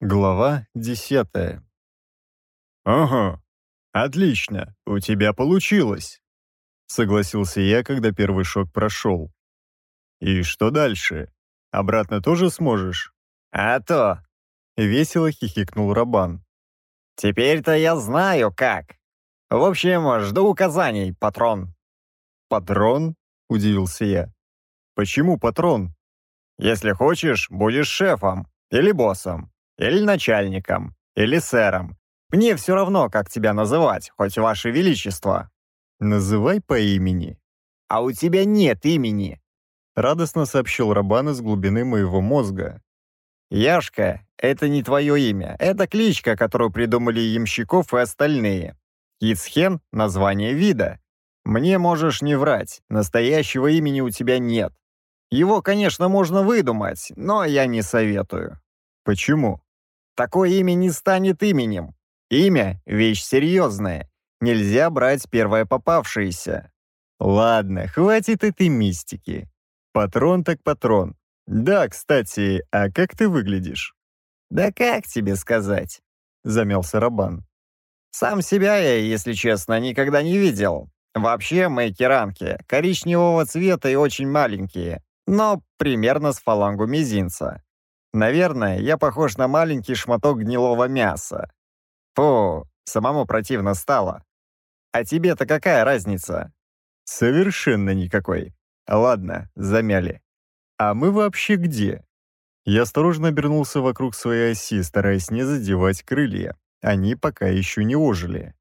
Глава десятая. «Ага, отлично, у тебя получилось», — согласился я, когда первый шок прошел. «И что дальше? Обратно тоже сможешь?» «А то!» — весело хихикнул Рабан. «Теперь-то я знаю, как. В общем, жду указаний, патрон». «Патрон?» — удивился я. «Почему патрон?» «Если хочешь, будешь шефом или боссом», или начальником, или сэром. Мне все равно, как тебя называть, хоть ваше величество. Называй по имени. А у тебя нет имени. Радостно сообщил Рабан из глубины моего мозга. Яшка, это не твое имя. Это кличка, которую придумали ямщиков и остальные. Ицхен — название вида. Мне можешь не врать, настоящего имени у тебя нет. Его, конечно, можно выдумать, но я не советую. Почему? Такое имя не станет именем. Имя — вещь серьезная. Нельзя брать первое попавшееся. Ладно, хватит этой мистики. Патрон так патрон. Да, кстати, а как ты выглядишь? Да как тебе сказать? Замялся Рабан. Сам себя я, если честно, никогда не видел. Вообще мои керамки коричневого цвета и очень маленькие, но примерно с фалангу мизинца. Наверное, я похож на маленький шматок гнилого мяса. Фу, самому противно стало. А тебе-то какая разница? Совершенно никакой. Ладно, замяли. А мы вообще где? Я осторожно обернулся вокруг своей оси, стараясь не задевать крылья. Они пока еще не ожили.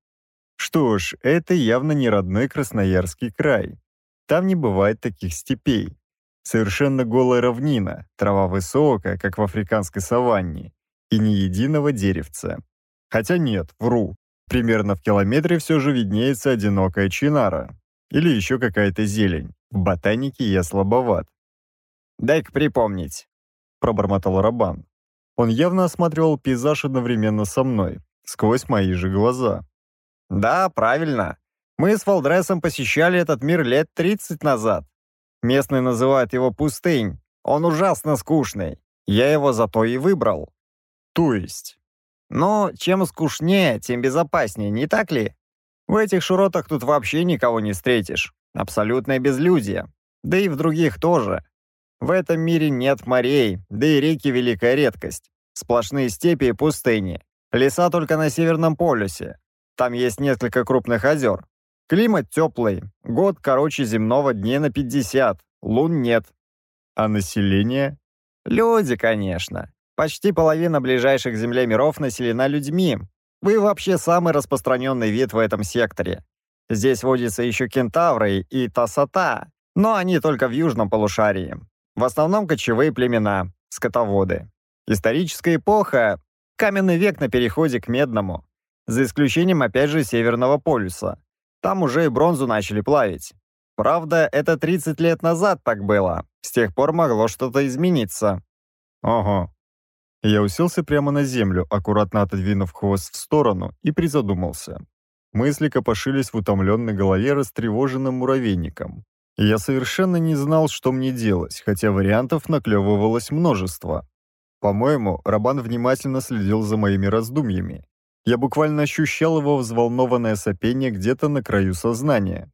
Что ж, это явно не родной Красноярский край. Там не бывает таких степей. Совершенно голая равнина, трава высокая, как в африканской саванне, и ни единого деревца. Хотя нет, вру. Примерно в километре все же виднеется одинокая чинара. Или еще какая-то зелень. В ботанике я слабоват. «Дай-ка припомнить», — пробормотал Рабан. Он явно осматривал пейзаж одновременно со мной, сквозь мои же глаза. «Да, правильно. Мы с Фолдресом посещали этот мир лет 30 назад. Местные называют его пустынь. Он ужасно скучный. Я его зато и выбрал. То есть? Но чем скучнее, тем безопаснее, не так ли? В этих широтах тут вообще никого не встретишь. Абсолютное безлюдие. Да и в других тоже. В этом мире нет морей, да и реки — великая редкость. Сплошные степи и пустыни. Леса только на Северном полюсе. Там есть несколько крупных озер. Климат теплый, год короче земного дней на 50, лун нет. А население? Люди, конечно. Почти половина ближайших Земле миров населена людьми. Вы вообще самый распространенный вид в этом секторе. Здесь водятся еще кентавры и тасата, но они только в южном полушарии. В основном кочевые племена, скотоводы. Историческая эпоха – каменный век на переходе к медному, за исключением опять же Северного полюса. Там уже и бронзу начали плавить. Правда, это 30 лет назад так было. С тех пор могло что-то измениться. Ого! Я уселся прямо на землю, аккуратно отодвинув хвост в сторону, и призадумался. Мысли копошились в утомленной голове растревоженным муравейником. Я совершенно не знал, что мне делать, хотя вариантов наклевывалось множество. По-моему, Рабан внимательно следил за моими раздумьями. Я буквально ощущал его взволнованное сопение где-то на краю сознания.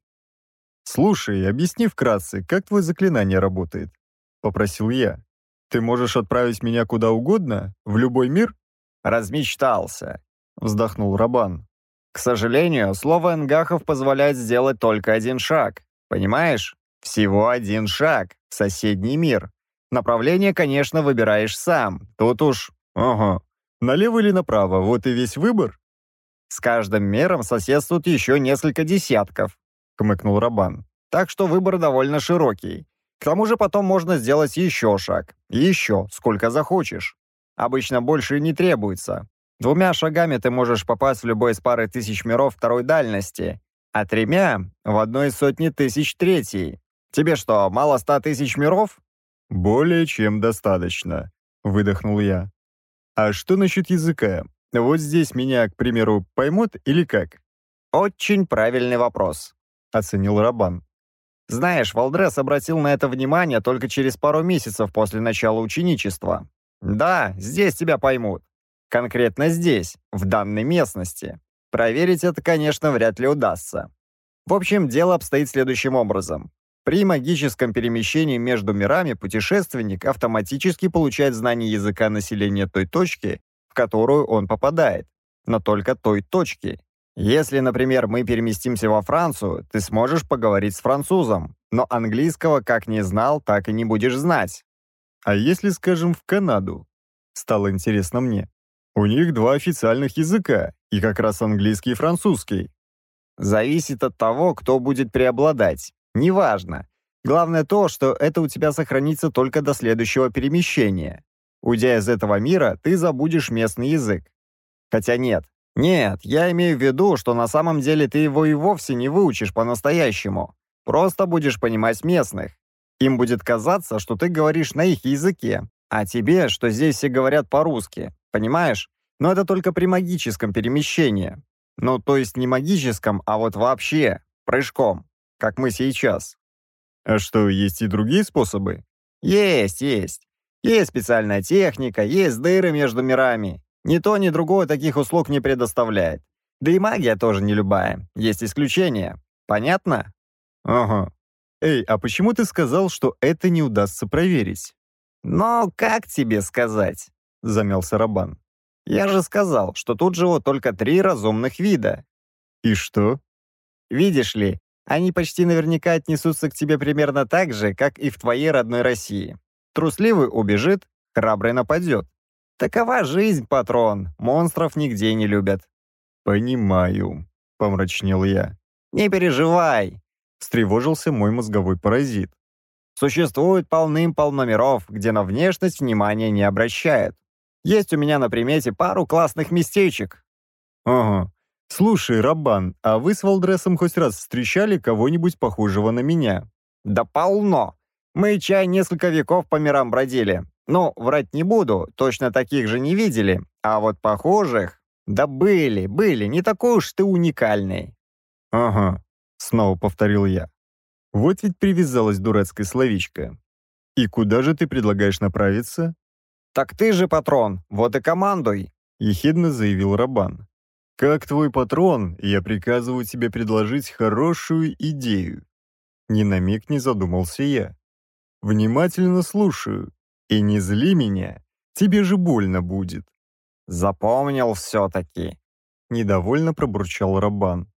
«Слушай, объясни вкратце, как твое заклинание работает?» — попросил я. «Ты можешь отправить меня куда угодно? В любой мир?» «Размечтался», — вздохнул Рабан. «К сожалению, слово «энгахов» позволяет сделать только один шаг. Понимаешь? Всего один шаг в соседний мир. Направление, конечно, выбираешь сам. Тут уж... Ага, Налево или направо, вот и весь выбор. С каждым мером соседствуют еще несколько десятков, хмыкнул Рабан. Так что выбор довольно широкий. К тому же потом можно сделать еще шаг. Еще, сколько захочешь. Обычно больше не требуется. Двумя шагами ты можешь попасть в любой из пары тысяч миров второй дальности, а тремя — в одной из сотни тысяч третьей. Тебе что, мало ста тысяч миров? «Более чем достаточно», — выдохнул я. А что насчет языка? Вот здесь меня, к примеру, поймут или как? Очень правильный вопрос, оценил Рабан. Знаешь, Валдрес обратил на это внимание только через пару месяцев после начала ученичества. Да, здесь тебя поймут. Конкретно здесь, в данной местности. Проверить это, конечно, вряд ли удастся. В общем, дело обстоит следующим образом. При магическом перемещении между мирами путешественник автоматически получает знание языка населения той точки, в которую он попадает, но только той точки. Если, например, мы переместимся во Францию, ты сможешь поговорить с французом, но английского как не знал, так и не будешь знать. А если, скажем, в Канаду? Стало интересно мне. У них два официальных языка, и как раз английский и французский. Зависит от того, кто будет преобладать. Неважно. Главное то, что это у тебя сохранится только до следующего перемещения. Уйдя из этого мира, ты забудешь местный язык. Хотя нет. Нет, я имею в виду, что на самом деле ты его и вовсе не выучишь по-настоящему. Просто будешь понимать местных. Им будет казаться, что ты говоришь на их языке, а тебе, что здесь все говорят по-русски. Понимаешь? Но это только при магическом перемещении. Ну, то есть не магическом, а вот вообще, прыжком как мы сейчас. А что, есть и другие способы? Есть, есть. Есть специальная техника, есть дыры между мирами. Ни то, ни другое таких услуг не предоставляет. Да и магия тоже не любая. Есть исключения. Понятно? Ага. Эй, а почему ты сказал, что это не удастся проверить? Ну как тебе сказать?» — замялся Рабан. «Я же сказал, что тут живут только три разумных вида». «И что?» «Видишь ли, они почти наверняка отнесутся к тебе примерно так же, как и в твоей родной России. Трусливый убежит, храбрый нападет. Такова жизнь, патрон. Монстров нигде не любят. «Понимаю», — помрачнел я. «Не переживай», — встревожился мой мозговой паразит. «Существует полным-полно миров, где на внешность внимания не обращают. Есть у меня на примете пару классных местечек». «Ага, «Слушай, Рабан, а вы с Валдресом хоть раз встречали кого-нибудь похожего на меня?» «Да полно! Мы чай несколько веков по мирам бродили. Ну, врать не буду, точно таких же не видели. А вот похожих...» «Да были, были, не такой уж ты уникальный». «Ага», — снова повторил я. «Вот ведь привязалась дурацкая словичка. И куда же ты предлагаешь направиться?» «Так ты же патрон, вот и командуй», — ехидно заявил Рабан. Как твой патрон, я приказываю тебе предложить хорошую идею. Ни на миг не задумался я. Внимательно слушаю. И не зли меня, тебе же больно будет. Запомнил все-таки. Недовольно пробурчал Рабан.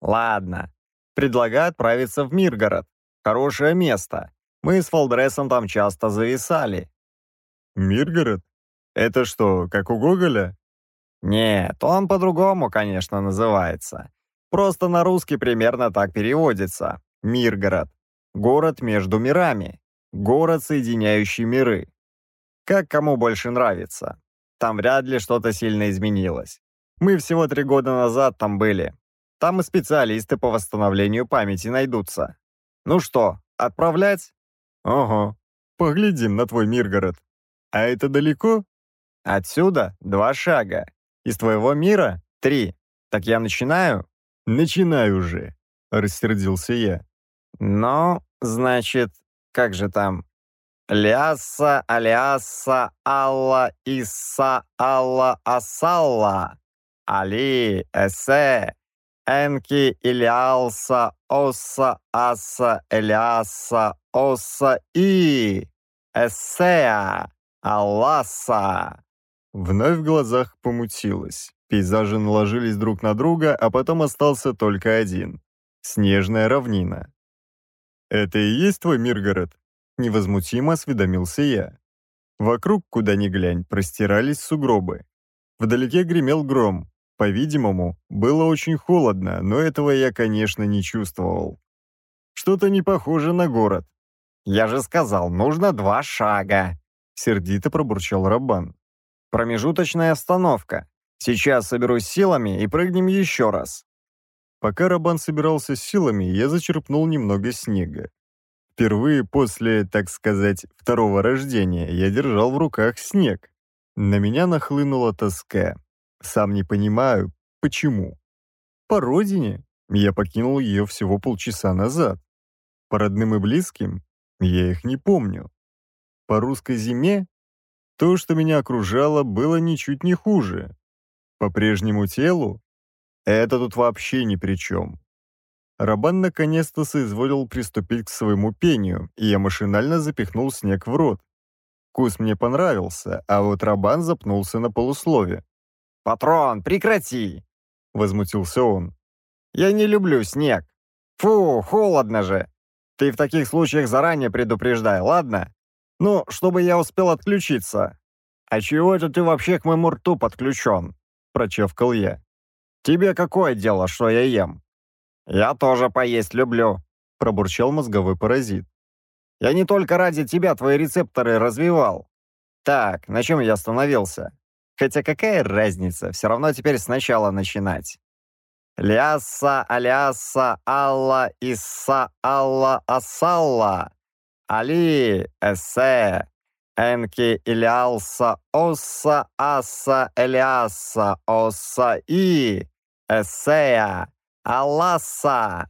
Ладно, предлагаю отправиться в Миргород. Хорошее место. Мы с Фолдресом там часто зависали. Миргород? Это что, как у Гоголя? Нет, он по-другому, конечно, называется. Просто на русский примерно так переводится. Миргород. Город между мирами. Город, соединяющий миры. Как кому больше нравится. Там вряд ли что-то сильно изменилось. Мы всего три года назад там были. Там и специалисты по восстановлению памяти найдутся. Ну что, отправлять? Ага. поглядим на твой Миргород. А это далеко? Отсюда два шага. Из твоего мира три. Так я начинаю?» «Начинай уже», — рассердился я. «Ну, значит, как же там? Ляса, Аляса, Алла, Иса, Алла, Асалла, Али, Эсе, Энки, Илиалса, Оса, Аса, Эляса, Оса, И, Эсея, Алласа. Вновь в глазах помутилось. Пейзажи наложились друг на друга, а потом остался только один. Снежная равнина. «Это и есть твой Миргород?» — невозмутимо осведомился я. Вокруг, куда ни глянь, простирались сугробы. Вдалеке гремел гром. По-видимому, было очень холодно, но этого я, конечно, не чувствовал. Что-то не похоже на город. «Я же сказал, нужно два шага!» — сердито пробурчал Рабан. Промежуточная остановка. Сейчас соберусь силами и прыгнем еще раз. Пока Рабан собирался с силами, я зачерпнул немного снега. Впервые после, так сказать, второго рождения я держал в руках снег. На меня нахлынула тоска. Сам не понимаю, почему. По родине. Я покинул ее всего полчаса назад. По родным и близким я их не помню. По русской зиме то, что меня окружало, было ничуть не хуже. По прежнему телу? Это тут вообще ни при чем. Рабан наконец-то соизволил приступить к своему пению, и я машинально запихнул снег в рот. Вкус мне понравился, а вот Рабан запнулся на полуслове. «Патрон, прекрати!» — возмутился он. «Я не люблю снег. Фу, холодно же. Ты в таких случаях заранее предупреждай, ладно?» Ну, чтобы я успел отключиться. А чего это ты вообще к моему рту подключен? Прочевкал я. Тебе какое дело, что я ем? Я тоже поесть люблю, пробурчал мозговой паразит. Я не только ради тебя твои рецепторы развивал. Так, на чем я остановился? Хотя какая разница, все равно теперь сначала начинать. Ляса, аляса, алла, исса, алла, асалла. Али, Эссе, Энки, Илиалса, Осса, Асса, Элиасса, Осса, И, Эссея, Алласа.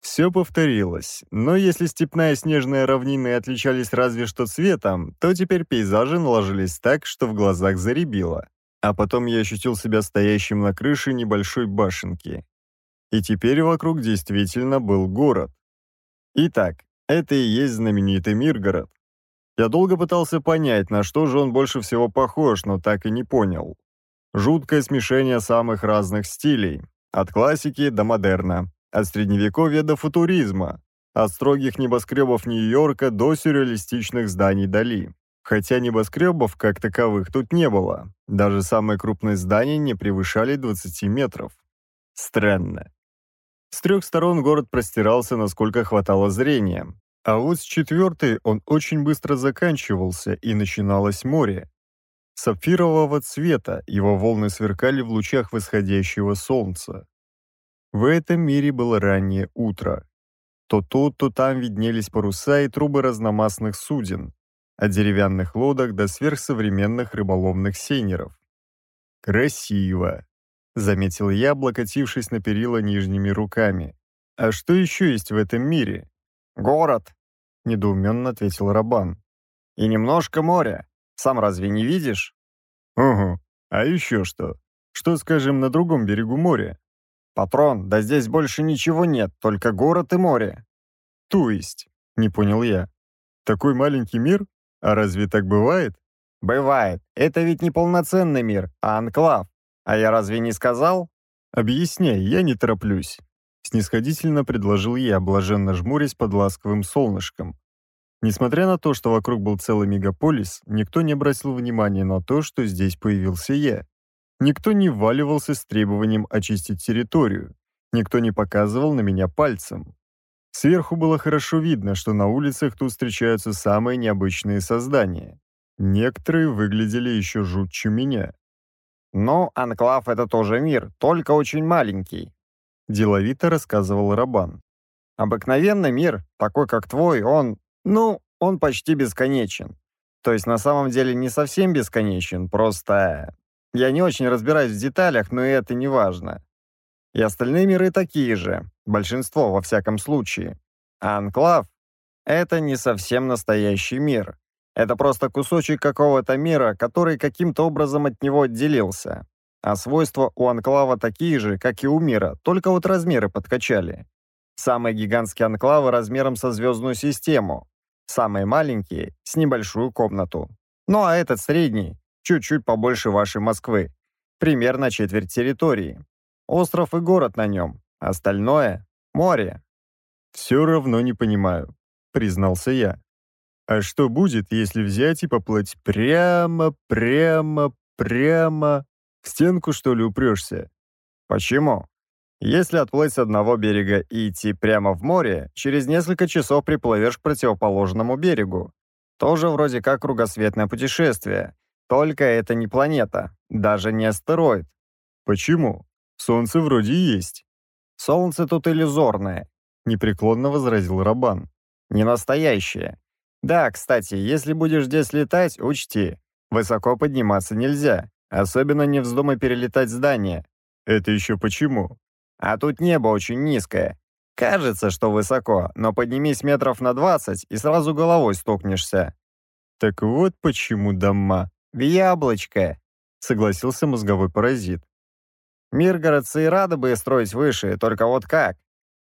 Все повторилось, но если степная и снежная равнины отличались разве что цветом, то теперь пейзажи наложились так, что в глазах заребило. А потом я ощутил себя стоящим на крыше небольшой башенки. И теперь вокруг действительно был город. Итак, это и есть знаменитый Миргород. Я долго пытался понять, на что же он больше всего похож, но так и не понял. Жуткое смешение самых разных стилей. От классики до модерна. От средневековья до футуризма. От строгих небоскребов Нью-Йорка до сюрреалистичных зданий Дали. Хотя небоскребов, как таковых, тут не было. Даже самые крупные здания не превышали 20 метров. Странно. С трех сторон город простирался, насколько хватало зрения. А вот с четвертой он очень быстро заканчивался, и начиналось море. Сапфирового цвета его волны сверкали в лучах восходящего солнца. В этом мире было раннее утро. То тут, то там виднелись паруса и трубы разномастных суден, от деревянных лодок до сверхсовременных рыболовных сейнеров. «Красиво!» — заметил я, облокотившись на перила нижними руками. «А что еще есть в этом мире?» «Город», — недоуменно ответил Рабан. «И немножко моря. Сам разве не видишь?» «Угу. А еще что? Что, скажем, на другом берегу моря?» «Патрон, да здесь больше ничего нет, только город и море». «То есть?» — не понял я. «Такой маленький мир? А разве так бывает?» «Бывает. Это ведь не полноценный мир, а анклав. А я разве не сказал?» «Объясняй, я не тороплюсь» снисходительно предложил я, блаженно жмурясь под ласковым солнышком. Несмотря на то, что вокруг был целый мегаполис, никто не обратил внимания на то, что здесь появился я. Никто не вваливался с требованием очистить территорию. Никто не показывал на меня пальцем. Сверху было хорошо видно, что на улицах тут встречаются самые необычные создания. Некоторые выглядели еще жутче меня. «Но анклав — это тоже мир, только очень маленький. — деловито рассказывал Рабан. «Обыкновенный мир, такой как твой, он... ну, он почти бесконечен. То есть на самом деле не совсем бесконечен, просто... Э, я не очень разбираюсь в деталях, но это не важно. И остальные миры такие же, большинство во всяком случае. А анклав — это не совсем настоящий мир. Это просто кусочек какого-то мира, который каким-то образом от него отделился. А свойства у анклава такие же, как и у мира, только вот размеры подкачали. Самые гигантские анклавы размером со звездную систему, самые маленькие — с небольшую комнату. Ну а этот средний — чуть-чуть побольше вашей Москвы, примерно четверть территории. Остров и город на нем, остальное — море. «Все равно не понимаю», — признался я. «А что будет, если взять и поплыть прямо, прямо, прямо?» В стенку, что ли, упрешься? Почему? Если отплыть с одного берега и идти прямо в море, через несколько часов приплывешь к противоположному берегу. Тоже вроде как кругосветное путешествие. Только это не планета, даже не астероид. Почему? Солнце вроде есть. Солнце тут иллюзорное, непреклонно возразил Рабан. Не настоящее. Да, кстати, если будешь здесь летать, учти, высоко подниматься нельзя. Особенно не вздумай перелетать здание. Это еще почему? А тут небо очень низкое. Кажется, что высоко, но поднимись метров на 20 и сразу головой стукнешься. Так вот почему дома. В яблочко, согласился мозговой паразит. Миргородцы и рады бы строить выше, только вот как?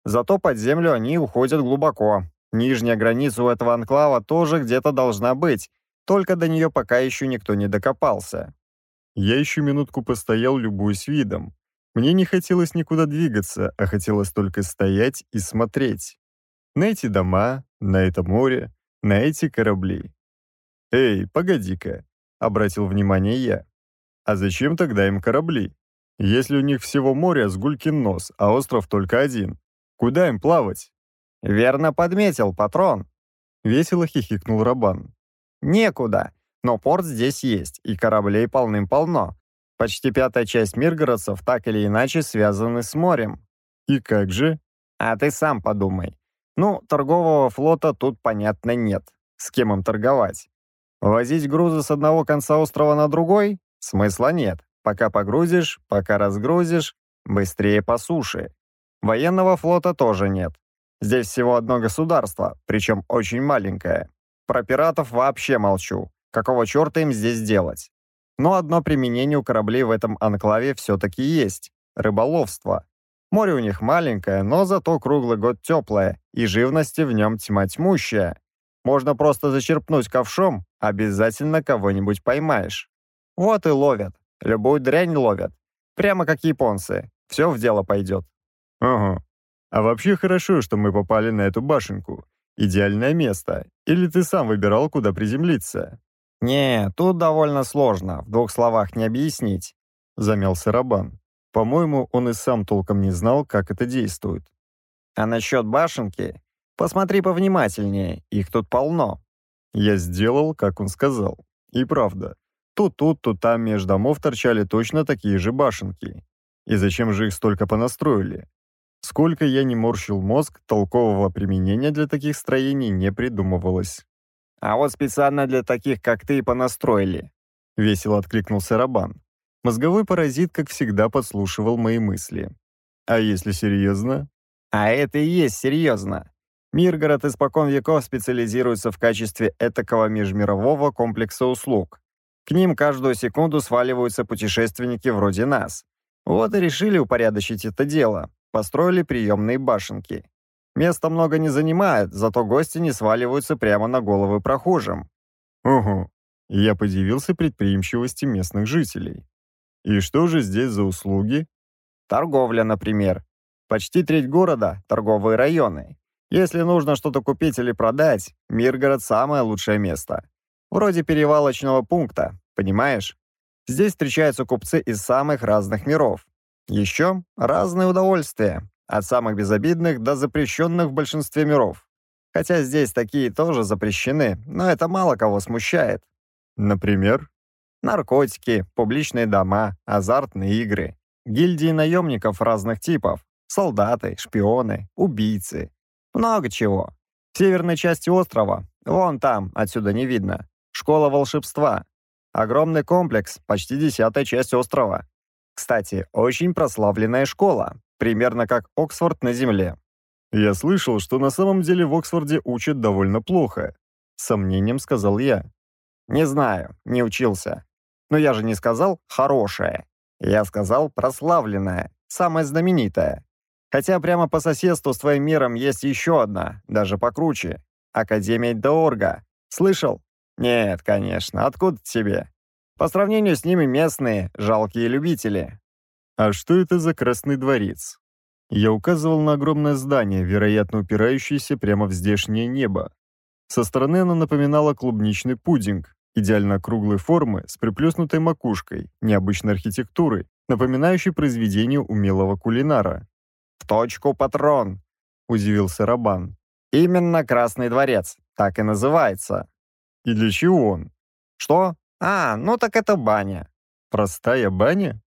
Зато под землю они уходят глубоко. Нижняя граница у этого анклава тоже где-то должна быть, только до нее пока еще никто не докопался. Я еще минутку постоял, любуясь видом. Мне не хотелось никуда двигаться, а хотелось только стоять и смотреть. На эти дома, на это море, на эти корабли. «Эй, погоди-ка», — обратил внимание я. «А зачем тогда им корабли? Если у них всего море а с гулькин нос, а остров только один. Куда им плавать?» «Верно подметил, патрон», — весело хихикнул Рабан. «Некуда. Но порт здесь есть, и кораблей полным-полно. Почти пятая часть миргородцев так или иначе связаны с морем. И как же? А ты сам подумай. Ну, торгового флота тут, понятно, нет. С кем им торговать? Возить грузы с одного конца острова на другой? Смысла нет. Пока погрузишь, пока разгрузишь, быстрее по суше. Военного флота тоже нет. Здесь всего одно государство, причем очень маленькое. Про пиратов вообще молчу. Какого черта им здесь делать? Но одно применение у кораблей в этом анклаве все-таки есть – рыболовство. Море у них маленькое, но зато круглый год теплое, и живности в нем тьма тьмущая. Можно просто зачерпнуть ковшом, обязательно кого-нибудь поймаешь. Вот и ловят. Любую дрянь ловят. Прямо как японцы. Все в дело пойдет. Ага. А вообще хорошо, что мы попали на эту башенку. Идеальное место. Или ты сам выбирал, куда приземлиться? «Не, тут довольно сложно, в двух словах не объяснить», — замялся Рабан. По-моему, он и сам толком не знал, как это действует. «А насчет башенки? Посмотри повнимательнее, их тут полно». Я сделал, как он сказал. И правда, Тут тут то там между домов торчали точно такие же башенки. И зачем же их столько понастроили? Сколько я не морщил мозг, толкового применения для таких строений не придумывалось. А вот специально для таких, как ты, и понастроили. Весело откликнулся Рабан. Мозговой паразит, как всегда, подслушивал мои мысли. А если серьезно? А это и есть серьезно. Миргород испокон веков специализируется в качестве этакого межмирового комплекса услуг. К ним каждую секунду сваливаются путешественники вроде нас. Вот и решили упорядочить это дело. Построили приемные башенки. Места много не занимает, зато гости не сваливаются прямо на головы прохожим. Ого, я подивился предприимчивости местных жителей. И что же здесь за услуги? Торговля, например. Почти треть города – торговые районы. Если нужно что-то купить или продать, Миргород – самое лучшее место. Вроде перевалочного пункта, понимаешь? Здесь встречаются купцы из самых разных миров. Еще разные удовольствия. От самых безобидных до запрещенных в большинстве миров. Хотя здесь такие тоже запрещены, но это мало кого смущает. Например? Наркотики, публичные дома, азартные игры, гильдии наемников разных типов, солдаты, шпионы, убийцы. Много чего. В северной части острова, вон там, отсюда не видно, школа волшебства. Огромный комплекс, почти десятая часть острова. Кстати, очень прославленная школа, примерно как Оксфорд на Земле. Я слышал, что на самом деле в Оксфорде учат довольно плохо. С сомнением сказал я. Не знаю, не учился. Но я же не сказал «хорошая». Я сказал «прославленная», «самая знаменитая». Хотя прямо по соседству с твоим миром есть еще одна, даже покруче. Академия Деорга. Слышал? Нет, конечно, откуда тебе? По сравнению с ними местные – жалкие любители. А что это за Красный дворец? Я указывал на огромное здание, вероятно упирающееся прямо в здешнее небо. Со стороны оно напоминало клубничный пудинг, идеально круглой формы с приплюснутой макушкой, необычной архитектуры, напоминающей произведение умелого кулинара. «В точку, патрон!» – удивился Рабан. «Именно Красный дворец, так и называется». «И для чего он?» «Что? А, ну так это баня. Простая баня?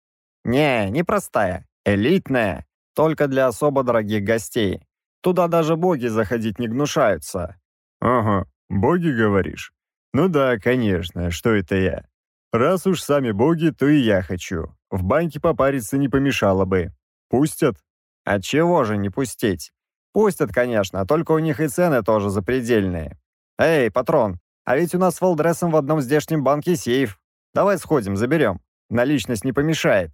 Не, не простая. Элитная. Только для особо дорогих гостей. Туда даже боги заходить не гнушаются. Ага, боги, говоришь? Ну да, конечно, что это я? Раз уж сами боги, то и я хочу. В баньке попариться не помешало бы. Пустят? А чего же не пустить? Пустят, конечно, только у них и цены тоже запредельные. Эй, патрон, а ведь у нас с Валдресом в одном здешнем банке сейф. Давай сходим, заберем. Наличность не помешает».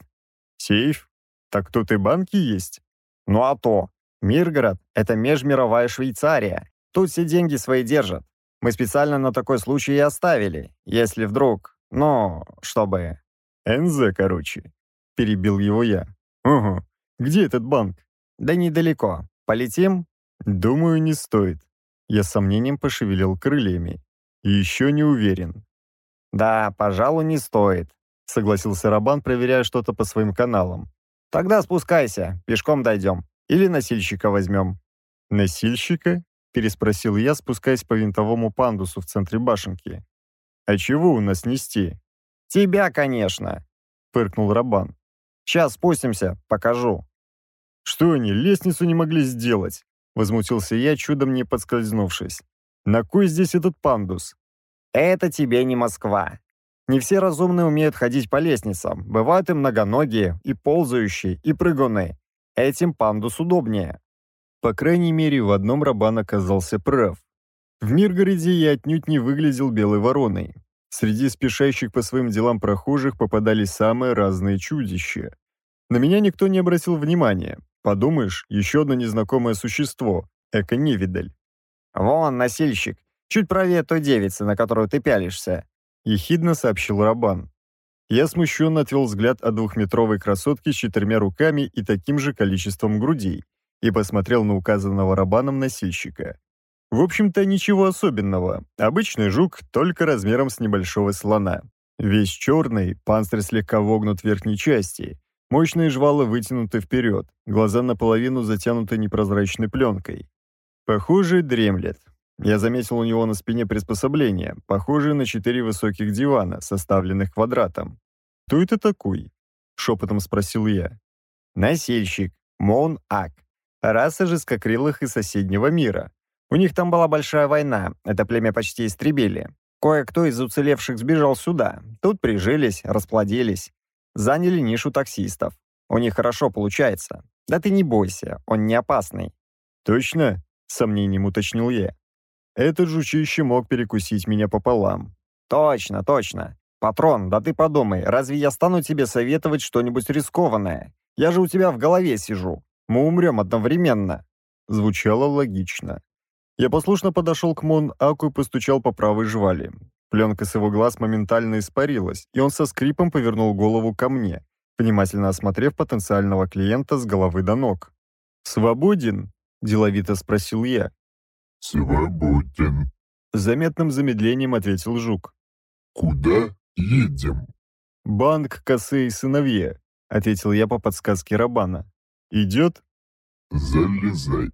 «Сейф? Так тут и банки есть?» «Ну а то. Миргород — это межмировая Швейцария. Тут все деньги свои держат. Мы специально на такой случай и оставили, если вдруг... Ну, чтобы...» «НЗ, короче», — перебил его я. «Угу. Где этот банк?» «Да недалеко. Полетим?» «Думаю, не стоит». Я с сомнением пошевелил крыльями. Еще не уверен. Да, пожалуй, не стоит, согласился Рабан, проверяя что-то по своим каналам. Тогда спускайся, пешком дойдем. Или носильщика возьмем. Носильщика? Переспросил я, спускаясь по винтовому пандусу в центре башенки. А чего у нас нести? Тебя, конечно, пыркнул Рабан. Сейчас спустимся, покажу. Что они, лестницу не могли сделать? Возмутился я, чудом не подскользнувшись. На кой здесь этот пандус? Это тебе не Москва. Не все разумные умеют ходить по лестницам. Бывают и многоногие, и ползающие, и прыгуны. Этим пандус удобнее. По крайней мере, в одном Рабан оказался прав. В Миргороде я отнюдь не выглядел белой вороной. Среди спешащих по своим делам прохожих попадались самые разные чудища. На меня никто не обратил внимания. Подумаешь, еще одно незнакомое существо – эко-невидаль. «Вон, носильщик, чуть правее той девицы, на которую ты пялишься», — ехидно сообщил Рабан. Я смущенно отвел взгляд от двухметровой красотки с четырьмя руками и таким же количеством грудей и посмотрел на указанного Рабаном носильщика. В общем-то, ничего особенного. Обычный жук, только размером с небольшого слона. Весь черный, панцирь слегка вогнут в верхней части. Мощные жвалы вытянуты вперед, глаза наполовину затянуты непрозрачной пленкой. Похоже, дремлет. Я заметил у него на спине приспособление, похожее на четыре высоких дивана, составленных квадратом. «Кто это такой?» — шепотом спросил я. Насельщик Мон Ак. Раса жескокрылых из соседнего мира. У них там была большая война, это племя почти истребили. Кое-кто из уцелевших сбежал сюда. Тут прижились, расплодились. Заняли нишу таксистов. У них хорошо получается. Да ты не бойся, он не опасный». «Точно?» с сомнением уточнил я. Этот жучище мог перекусить меня пополам. «Точно, точно. Патрон, да ты подумай, разве я стану тебе советовать что-нибудь рискованное? Я же у тебя в голове сижу. Мы умрем одновременно». Звучало логично. Я послушно подошел к Мон Аку и постучал по правой жвали. Пленка с его глаз моментально испарилась, и он со скрипом повернул голову ко мне, внимательно осмотрев потенциального клиента с головы до ног. «Свободен?» — деловито спросил я. «Свободен», — заметным замедлением ответил Жук. «Куда едем?» «Банк, косы и сыновья», — ответил я по подсказке Рабана. «Идет?» «Залезай.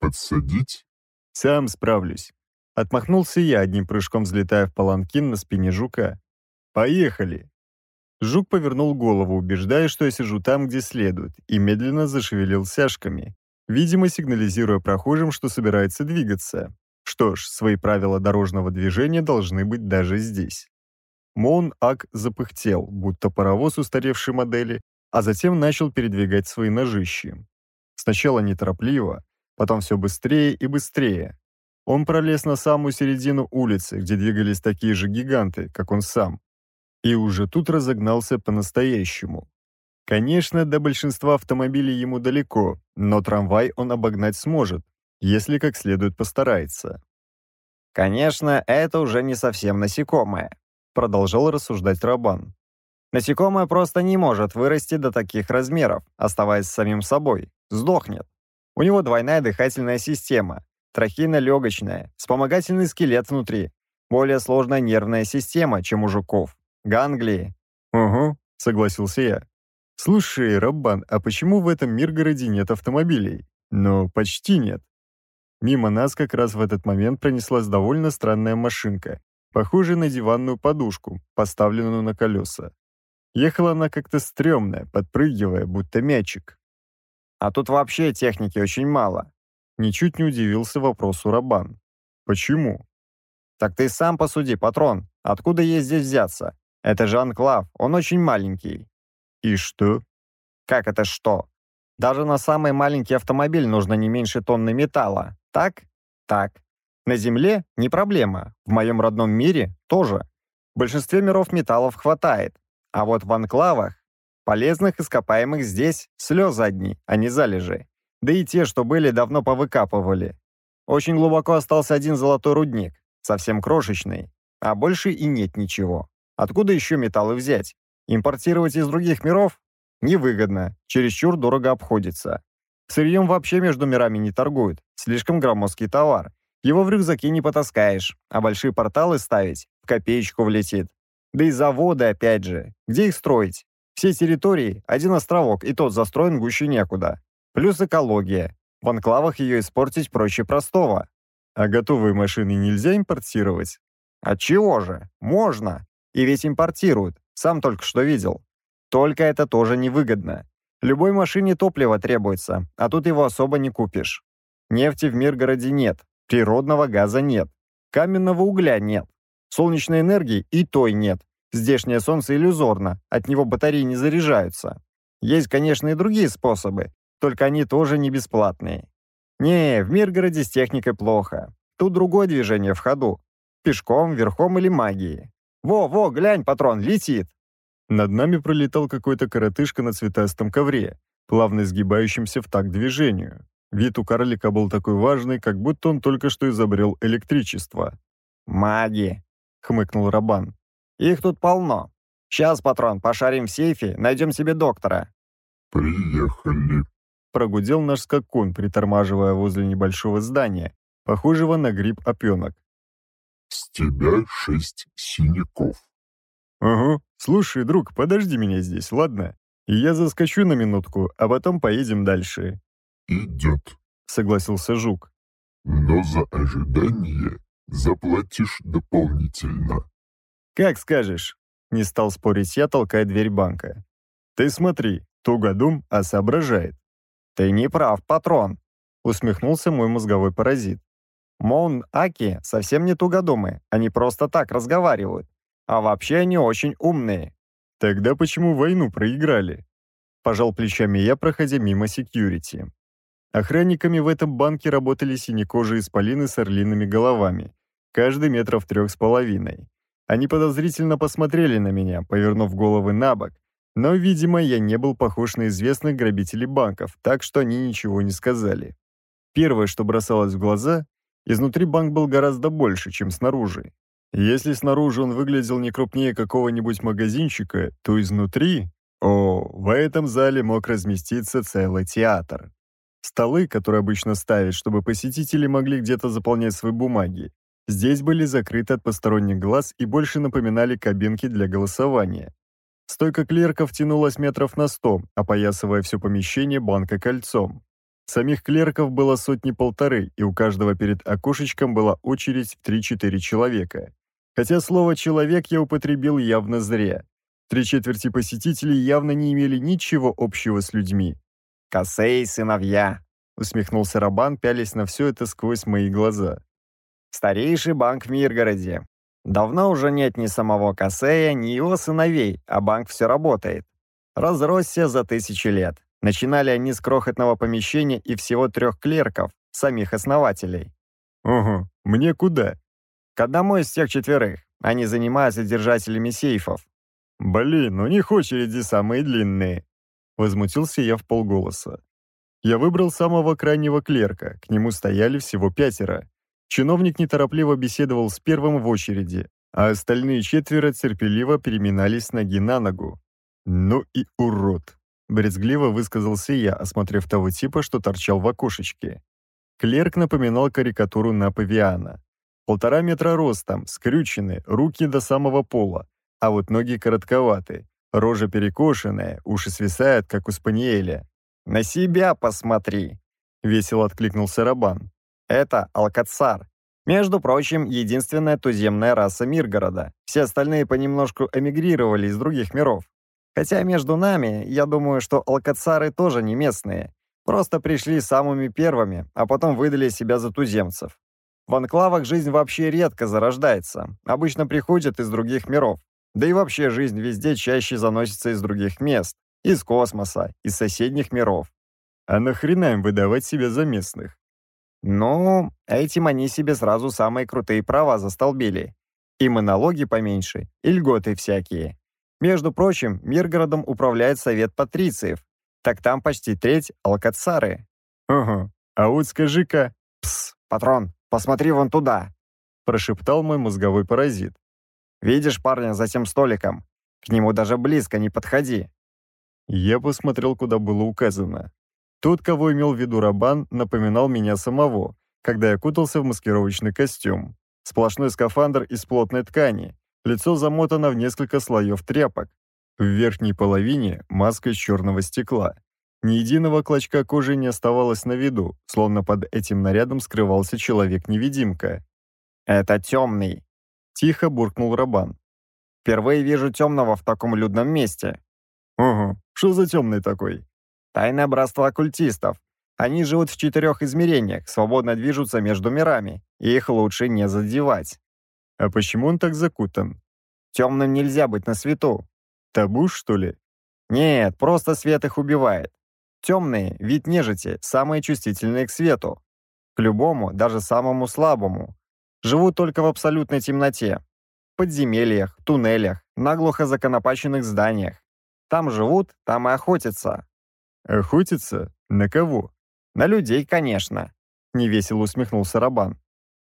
Подсадить?» «Сам справлюсь». Отмахнулся я, одним прыжком взлетая в паланкин на спине жука. «Поехали!» Жук повернул голову, убеждая, что я сижу там, где следует, и медленно зашевелил сяжками видимо, сигнализируя прохожим, что собирается двигаться. Что ж, свои правила дорожного движения должны быть даже здесь. Моун Ак запыхтел, будто паровоз устаревшей модели, а затем начал передвигать свои ножищи. Сначала неторопливо, потом все быстрее и быстрее. Он пролез на самую середину улицы, где двигались такие же гиганты, как он сам. И уже тут разогнался по-настоящему. Конечно, до большинства автомобилей ему далеко, но трамвай он обогнать сможет, если как следует постарается. «Конечно, это уже не совсем насекомое», — продолжал рассуждать Рабан. «Насекомое просто не может вырасти до таких размеров, оставаясь самим собой. Сдохнет. У него двойная дыхательная система, трахейно-легочная, вспомогательный скелет внутри, более сложная нервная система, чем у жуков, ганглии». «Угу», — согласился я. «Слушай, Раббан, а почему в этом Миргороде нет автомобилей?» «Ну, почти нет». Мимо нас как раз в этот момент пронеслась довольно странная машинка, похожая на диванную подушку, поставленную на колеса. Ехала она как-то стрёмная, подпрыгивая, будто мячик. «А тут вообще техники очень мало», — ничуть не удивился вопросу Рабан. «Почему?» «Так ты сам посуди, патрон. Откуда ей здесь взяться? Это же анклав, он очень маленький. И что? Как это что? Даже на самый маленький автомобиль нужно не меньше тонны металла. Так? Так. На Земле не проблема. В моем родном мире тоже. В большинстве миров металлов хватает. А вот в анклавах полезных ископаемых здесь слезы одни, а не залежи. Да и те, что были, давно повыкапывали. Очень глубоко остался один золотой рудник, совсем крошечный, а больше и нет ничего. Откуда еще металлы взять? Импортировать из других миров невыгодно, чересчур дорого обходится. Сырьем вообще между мирами не торгуют, слишком громоздкий товар. Его в рюкзаке не потаскаешь, а большие порталы ставить в копеечку влетит. Да и заводы опять же, где их строить? Все территории, один островок, и тот застроен гуще некуда. Плюс экология. В анклавах ее испортить проще простого. А готовые машины нельзя импортировать? От чего же? Можно. И ведь импортируют. Сам только что видел. Только это тоже невыгодно. Любой машине топливо требуется, а тут его особо не купишь. Нефти в Миргороде нет, природного газа нет, каменного угля нет, солнечной энергии и той нет. Здешнее солнце иллюзорно, от него батареи не заряжаются. Есть, конечно, и другие способы, только они тоже не бесплатные. Не, в Миргороде с техникой плохо. Тут другое движение в ходу. Пешком, верхом или магией. Во-во, глянь, патрон, летит!» Над нами пролетал какой-то коротышка на цветастом ковре, плавно изгибающимся в такт движению. Вид у карлика был такой важный, как будто он только что изобрел электричество. «Маги!» — хмыкнул Рабан. «Их тут полно. Сейчас, патрон, пошарим в сейфе, найдем себе доктора». «Приехали!» — прогудел наш скакун, притормаживая возле небольшого здания, похожего на гриб-опенок. С тебя шесть синяков». «Ага. Слушай, друг, подожди меня здесь, ладно? Я заскочу на минутку, а потом поедем дальше». «Идет», — согласился Жук. «Но за ожидание заплатишь дополнительно». «Как скажешь», — не стал спорить я, толкая дверь банка. «Ты смотри, тугодум, а соображает». «Ты не прав, патрон», — усмехнулся мой мозговой паразит. Моун-аки совсем не тугодумы, они просто так разговаривают. А вообще они очень умные. Тогда почему войну проиграли? Пожал плечами я, проходя мимо секьюрити. Охранниками в этом банке работали синекожие исполины с орлиными головами, каждый метров трех с половиной. Они подозрительно посмотрели на меня, повернув головы на бок, но, видимо, я не был похож на известных грабителей банков, так что они ничего не сказали. Первое, что бросалось в глаза Изнутри банк был гораздо больше, чем снаружи. Если снаружи он выглядел не крупнее какого-нибудь магазинчика, то изнутри... О, в этом зале мог разместиться целый театр. Столы, которые обычно ставят, чтобы посетители могли где-то заполнять свои бумаги, здесь были закрыты от посторонних глаз и больше напоминали кабинки для голосования. Стойка клерков тянулась метров на сто, опоясывая все помещение банка кольцом. Самих клерков было сотни-полторы, и у каждого перед окошечком была очередь в 3-4 человека. Хотя слово «человек» я употребил явно зря. Три четверти посетителей явно не имели ничего общего с людьми. «Косей, сыновья!» — усмехнулся Рабан, пялись на все это сквозь мои глаза. «Старейший банк в Миргороде. Давно уже нет ни самого Косея, ни его сыновей, а банк все работает. Разросся за тысячи лет. Начинали они с крохотного помещения и всего трех клерков, самих основателей. «Ого, мне куда?» «К одному из тех четверых. Они занимаются держателями сейфов». «Блин, ну у них очереди самые длинные», — возмутился я в полголоса. Я выбрал самого крайнего клерка, к нему стояли всего пятеро. Чиновник неторопливо беседовал с первым в очереди, а остальные четверо терпеливо переминались с ноги на ногу. «Ну и урод!» Брезгливо высказался я, осмотрев того типа, что торчал в окошечке. Клерк напоминал карикатуру на павиана. Полтора метра ростом, скрючены, руки до самого пола, а вот ноги коротковаты, рожа перекошенная, уши свисают, как у спаниеля. «На себя посмотри!» — весело откликнулся Рабан. «Это Алкацар. Между прочим, единственная туземная раса Миргорода. Все остальные понемножку эмигрировали из других миров. Хотя между нами, я думаю, что алкацары тоже не местные. Просто пришли самыми первыми, а потом выдали себя за туземцев. В анклавах жизнь вообще редко зарождается. Обычно приходят из других миров. Да и вообще жизнь везде чаще заносится из других мест. Из космоса, из соседних миров. А нахрена им выдавать себя за местных? Ну, этим они себе сразу самые крутые права застолбили. Им и налоги поменьше, и льготы всякие. Между прочим, Миргородом управляет Совет Патрициев, так там почти треть алкацары. «Ага, а вот скажи-ка...» «Пс, патрон, посмотри вон туда!» прошептал мой мозговой паразит. «Видишь парня за тем столиком? К нему даже близко не подходи!» Я посмотрел, куда было указано. Тот, кого имел в виду Рабан, напоминал меня самого, когда я кутался в маскировочный костюм. Сплошной скафандр из плотной ткани, Лицо замотано в несколько слоев тряпок. В верхней половине маска из черного стекла. Ни единого клочка кожи не оставалось на виду, словно под этим нарядом скрывался человек-невидимка. «Это темный!» — тихо буркнул Рабан. «Впервые вижу темного в таком людном месте!» «Угу, что за темный такой?» «Тайное братство оккультистов. Они живут в четырех измерениях, свободно движутся между мирами, и их лучше не задевать». А почему он так закутан? Темным нельзя быть на свету. Табу, что ли? Нет, просто свет их убивает. Темные, вид нежити, самые чувствительные к свету. К любому, даже самому слабому. Живут только в абсолютной темноте. В подземельях, туннелях, наглухо законопаченных зданиях. Там живут, там и охотятся. Охотятся? На кого? На людей, конечно. Невесело усмехнулся Рабан.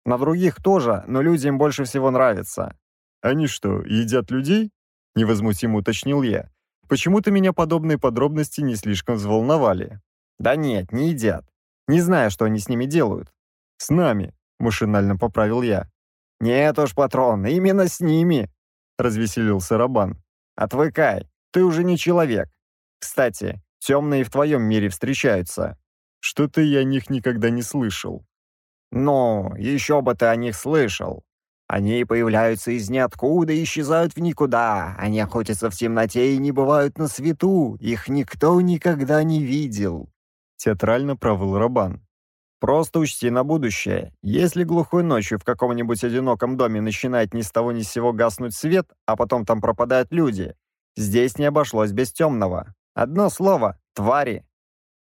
На других тоже, но люди им больше всего нравится. «Они что, едят людей?» — невозмутимо уточнил я. Почему-то меня подобные подробности не слишком взволновали. «Да нет, не едят. Не знаю, что они с ними делают». «С нами», — машинально поправил я. «Нет уж, патрон, именно с ними», — развеселился Рабан. «Отвыкай, ты уже не человек. Кстати, темные в твоем мире встречаются». «Что-то я о них никогда не слышал», но еще бы ты о них слышал. Они появляются из ниоткуда и исчезают в никуда. Они охотятся в темноте и не бывают на свету. Их никто никогда не видел. Театрально провыл Рабан. Просто учти на будущее. Если глухой ночью в каком-нибудь одиноком доме начинает ни с того ни с сего гаснуть свет, а потом там пропадают люди, здесь не обошлось без темного. Одно слово — твари.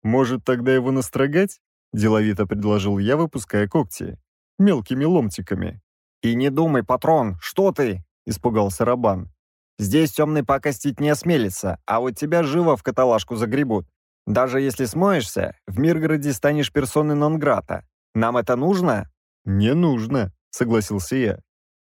Может, тогда его настрогать? — деловито предложил я, выпуская когти. Мелкими ломтиками. «И не думай, патрон, что ты?» — испугался Рабан. «Здесь темный покостить не осмелится, а вот тебя живо в каталажку загребут. Даже если смоешься, в Миргороде станешь персоной нон-грата. Нам это нужно?» «Не нужно», — согласился я.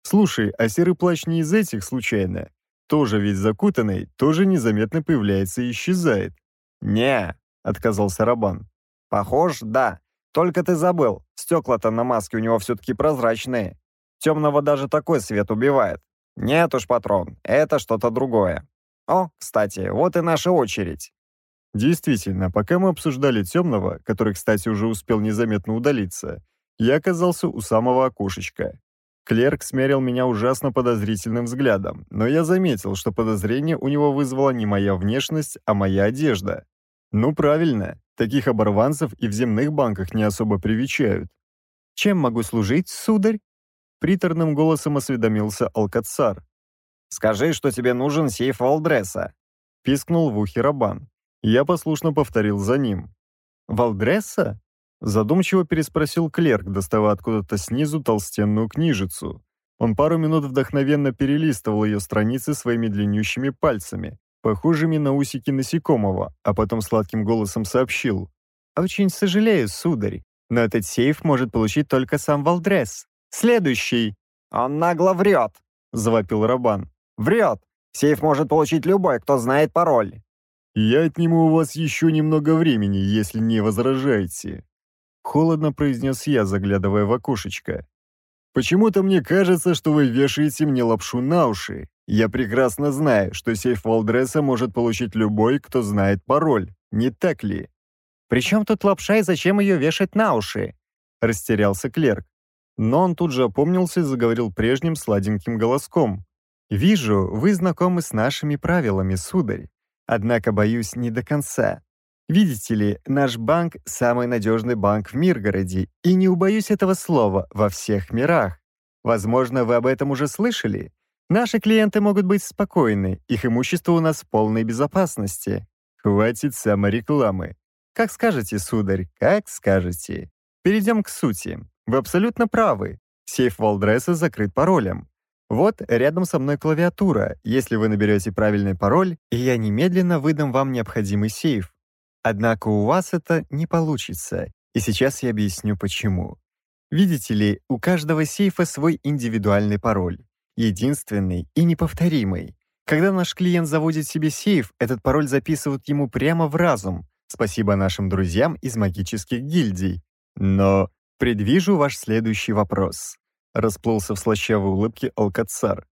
«Слушай, а серый плащ не из этих случайно? Тоже ведь закутанный, тоже незаметно появляется и исчезает». «Не», — отказался Рабан. Похож, да. Только ты забыл, стекла-то на маске у него все-таки прозрачные. Темного даже такой свет убивает. Нет уж, патрон, это что-то другое. О, кстати, вот и наша очередь. Действительно, пока мы обсуждали темного, который, кстати, уже успел незаметно удалиться, я оказался у самого окошечка. Клерк смерил меня ужасно подозрительным взглядом, но я заметил, что подозрение у него вызвала не моя внешность, а моя одежда. Ну правильно, Таких оборванцев и в земных банках не особо привечают. «Чем могу служить, сударь?» Приторным голосом осведомился Алкацар. «Скажи, что тебе нужен сейф Валдреса», — пискнул в ухе Рабан. Я послушно повторил за ним. «Валдреса?» — задумчиво переспросил клерк, доставая откуда-то снизу толстенную книжицу. Он пару минут вдохновенно перелистывал ее страницы своими длиннющими пальцами, похожими на усики насекомого, а потом сладким голосом сообщил. «Очень сожалею, сударь, но этот сейф может получить только сам Валдрес. Следующий!» «Он нагло врет!» — завопил Рабан. «Врет! Сейф может получить любой, кто знает пароль!» «Я отниму у вас еще немного времени, если не возражаете», — холодно произнес я, заглядывая в окошечко. Почему-то мне кажется, что вы вешаете мне лапшу на уши. Я прекрасно знаю, что сейф Валдреса может получить любой, кто знает пароль. Не так ли? «При чем тут лапша и зачем ее вешать на уши?» – растерялся клерк. Но он тут же опомнился и заговорил прежним сладеньким голоском. «Вижу, вы знакомы с нашими правилами, сударь. Однако, боюсь, не до конца. Видите ли, наш банк – самый надежный банк в Миргороде, и не убоюсь этого слова, во всех мирах. Возможно, вы об этом уже слышали. Наши клиенты могут быть спокойны, их имущество у нас в полной безопасности. Хватит саморекламы. Как скажете, сударь, как скажете. Перейдем к сути. Вы абсолютно правы. Сейф Валдресса закрыт паролем. Вот рядом со мной клавиатура. Если вы наберете правильный пароль, я немедленно выдам вам необходимый сейф. Однако у вас это не получится, и сейчас я объясню почему. Видите ли, у каждого сейфа свой индивидуальный пароль, единственный и неповторимый. Когда наш клиент заводит себе сейф, этот пароль записывают ему прямо в разум, спасибо нашим друзьям из магических гильдий. Но предвижу ваш следующий вопрос. Расплылся в слащавой улыбке Алкацар.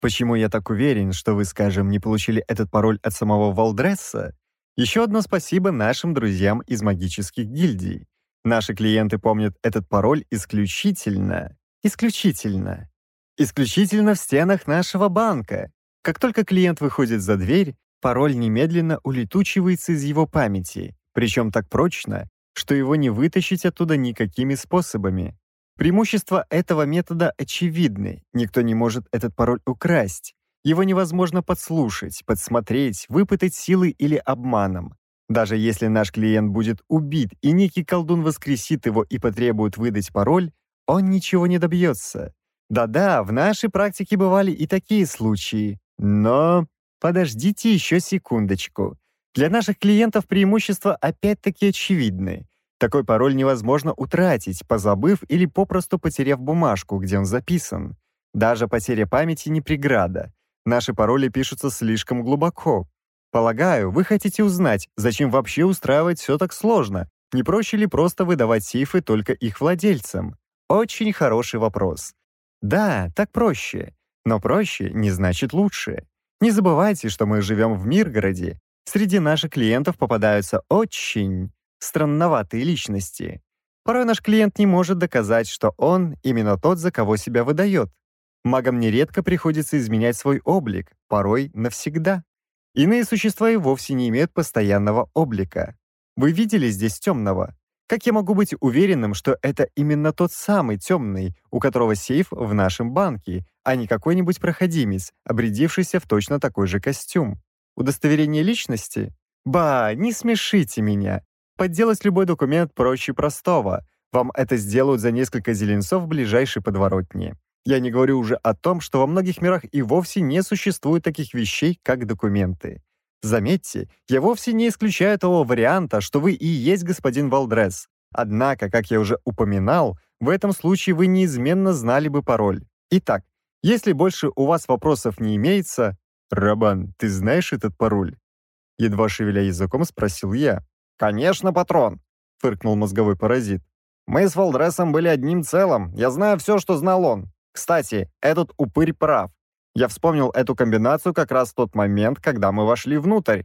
Почему я так уверен, что вы, скажем, не получили этот пароль от самого Валдресса? Еще одно спасибо нашим друзьям из магических гильдий. Наши клиенты помнят этот пароль исключительно, исключительно, исключительно в стенах нашего банка. Как только клиент выходит за дверь, пароль немедленно улетучивается из его памяти, причем так прочно, что его не вытащить оттуда никакими способами. Преимущества этого метода очевидны, никто не может этот пароль украсть, его невозможно подслушать, подсмотреть, выпытать силой или обманом. Даже если наш клиент будет убит и некий колдун воскресит его и потребует выдать пароль, он ничего не добьется. Да-да, в нашей практике бывали и такие случаи. Но подождите еще секундочку. Для наших клиентов преимущества опять-таки очевидны. Такой пароль невозможно утратить, позабыв или попросту потеряв бумажку, где он записан. Даже потеря памяти не преграда. Наши пароли пишутся слишком глубоко. Полагаю, вы хотите узнать, зачем вообще устраивать все так сложно? Не проще ли просто выдавать сейфы только их владельцам? Очень хороший вопрос. Да, так проще. Но проще не значит лучше. Не забывайте, что мы живем в Миргороде. Среди наших клиентов попадаются очень странноватые личности. Порой наш клиент не может доказать, что он именно тот, за кого себя выдает. Магам нередко приходится изменять свой облик, порой навсегда. Иные существа и вовсе не имеют постоянного облика. Вы видели здесь темного? Как я могу быть уверенным, что это именно тот самый темный, у которого сейф в нашем банке, а не какой-нибудь проходимец, обрядившийся в точно такой же костюм? Удостоверение личности? Ба, не смешите меня. Подделать любой документ проще простого. Вам это сделают за несколько зеленцов в ближайшей подворотне. Я не говорю уже о том, что во многих мирах и вовсе не существует таких вещей, как документы. Заметьте, я вовсе не исключаю того варианта, что вы и есть господин Валдрес. Однако, как я уже упоминал, в этом случае вы неизменно знали бы пароль. Итак, если больше у вас вопросов не имеется... «Рабан, ты знаешь этот пароль?» Едва шевеля языком, спросил я. «Конечно, патрон!» — фыркнул мозговой паразит. «Мы с Валдресом были одним целым. Я знаю все, что знал он. Кстати, этот упырь прав. Я вспомнил эту комбинацию как раз в тот момент, когда мы вошли внутрь.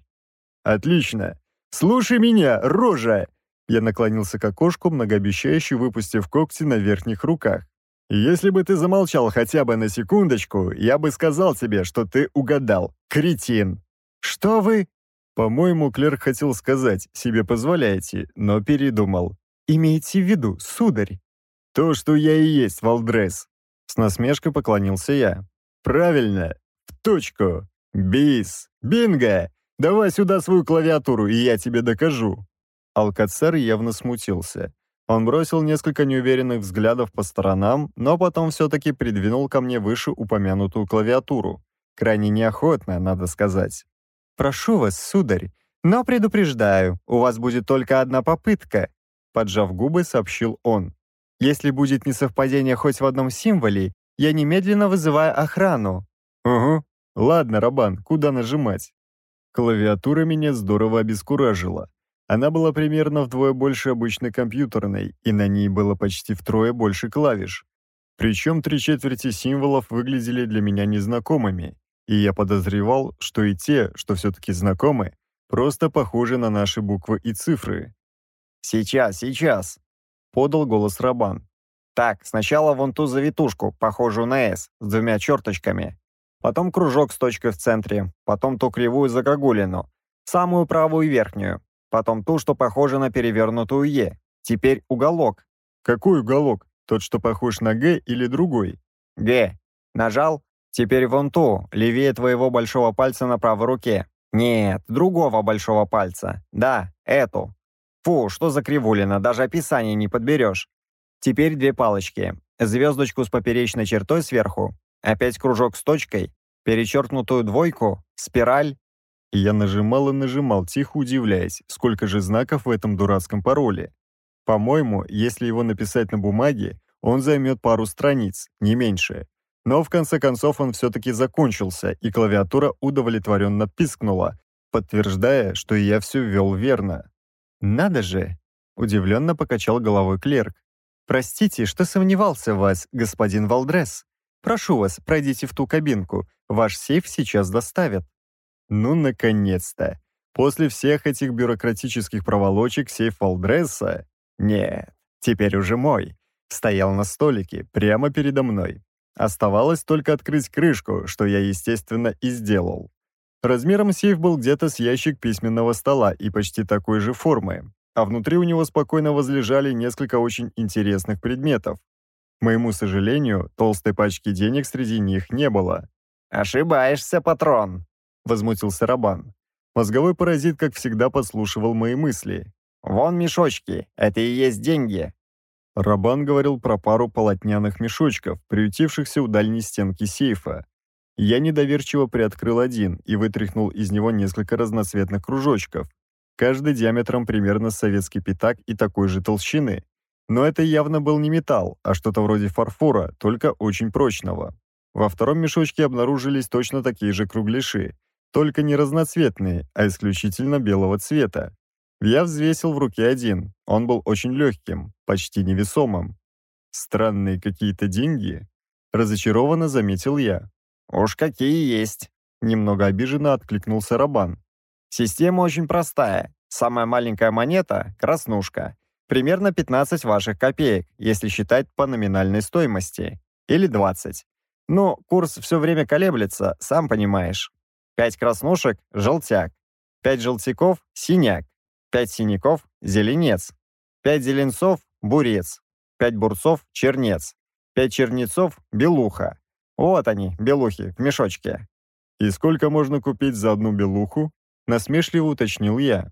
Отлично. Слушай меня, рожа! Я наклонился к окошку, многообещающе выпустив когти на верхних руках. «Если бы ты замолчал хотя бы на секундочку, я бы сказал тебе, что ты угадал. Кретин!» «Что вы?» По-моему, клер хотел сказать «себе позволяете», но передумал. «Имейте в виду, сударь». «То, что я и есть, Валдрес. С насмешкой поклонился я. «Правильно! В точку! Бис! Бинго! Давай сюда свою клавиатуру, и я тебе докажу!» Алкацер явно смутился. Он бросил несколько неуверенных взглядов по сторонам, но потом все-таки придвинул ко мне выше упомянутую клавиатуру. Крайне неохотно, надо сказать. «Прошу вас, сударь, но предупреждаю, у вас будет только одна попытка», поджав губы, сообщил он. Если будет несовпадение хоть в одном символе, я немедленно вызываю охрану». «Угу. Ладно, Рабан, куда нажимать?» Клавиатура меня здорово обескуражила. Она была примерно вдвое больше обычной компьютерной, и на ней было почти втрое больше клавиш. Причем три четверти символов выглядели для меня незнакомыми, и я подозревал, что и те, что все-таки знакомы, просто похожи на наши буквы и цифры. «Сейчас, сейчас!» — подал голос Рабан. «Так, сначала вон ту завитушку, похожую на «С», с двумя черточками. Потом кружок с точкой в центре, потом ту кривую загогулину, самую правую верхнюю, потом ту, что похожа на перевернутую «Е». Теперь уголок». «Какой уголок? Тот, что похож на «Г» или другой?» «Г». Нажал? Теперь вон ту, левее твоего большого пальца на правой руке. Нет, другого большого пальца. Да, эту. Фу, что за кривулина, даже описание не подберешь. Теперь две палочки. Звездочку с поперечной чертой сверху, опять кружок с точкой, перечеркнутую двойку, спираль. Я нажимал и нажимал, тихо удивляясь, сколько же знаков в этом дурацком пароле. По-моему, если его написать на бумаге, он займет пару страниц, не меньше. Но в конце концов он все-таки закончился, и клавиатура удовлетворенно пискнула, подтверждая, что я все ввел верно. «Надо же!» — удивленно покачал головой клерк. «Простите, что сомневался в вас, господин Валдрес. Прошу вас, пройдите в ту кабинку. Ваш сейф сейчас доставят». Ну, наконец-то! После всех этих бюрократических проволочек сейф Валдресса... Нет, теперь уже мой. Стоял на столике, прямо передо мной. Оставалось только открыть крышку, что я, естественно, и сделал. Размером сейф был где-то с ящик письменного стола и почти такой же формы, а внутри у него спокойно возлежали несколько очень интересных предметов. К моему сожалению, толстой пачки денег среди них не было. «Ошибаешься, патрон!» — возмутился Рабан. Мозговой паразит, как всегда, подслушивал мои мысли. «Вон мешочки, это и есть деньги!» Рабан говорил про пару полотняных мешочков, приютившихся у дальней стенки сейфа. Я недоверчиво приоткрыл один и вытряхнул из него несколько разноцветных кружочков, каждый диаметром примерно советский пятак и такой же толщины. Но это явно был не металл, а что-то вроде фарфора, только очень прочного. Во втором мешочке обнаружились точно такие же кругляши, только не разноцветные, а исключительно белого цвета. Я взвесил в руке один, он был очень легким, почти невесомым. Странные какие-то деньги. Разочарованно заметил я. «Уж какие есть!» Немного обиженно откликнулся Рабан. «Система очень простая. Самая маленькая монета — краснушка. Примерно 15 ваших копеек, если считать по номинальной стоимости. Или 20. Но ну, курс все время колеблется, сам понимаешь. 5 краснушек — желтяк. 5 желтяков — синяк. 5 синяков — зеленец. 5 зеленцов — бурец. 5 бурцов — чернец. 5 чернецов — белуха. Вот они, белухи, в мешочке. «И сколько можно купить за одну белуху?» Насмешливо уточнил я.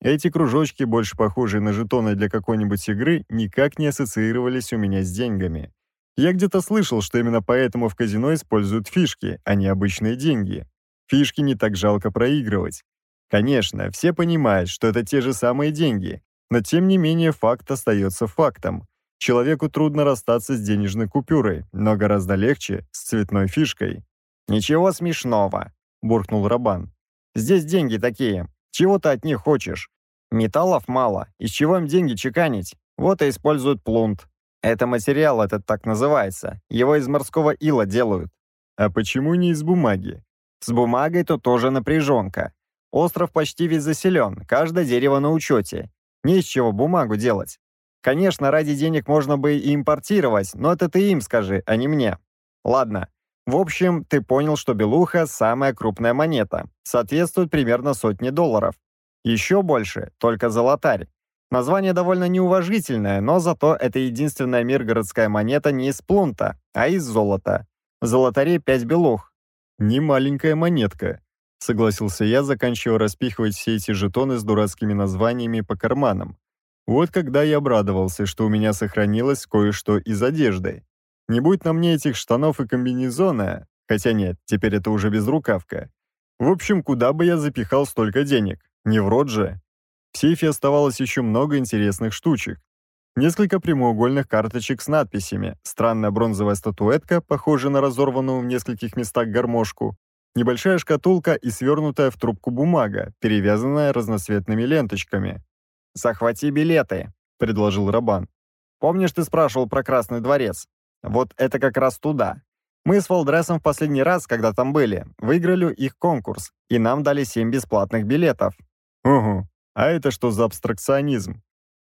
Эти кружочки, больше похожие на жетоны для какой-нибудь игры, никак не ассоциировались у меня с деньгами. Я где-то слышал, что именно поэтому в казино используют фишки, а не обычные деньги. Фишки не так жалко проигрывать. Конечно, все понимают, что это те же самые деньги, но тем не менее факт остается фактом. Человеку трудно расстаться с денежной купюрой, но гораздо легче с цветной фишкой. «Ничего смешного», — буркнул Рабан. «Здесь деньги такие. Чего ты от них хочешь? Металлов мало. Из чего им деньги чеканить? Вот и используют плунт. Это материал этот так называется. Его из морского ила делают». «А почему не из бумаги?» «С бумагой то тоже напряженка. Остров почти весь заселен, каждое дерево на учете. Не из чего бумагу делать. Конечно, ради денег можно бы и импортировать, но это ты им скажи, а не мне. Ладно. В общем, ты понял, что белуха – самая крупная монета. Соответствует примерно сотне долларов. Еще больше, только золотарь. Название довольно неуважительное, но зато это единственная миргородская монета не из плунта, а из золота. В золотаре 5 белух. «Не маленькая монетка», — согласился я, заканчивая распихивать все эти жетоны с дурацкими названиями по карманам. Вот когда я обрадовался, что у меня сохранилось кое-что из одежды. Не будь на мне этих штанов и комбинезона, хотя нет, теперь это уже безрукавка. В общем, куда бы я запихал столько денег? Не в рот же. В сейфе оставалось еще много интересных штучек. Несколько прямоугольных карточек с надписями, странная бронзовая статуэтка, похожая на разорванную в нескольких местах гармошку, небольшая шкатулка и свернутая в трубку бумага, перевязанная разноцветными ленточками захвати билеты», — предложил Рабан. «Помнишь, ты спрашивал про Красный дворец? Вот это как раз туда. Мы с Волдресом в последний раз, когда там были, выиграли их конкурс, и нам дали семь бесплатных билетов». «Угу. А это что за абстракционизм?»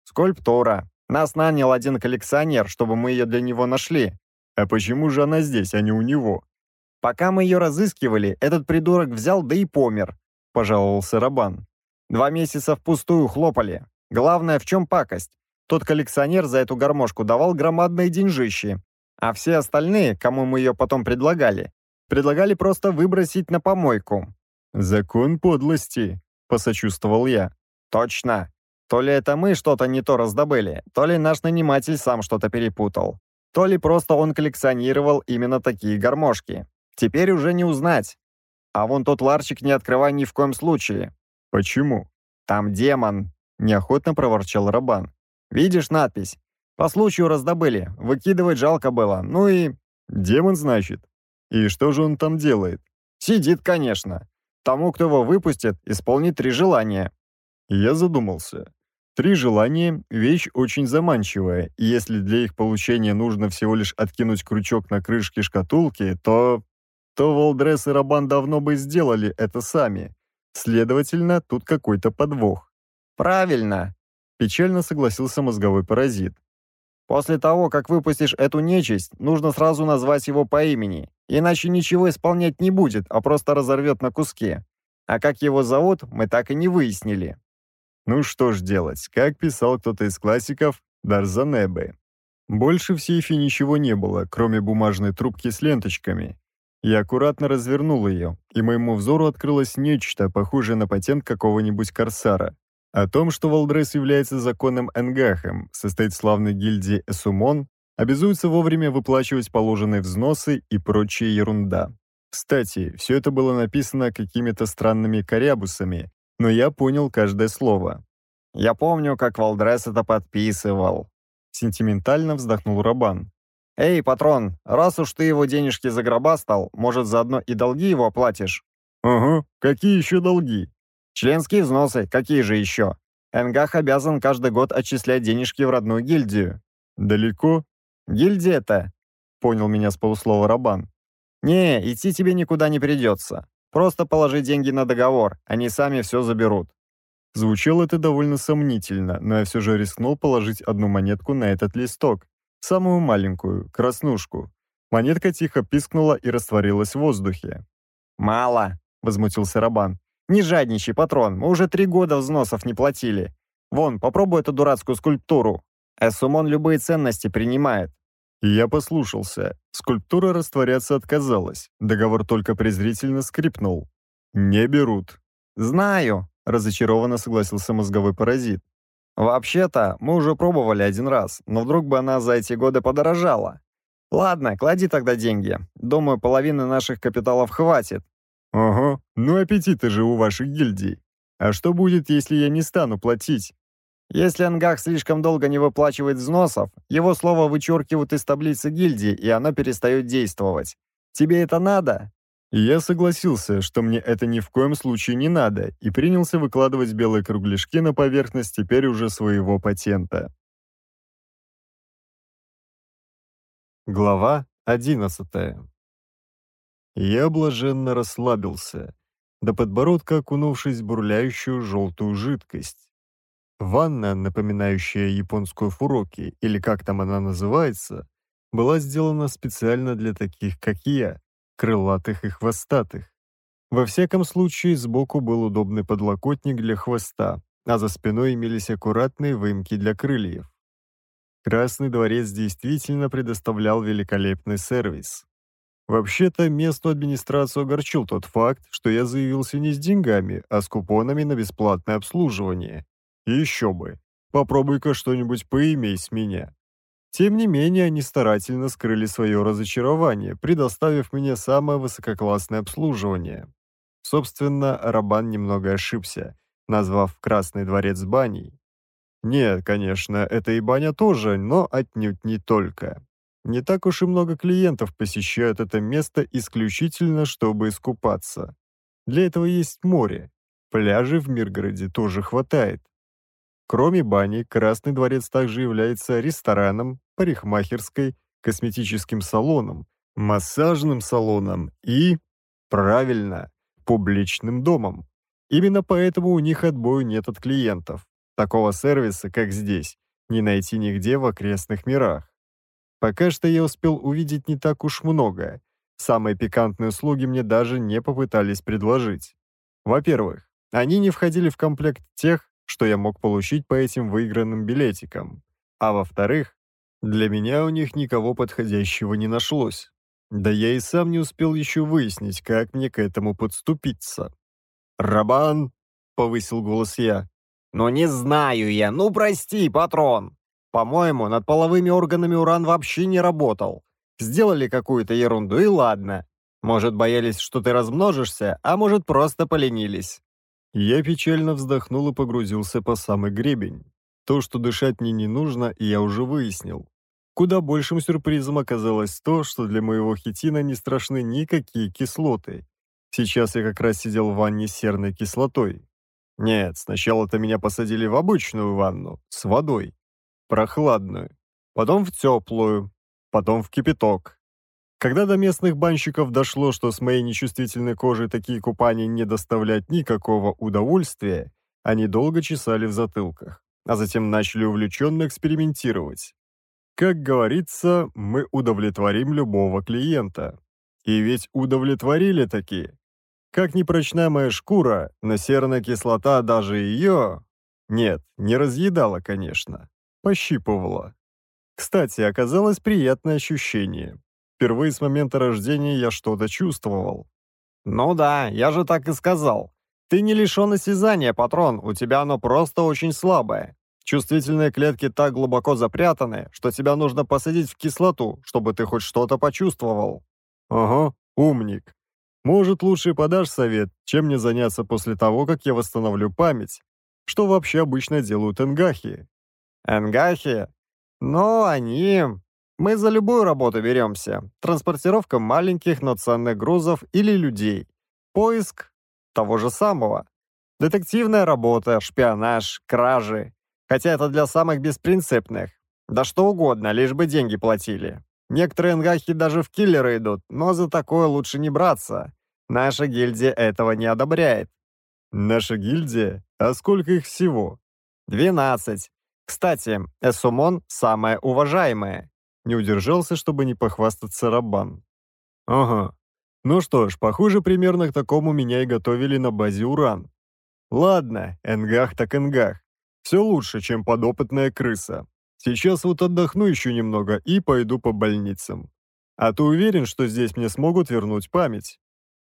«Скульптура. Нас нанял один коллекционер, чтобы мы ее для него нашли». «А почему же она здесь, а не у него?» «Пока мы ее разыскивали, этот придурок взял, да и помер», — пожаловался Рабан. «Два месяца впустую хлопали. Главное, в чем пакость? Тот коллекционер за эту гармошку давал громадные деньжищи, а все остальные, кому мы ее потом предлагали, предлагали просто выбросить на помойку. «Закон подлости», — посочувствовал я. «Точно. То ли это мы что-то не то раздобыли, то ли наш наниматель сам что-то перепутал, то ли просто он коллекционировал именно такие гармошки. Теперь уже не узнать. А вон тот ларчик не открывай ни в коем случае». «Почему?» «Там демон», Неохотно проворчал Рабан. «Видишь надпись? По случаю раздобыли. Выкидывать жалко было. Ну и...» «Демон, значит? И что же он там делает?» «Сидит, конечно. Тому, кто его выпустит, исполнит три желания». Я задумался. Три желания – вещь очень заманчивая, и если для их получения нужно всего лишь откинуть крючок на крышке шкатулки, то... то Волдресс и Рабан давно бы сделали это сами. Следовательно, тут какой-то подвох. Правильно, печально согласился мозговой паразит. После того, как выпустишь эту нечисть, нужно сразу назвать его по имени, иначе ничего исполнять не будет, а просто разорвет на куски. А как его зовут, мы так и не выяснили. Ну что ж делать, как писал кто-то из классиков Дарзанебе. Больше в сейфе ничего не было, кроме бумажной трубки с ленточками. Я аккуратно развернул ее, и моему взору открылось нечто, похожее на патент какого-нибудь корсара. О том, что Валдрес является законным энгахом, состоит славной гильдии Эсумон, обязуется вовремя выплачивать положенные взносы и прочая ерунда. Кстати, все это было написано какими-то странными корябусами, но я понял каждое слово. «Я помню, как Валдрес это подписывал», — сентиментально вздохнул Рабан. «Эй, патрон, раз уж ты его денежки загробастал, может, заодно и долги его оплатишь?» «Ага, какие еще долги?» Членские взносы, какие же еще? Энгах обязан каждый год отчислять денежки в родную гильдию. Далеко? Гильдия-то, понял меня с полуслова Рабан. Не, идти тебе никуда не придется. Просто положи деньги на договор, они сами все заберут. Звучало это довольно сомнительно, но я все же рискнул положить одну монетку на этот листок. Самую маленькую, краснушку. Монетка тихо пискнула и растворилась в воздухе. «Мало!» — возмутился Рабан. Не жадничай, патрон, мы уже три года взносов не платили. Вон, попробуй эту дурацкую скульптуру. Эсумон любые ценности принимает. Я послушался. Скульптура растворяться отказалась. Договор только презрительно скрипнул. «Не берут». «Знаю», — разочарованно согласился мозговой паразит. «Вообще-то, мы уже пробовали один раз, но вдруг бы она за эти годы подорожала. Ладно, клади тогда деньги. Думаю, половины наших капиталов хватит. «Ого, ну аппетиты же у вашей гильдии. А что будет, если я не стану платить?» Если Ангах слишком долго не выплачивает взносов, его слово вычеркивают из таблицы гильдии, и оно перестает действовать. Тебе это надо? Я согласился, что мне это ни в коем случае не надо, и принялся выкладывать белые кругляшки на поверхность теперь уже своего патента. Глава одиннадцатая я блаженно расслабился, до подбородка окунувшись в бурляющую желтую жидкость. Ванна, напоминающая японскую фуроки, или как там она называется, была сделана специально для таких, как я, крылатых и хвостатых. Во всяком случае, сбоку был удобный подлокотник для хвоста, а за спиной имелись аккуратные выемки для крыльев. Красный дворец действительно предоставлял великолепный сервис. Вообще-то, местную администрацию огорчил тот факт, что я заявился не с деньгами, а с купонами на бесплатное обслуживание. Еще бы. Попробуй-ка что-нибудь поимей с меня. Тем не менее, они старательно скрыли свое разочарование, предоставив мне самое высококлассное обслуживание. Собственно, Рабан немного ошибся, назвав Красный дворец баней. Нет, конечно, это и баня тоже, но отнюдь не только. Не так уж и много клиентов посещают это место исключительно, чтобы искупаться. Для этого есть море. Пляжей в Миргороде тоже хватает. Кроме бани, Красный дворец также является рестораном, парикмахерской, косметическим салоном, массажным салоном и, правильно, публичным домом. Именно поэтому у них отбою нет от клиентов. Такого сервиса, как здесь, не найти нигде в окрестных мирах. Пока что я успел увидеть не так уж многое. Самые пикантные услуги мне даже не попытались предложить. Во-первых, они не входили в комплект тех, что я мог получить по этим выигранным билетикам. А во-вторых, для меня у них никого подходящего не нашлось. Да я и сам не успел еще выяснить, как мне к этому подступиться. «Рабан!» — повысил голос я. «Ну не знаю я, ну прости, патрон!» По-моему, над половыми органами уран вообще не работал. Сделали какую-то ерунду и ладно. Может, боялись, что ты размножишься, а может, просто поленились». Я печально вздохнул и погрузился по самый гребень. То, что дышать мне не нужно, я уже выяснил. Куда большим сюрпризом оказалось то, что для моего хитина не страшны никакие кислоты. Сейчас я как раз сидел в ванне с серной кислотой. Нет, сначала-то меня посадили в обычную ванну, с водой прохладную, потом в теплую, потом в кипяток. Когда до местных банщиков дошло, что с моей нечувствительной кожей такие купания не доставляют никакого удовольствия, они долго чесали в затылках, а затем начали увлеченно экспериментировать. Как говорится, мы удовлетворим любого клиента. И ведь удовлетворили такие. Как непрочна моя шкура, но серная кислота даже ее... Нет, не разъедала, конечно пощипывало. Кстати, оказалось приятное ощущение. Впервые с момента рождения я что-то чувствовал. «Ну да, я же так и сказал. Ты не лишен осязания, патрон, у тебя оно просто очень слабое. Чувствительные клетки так глубоко запрятаны, что тебя нужно посадить в кислоту, чтобы ты хоть что-то почувствовал». «Ага, умник. Может, лучше подашь совет, чем мне заняться после того, как я восстановлю память, что вообще обычно делают энгахи. Ангахи? Ну, они... Мы за любую работу беремся. Транспортировка маленьких, но ценных грузов или людей. Поиск того же самого. Детективная работа, шпионаж, кражи. Хотя это для самых беспринципных. Да что угодно, лишь бы деньги платили. Некоторые ангахи даже в киллеры идут, но за такое лучше не браться. Наша гильдия этого не одобряет. Наша гильдия? А сколько их всего? 12. Кстати, Эсумон – самая уважаемая. Не удержался, чтобы не похвастаться Рабан. Ага. Ну что ж, похоже, примерно к такому меня и готовили на базе Уран. Ладно, Энгах так Энгах. Все лучше, чем подопытная крыса. Сейчас вот отдохну еще немного и пойду по больницам. А ты уверен, что здесь мне смогут вернуть память?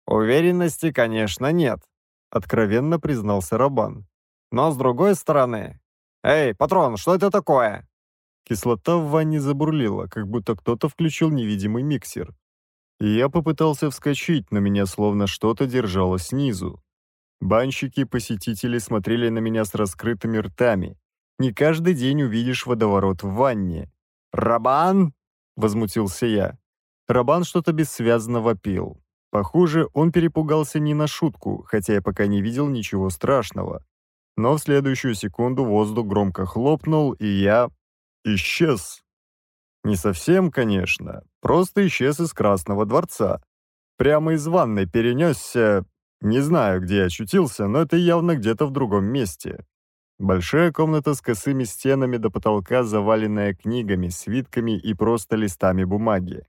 Уверенности, конечно, нет, откровенно признался Рабан. Но с другой стороны, «Эй, патрон, что это такое?» Кислота в ванне забурлила, как будто кто-то включил невидимый миксер. Я попытался вскочить, но меня словно что-то держало снизу. Банщики и посетители смотрели на меня с раскрытыми ртами. Не каждый день увидишь водоворот в ванне. «Рабан!» — возмутился я. Рабан что-то бессвязно вопил. Похоже, он перепугался не на шутку, хотя я пока не видел ничего страшного но в следующую секунду воздух громко хлопнул, и я исчез. Не совсем, конечно, просто исчез из Красного дворца. Прямо из ванной перенесся, не знаю, где очутился, но это явно где-то в другом месте. Большая комната с косыми стенами до потолка, заваленная книгами, свитками и просто листами бумаги.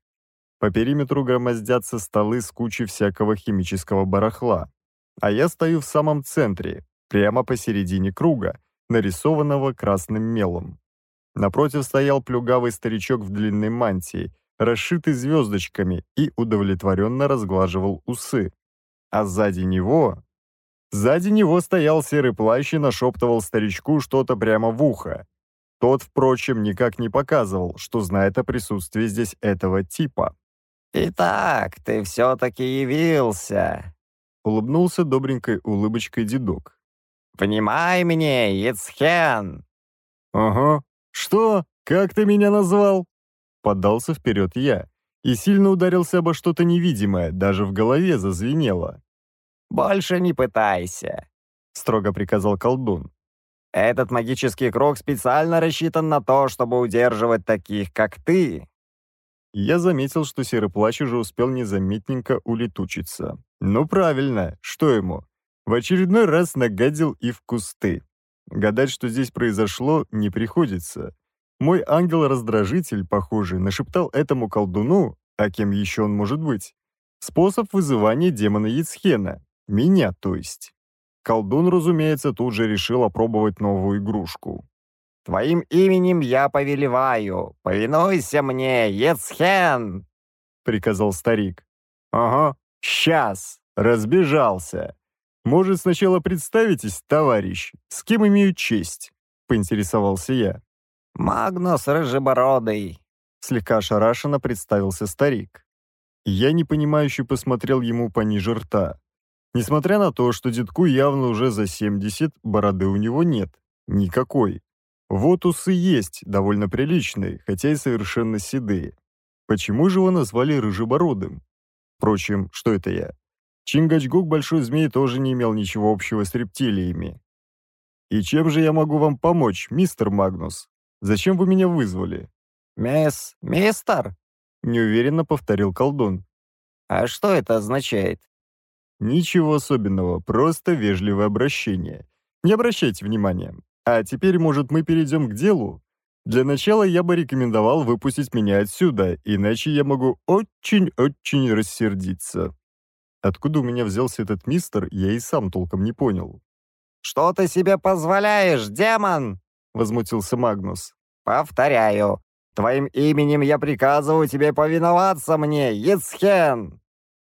По периметру громоздятся столы с кучей всякого химического барахла. А я стою в самом центре, прямо посередине круга, нарисованного красным мелом. Напротив стоял плюгавый старичок в длинной мантии, расшитый звездочками, и удовлетворенно разглаживал усы. А сзади него... Сзади него стоял серый плащ и нашептывал старичку что-то прямо в ухо. Тот, впрочем, никак не показывал, что знает о присутствии здесь этого типа. «Итак, ты все-таки явился!» Улыбнулся добренькой улыбочкой дедок. «Понимай меня, Ицхен!» «Ага. Что? Как ты меня назвал?» Поддался вперед я и сильно ударился обо что-то невидимое, даже в голове зазвенело. «Больше не пытайся», — строго приказал колдун. «Этот магический круг специально рассчитан на то, чтобы удерживать таких, как ты». Я заметил, что серый плащ уже успел незаметненько улетучиться. «Ну правильно, что ему? В очередной раз нагадил и в кусты. Гадать, что здесь произошло, не приходится. Мой ангел-раздражитель, похоже, нашептал этому колдуну, а кем еще он может быть, способ вызывания демона Яцхена, меня, то есть. Колдун, разумеется, тут же решил опробовать новую игрушку. «Твоим именем я повелеваю! Повинуйся мне, Ецхен!» — приказал старик. «Ага, сейчас!» — разбежался. «Может, сначала представитесь, товарищ, с кем имею честь?» — поинтересовался я. «Магнус Рыжебородый», — слегка ошарашенно представился старик. Я непонимающе посмотрел ему пониже рта. Несмотря на то, что дедку явно уже за 70, бороды у него нет. Никакой. Вот усы есть, довольно приличные, хотя и совершенно седые. Почему же его назвали Рыжебородым? Впрочем, что это я? Чингачгук Большой Змей тоже не имел ничего общего с рептилиями. «И чем же я могу вам помочь, мистер Магнус? Зачем вы меня вызвали?» «Мисс... мистер?» — неуверенно повторил колдун. «А что это означает?» «Ничего особенного, просто вежливое обращение. Не обращайте внимания. А теперь, может, мы перейдем к делу? Для начала я бы рекомендовал выпустить меня отсюда, иначе я могу очень-очень рассердиться». Откуда у меня взялся этот мистер, я и сам толком не понял. «Что ты себе позволяешь, демон?» — возмутился Магнус. «Повторяю, твоим именем я приказываю тебе повиноваться мне, Ецхен!»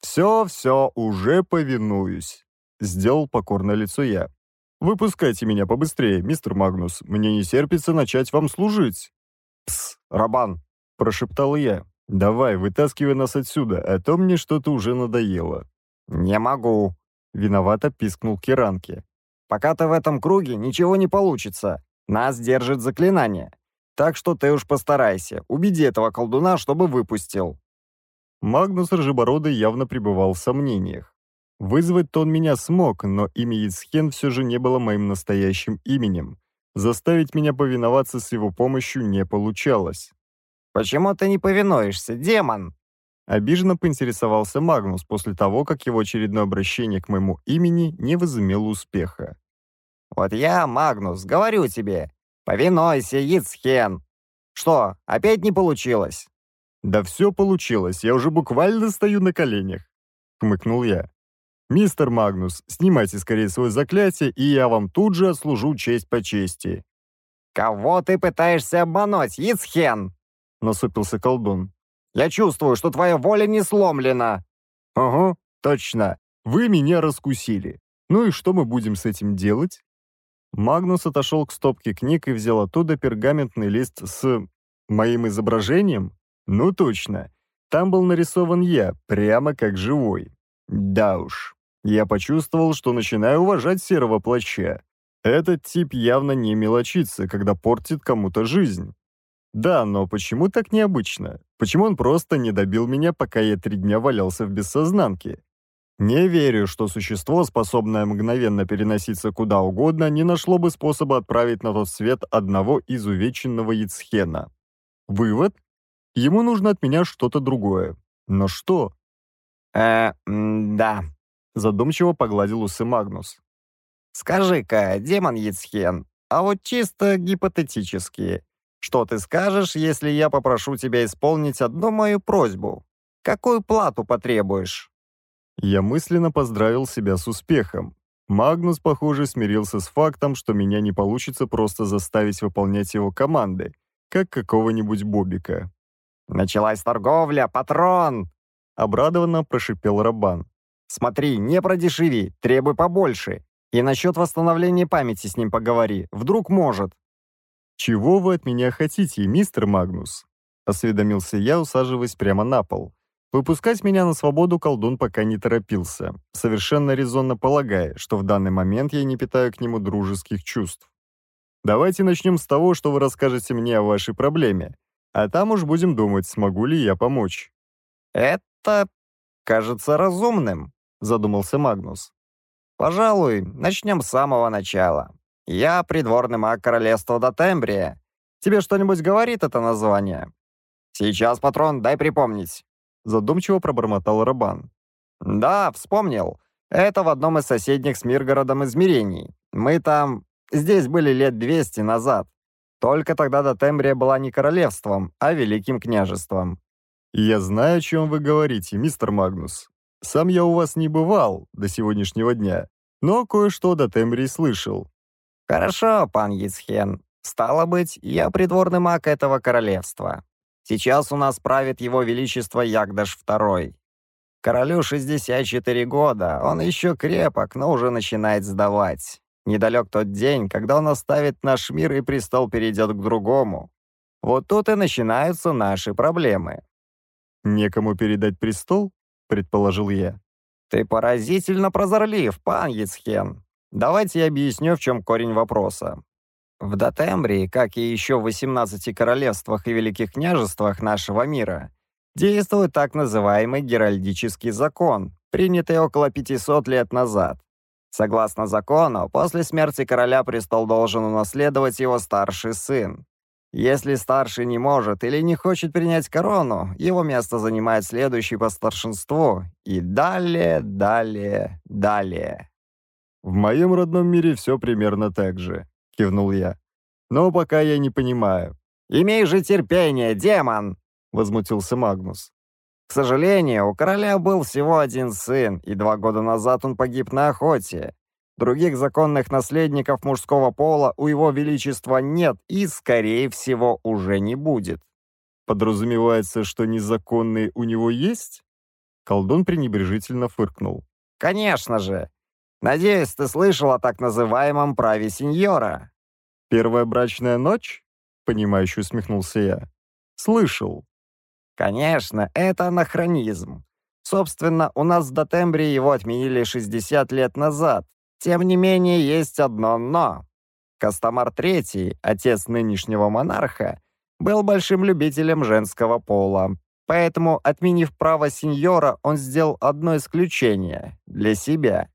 «Все, все, уже повинуюсь», — сделал покорное лицо я. «Выпускайте меня побыстрее, мистер Магнус, мне не терпится начать вам служить». «Пс, Рабан!» — прошептал я. «Давай, вытаскивай нас отсюда, а то мне что-то уже надоело». «Не могу», — виновато пискнул Киранки. «Пока ты в этом круге, ничего не получится. Нас держит заклинание. Так что ты уж постарайся, убеди этого колдуна, чтобы выпустил». Магнус Рожебородый явно пребывал в сомнениях. Вызвать-то он меня смог, но имя Ицхен все же не было моим настоящим именем. Заставить меня повиноваться с его помощью не получалось. «Почему ты не повинуешься, демон?» Обиженно поинтересовался Магнус после того, как его очередное обращение к моему имени не возымело успеха. «Вот я, Магнус, говорю тебе, повинуйся, Ицхен! Что, опять не получилось?» «Да все получилось, я уже буквально стою на коленях!» — хмыкнул я. «Мистер Магнус, снимайте скорее свое заклятие, и я вам тут же отслужу честь по чести». «Кого ты пытаешься обмануть, Ицхен?» насупился колдун. «Я чувствую, что твоя воля не сломлена!» «Ага, точно. Вы меня раскусили. Ну и что мы будем с этим делать?» Магнус отошел к стопке книг и взял оттуда пергаментный лист с... моим изображением? Ну точно. Там был нарисован я, прямо как живой. Да уж. Я почувствовал, что начинаю уважать серого плаща. Этот тип явно не мелочится, когда портит кому-то жизнь. Да, но почему так необычно? Почему он просто не добил меня, пока я три дня валялся в бессознанке? Не верю, что существо, способное мгновенно переноситься куда угодно, не нашло бы способа отправить на тот свет одного изувеченного Ицхена. Вывод? Ему нужно от меня что-то другое. Но что? э да», — задумчиво погладил усы Магнус. «Скажи-ка, демон Ицхен, а вот чисто гипотетически, что ты скажешь, если я попрошу тебя исполнить одну мою просьбу? Какую плату потребуешь?» Я мысленно поздравил себя с успехом. Магнус, похоже, смирился с фактом, что меня не получится просто заставить выполнять его команды, как какого-нибудь Бобика. «Началась торговля, патрон!» — обрадованно прошипел Рабан. «Смотри, не продешеви, требуй побольше. И насчет восстановления памяти с ним поговори, вдруг может». «Чего вы от меня хотите, мистер Магнус?» — осведомился я, усаживаясь прямо на пол. Выпускать меня на свободу колдун пока не торопился, совершенно резонно полагая, что в данный момент я не питаю к нему дружеских чувств. «Давайте начнем с того, что вы расскажете мне о вашей проблеме, а там уж будем думать, смогу ли я помочь». «Это кажется разумным», — задумался Магнус. «Пожалуй, начнем с самого начала. Я придворный маг королевства Дотембрия. Тебе что-нибудь говорит это название?» «Сейчас, патрон, дай припомнить», — задумчиво пробормотал Рабан. «Да, вспомнил. Это в одном из соседних с Миргородом измерений. Мы там... Здесь были лет 200 назад. Только тогда Дотембрия была не королевством, а великим княжеством». «Я знаю, о чем вы говорите, мистер Магнус. Сам я у вас не бывал до сегодняшнего дня, но кое-что до Тембрии слышал. «Хорошо, пан Ецхен. Стало быть, я придворный маг этого королевства. Сейчас у нас правит его величество Ягдаш II. Королю 64 года, он еще крепок, но уже начинает сдавать. Недалек тот день, когда он оставит наш мир и престол перейдет к другому. Вот тут и начинаются наши проблемы». «Некому передать престол?» — предположил я. «Ты поразительно прозорлив, пан Ецхен. Давайте я объясню, в чем корень вопроса. В Датембрии, как и еще в 18 королевствах и великих княжествах нашего мира, действует так называемый геральдический закон, принятый около 500 лет назад. Согласно закону, после смерти короля престол должен унаследовать его старший сын. Если старший не может или не хочет принять корону, его место занимает следующий по старшинству и далее, далее, далее. «В моем родном мире все примерно так же», — кивнул я. «Но пока я не понимаю». «Имей же терпение, демон!» — возмутился Магнус. «К сожалению, у короля был всего один сын, и два года назад он погиб на охоте. Других законных наследников мужского пола у его величества нет и, скорее всего, уже не будет». «Подразумевается, что незаконные у него есть?» Колдун пренебрежительно фыркнул. «Конечно же! Надеюсь, ты слышал о так называемом праве сеньора». «Первая брачная ночь?» — понимающе усмехнулся я. «Слышал». «Конечно, это анахронизм. Собственно, у нас в Дотембре его отменили 60 лет назад. Тем не менее, есть одно «но». Костомар III, отец нынешнего монарха, был большим любителем женского пола. Поэтому, отменив право сеньора, он сделал одно исключение — для себя.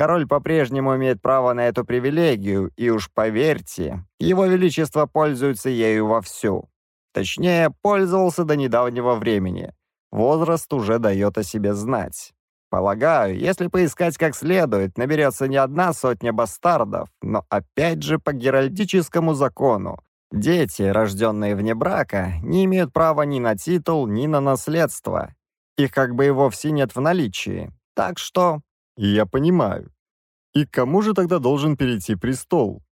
Король по-прежнему имеет право на эту привилегию, и уж поверьте, его величество пользуется ею вовсю. Точнее, пользовался до недавнего времени. Возраст уже дает о себе знать. Полагаю, если поискать как следует, наберется не одна сотня бастардов, но опять же по геральдическому закону. Дети, рожденные вне брака, не имеют права ни на титул, ни на наследство. Их как бы и вовсе нет в наличии. Так что я понимаю. И кому же тогда должен перейти престол?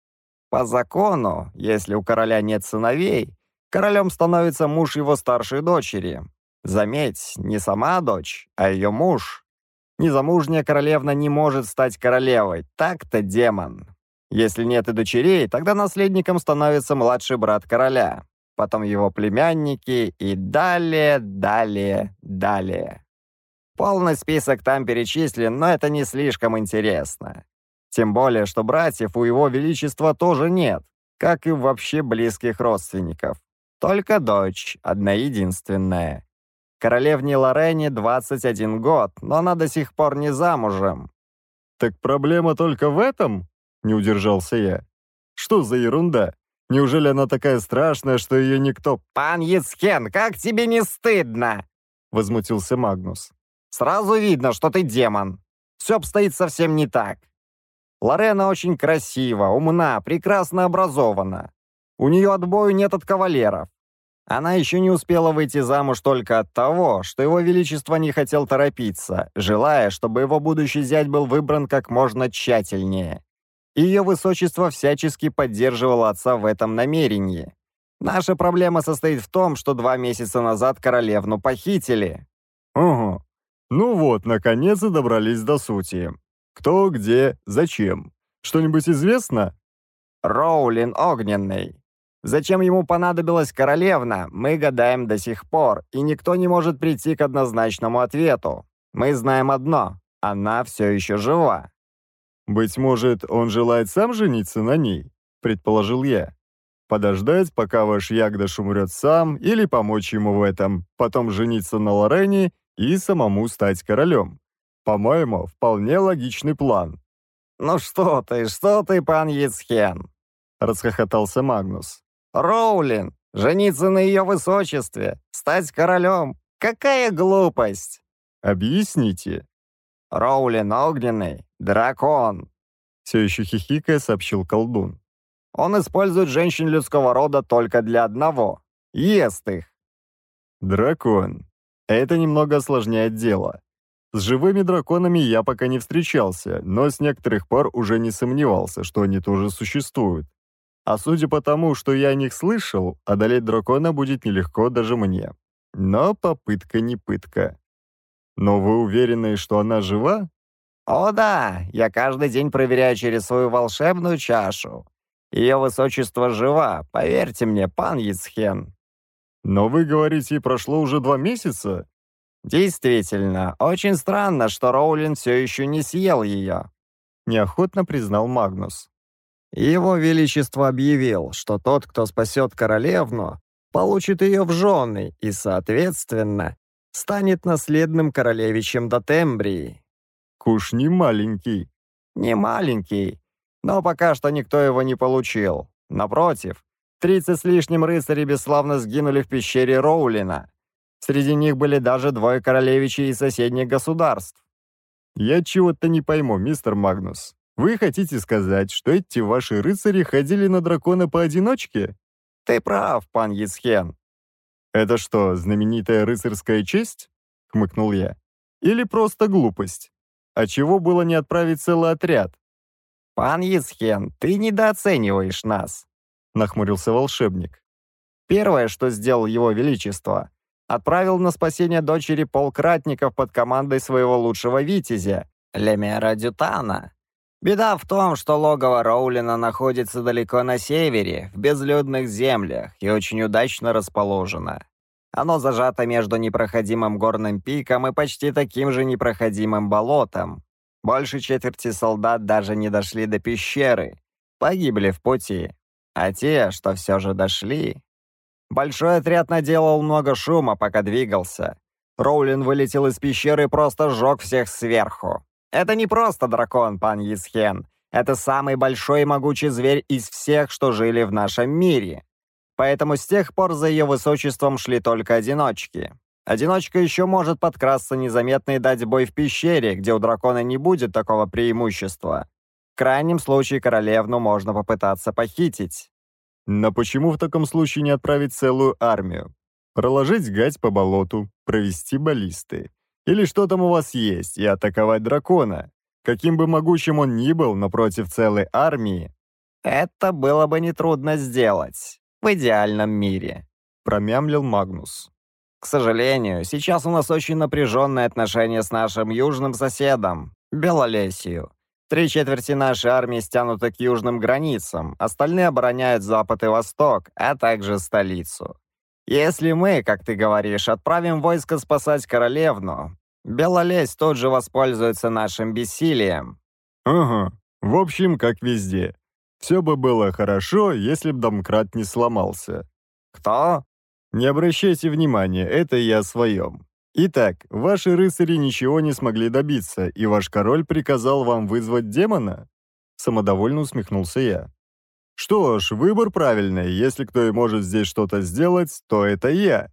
По закону, если у короля нет сыновей, королем становится муж его старшей дочери. Заметь, не сама дочь, а ее муж. Незамужняя королевна не может стать королевой, так-то демон. Если нет и дочерей, тогда наследником становится младший брат короля, потом его племянники и далее, далее, далее. Полный список там перечислен, но это не слишком интересно. Тем более, что братьев у его величества тоже нет, как и вообще близких родственников. Только дочь, одна единственная. Королевне Лорене 21 год, но она до сих пор не замужем. «Так проблема только в этом?» — не удержался я. «Что за ерунда? Неужели она такая страшная, что ее никто...» «Пан Яцхен, как тебе не стыдно?» — возмутился Магнус. Сразу видно, что ты демон. Все обстоит совсем не так. Лорена очень красива, умна, прекрасно образована. У нее отбою нет от кавалеров. Она еще не успела выйти замуж только от того, что его величество не хотел торопиться, желая, чтобы его будущий зять был выбран как можно тщательнее. Ее высочество всячески поддерживало отца в этом намерении. Наша проблема состоит в том, что два месяца назад королевну похитили. Угу, ну вот, наконец и добрались до сути. Кто, где, зачем? Что-нибудь известно? Роулин Огненный. Зачем ему понадобилась королевна, мы гадаем до сих пор, и никто не может прийти к однозначному ответу. Мы знаем одно — она все еще жива. «Быть может, он желает сам жениться на ней?» — предположил я. «Подождать, пока ваш Ягдаш умрет сам, или помочь ему в этом, потом жениться на Лорене и самому стать королем. По-моему, вполне логичный план. «Ну что ты, что ты, пан Яцхен?» — расхохотался Магнус. «Роулин, жениться на ее высочестве, стать королем. Какая глупость!» «Объясните». «Роулин огненный, дракон», — все еще хихикая сообщил колдун. «Он использует женщин людского рода только для одного — ест их». «Дракон», это немного осложняет дело. С живыми драконами я пока не встречался, но с некоторых пор уже не сомневался, что они тоже существуют. А судя по тому, что я о них слышал, одолеть дракона будет нелегко даже мне. Но попытка не пытка. Но вы уверены, что она жива? О да, я каждый день проверяю через свою волшебную чашу. Ее высочество жива, поверьте мне, пан Яцхен. «Но вы говорите, прошло уже два месяца?» «Действительно, очень странно, что Роулин все еще не съел ее», — неохотно признал Магнус. «Его Величество объявил, что тот, кто спасет королевну, получит ее в жены и, соответственно, станет наследным королевичем до Тембрии». «Куш не маленький». «Не маленький, но пока что никто его не получил. Напротив, Тридцать с лишним рыцарей бесславно сгинули в пещере Роулина. Среди них были даже двое королевичей из соседних государств. «Я чего-то не пойму, мистер Магнус. Вы хотите сказать, что эти ваши рыцари ходили на дракона поодиночке?» «Ты прав, пан Ецхен». «Это что, знаменитая рыцарская честь?» — хмыкнул я. «Или просто глупость? А чего было не отправить целый отряд?» «Пан Ецхен, ты недооцениваешь нас», нахмурился волшебник. Первое, что сделал его величество, отправил на спасение дочери полкратников под командой своего лучшего витязя, Лемера Дютана. Беда в том, что логово Роулина находится далеко на севере, в безлюдных землях, и очень удачно расположено. Оно зажато между непроходимым горным пиком и почти таким же непроходимым болотом. Больше четверти солдат даже не дошли до пещеры. Погибли в пути. А те, что все же дошли... Большой отряд наделал много шума, пока двигался. Роулин вылетел из пещеры и просто сжег всех сверху. Это не просто дракон, пан Есхен. Это самый большой и могучий зверь из всех, что жили в нашем мире. Поэтому с тех пор за ее высочеством шли только одиночки. Одиночка еще может подкрасться незаметно и дать бой в пещере, где у дракона не будет такого преимущества крайнем случае королевну можно попытаться похитить. Но почему в таком случае не отправить целую армию? Проложить гать по болоту, провести баллисты. Или что там у вас есть, и атаковать дракона. Каким бы могучим он ни был, но против целой армии... «Это было бы нетрудно сделать. В идеальном мире», — промямлил Магнус. «К сожалению, сейчас у нас очень напряженные отношения с нашим южным соседом, Белолесью. Три четверти нашей армии стянуты к южным границам, остальные обороняют запад и восток, а также столицу. Если мы, как ты говоришь, отправим войско спасать королевну, Белолесь тут же воспользуется нашим бессилием». «Ага, в общем, как везде. Все бы было хорошо, если б домкрат не сломался». «Кто?» «Не обращайте внимания, это я о своем. Итак, ваши рыцари ничего не смогли добиться, и ваш король приказал вам вызвать демона?» Самодовольно усмехнулся я. «Что ж, выбор правильный. Если кто и может здесь что-то сделать, то это я».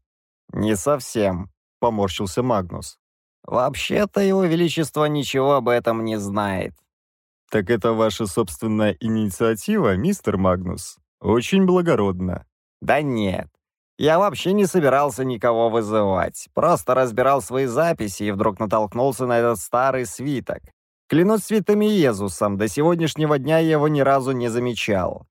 «Не совсем», — поморщился Магнус. «Вообще-то его величество ничего об этом не знает». «Так это ваша собственная инициатива, мистер Магнус? Очень благородно». «Да нет, я вообще не собирался никого вызывать. Просто разбирал свои записи и вдруг натолкнулся на этот старый свиток. Клянусь святым Иисусом, до сегодняшнего дня я его ни разу не замечал.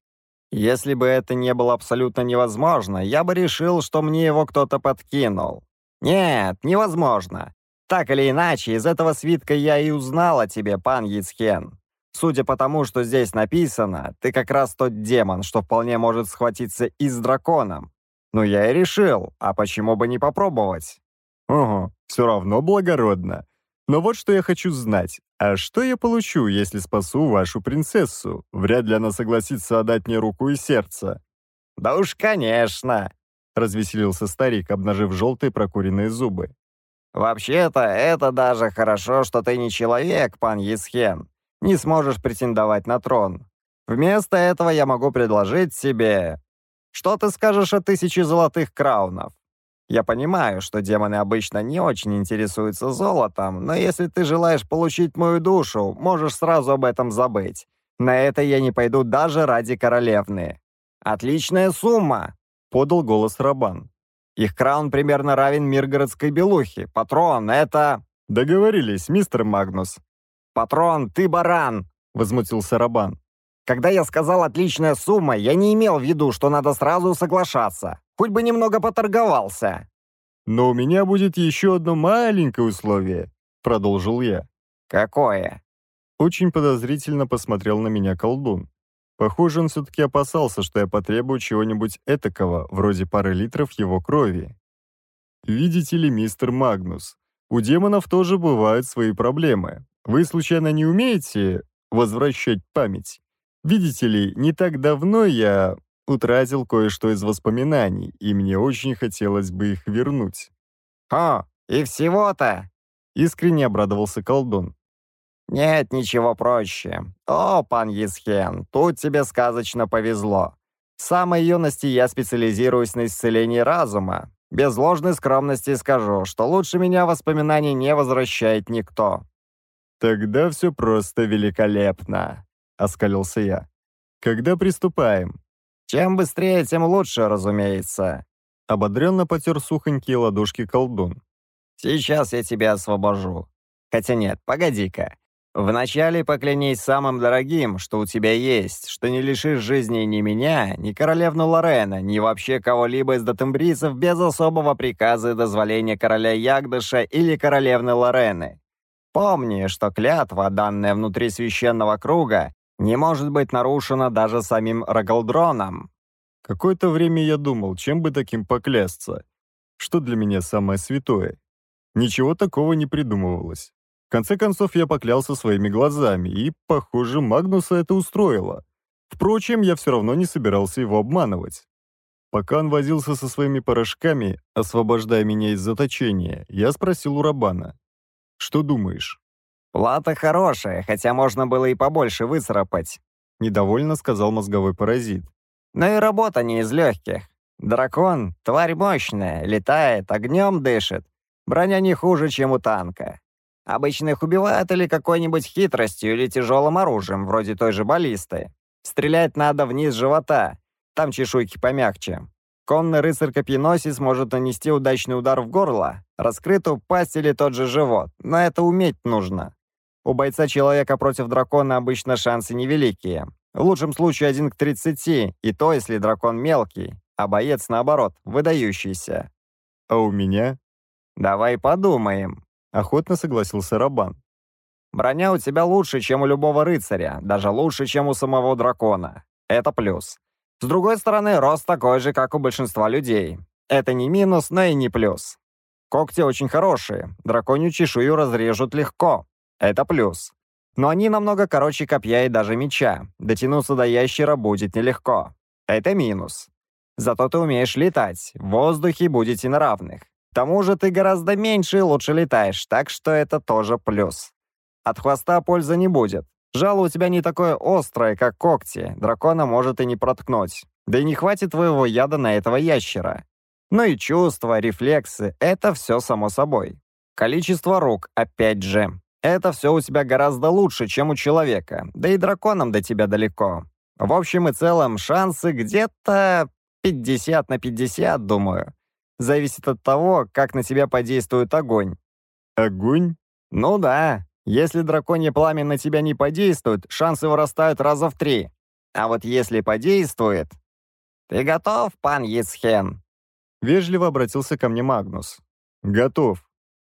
Если бы это не было абсолютно невозможно, я бы решил, что мне его кто-то подкинул. Нет, невозможно. Так или иначе, из этого свитка я и узнал о тебе, пан Яцхен. Судя по тому, что здесь написано, ты как раз тот демон, что вполне может схватиться и с драконом. Но я и решил, а почему бы не попробовать? Ого, все равно благородно. Но вот что я хочу знать. А что я получу, если спасу вашу принцессу? Вряд ли она согласится отдать мне руку и сердце. Да уж, конечно, развеселился старик, обнажив желтые прокуренные зубы. «Вообще-то, это даже хорошо, что ты не человек, пан Есхен. Не сможешь претендовать на трон. Вместо этого я могу предложить тебе что ты скажешь о тысяче золотых краунов? Я понимаю, что демоны обычно не очень интересуются золотом, но если ты желаешь получить мою душу, можешь сразу об этом забыть. На это я не пойду даже ради королевны. Отличная сумма!» — подал голос Рабан. «Их краун примерно равен миргородской белухе. Патрон, это...» «Договорились, мистер Магнус». «Патрон, ты баран!» — возмутился Рабан. Когда я сказал «отличная сумма», я не имел в виду, что надо сразу соглашаться. Хоть бы немного поторговался. «Но у меня будет еще одно маленькое условие», — продолжил я. «Какое?» Очень подозрительно посмотрел на меня колдун. Похоже, он все-таки опасался, что я потребую чего-нибудь этакого, вроде пары литров его крови. «Видите ли, мистер Магнус, у демонов тоже бывают свои проблемы. Вы, случайно, не умеете возвращать память?» Видите ли, не так давно я утратил кое-что из воспоминаний, и мне очень хотелось бы их вернуть». «О, и всего-то!» — искренне обрадовался колдун. «Нет ничего проще. О, пан Есхен, тут тебе сказочно повезло. С самой юности я специализируюсь на исцелении разума. Без ложной скромности скажу, что лучше меня воспоминаний не возвращает никто». «Тогда все просто великолепно. — оскалился я. «Когда приступаем?» «Чем быстрее, тем лучше, разумеется», — ободренно потер сухонькие ладошки колдун. «Сейчас я тебя освобожу. Хотя нет, погоди-ка. Вначале поклянись самым дорогим, что у тебя есть, что не лишишь жизни ни меня, ни королевну Лорена, ни вообще кого-либо из дотембрийцев без особого приказа и дозволения короля Ягдыша или королевны Лорены. Помни, что клятва, данная внутри священного круга, не может быть нарушена даже самим Рогалдроном. Какое-то время я думал, чем бы таким поклясться. Что для меня самое святое? Ничего такого не придумывалось. В конце концов, я поклялся своими глазами, и, похоже, Магнуса это устроило. Впрочем, я все равно не собирался его обманывать. Пока он возился со своими порошками, освобождая меня из заточения, я спросил у Рабана, «Что думаешь?» «Плата хорошая, хотя можно было и побольше выцарапать», — недовольно сказал мозговой паразит. «Но и работа не из легких. Дракон — тварь мощная, летает, огнем дышит. Броня не хуже, чем у танка. Обычных убивают или какой-нибудь хитростью или тяжелым оружием, вроде той же баллисты. Стрелять надо вниз живота, там чешуйки помягче. Конный рыцарь-копьеносец может нанести удачный удар в горло, раскрытую пасть или тот же живот, но это уметь нужно. У бойца-человека против дракона обычно шансы невеликие. В лучшем случае один к 30, и то, если дракон мелкий, а боец, наоборот, выдающийся. «А у меня?» «Давай подумаем», — охотно согласился Рабан. «Броня у тебя лучше, чем у любого рыцаря, даже лучше, чем у самого дракона. Это плюс. С другой стороны, рост такой же, как у большинства людей. Это не минус, но и не плюс. Когти очень хорошие, драконью чешую разрежут легко. Это плюс. Но они намного короче копья и даже меча. Дотянуться до ящера будет нелегко. Это минус. Зато ты умеешь летать. В воздухе будете на равных. К тому же ты гораздо меньше и лучше летаешь, так что это тоже плюс. От хвоста пользы не будет. Жало у тебя не такое острое, как когти. Дракона может и не проткнуть. Да и не хватит твоего яда на этого ящера. Ну и чувства, рефлексы — это все само собой. Количество рук, опять же. Это все у тебя гораздо лучше, чем у человека, да и драконам до тебя далеко. В общем и целом, шансы где-то 50 на 50, думаю. Зависит от того, как на тебя подействует огонь. Огонь? Ну да. Если драконье пламя на тебя не подействует, шансы вырастают раза в три. А вот если подействует... Ты готов, пан Ицхен? Вежливо обратился ко мне Магнус. Готов.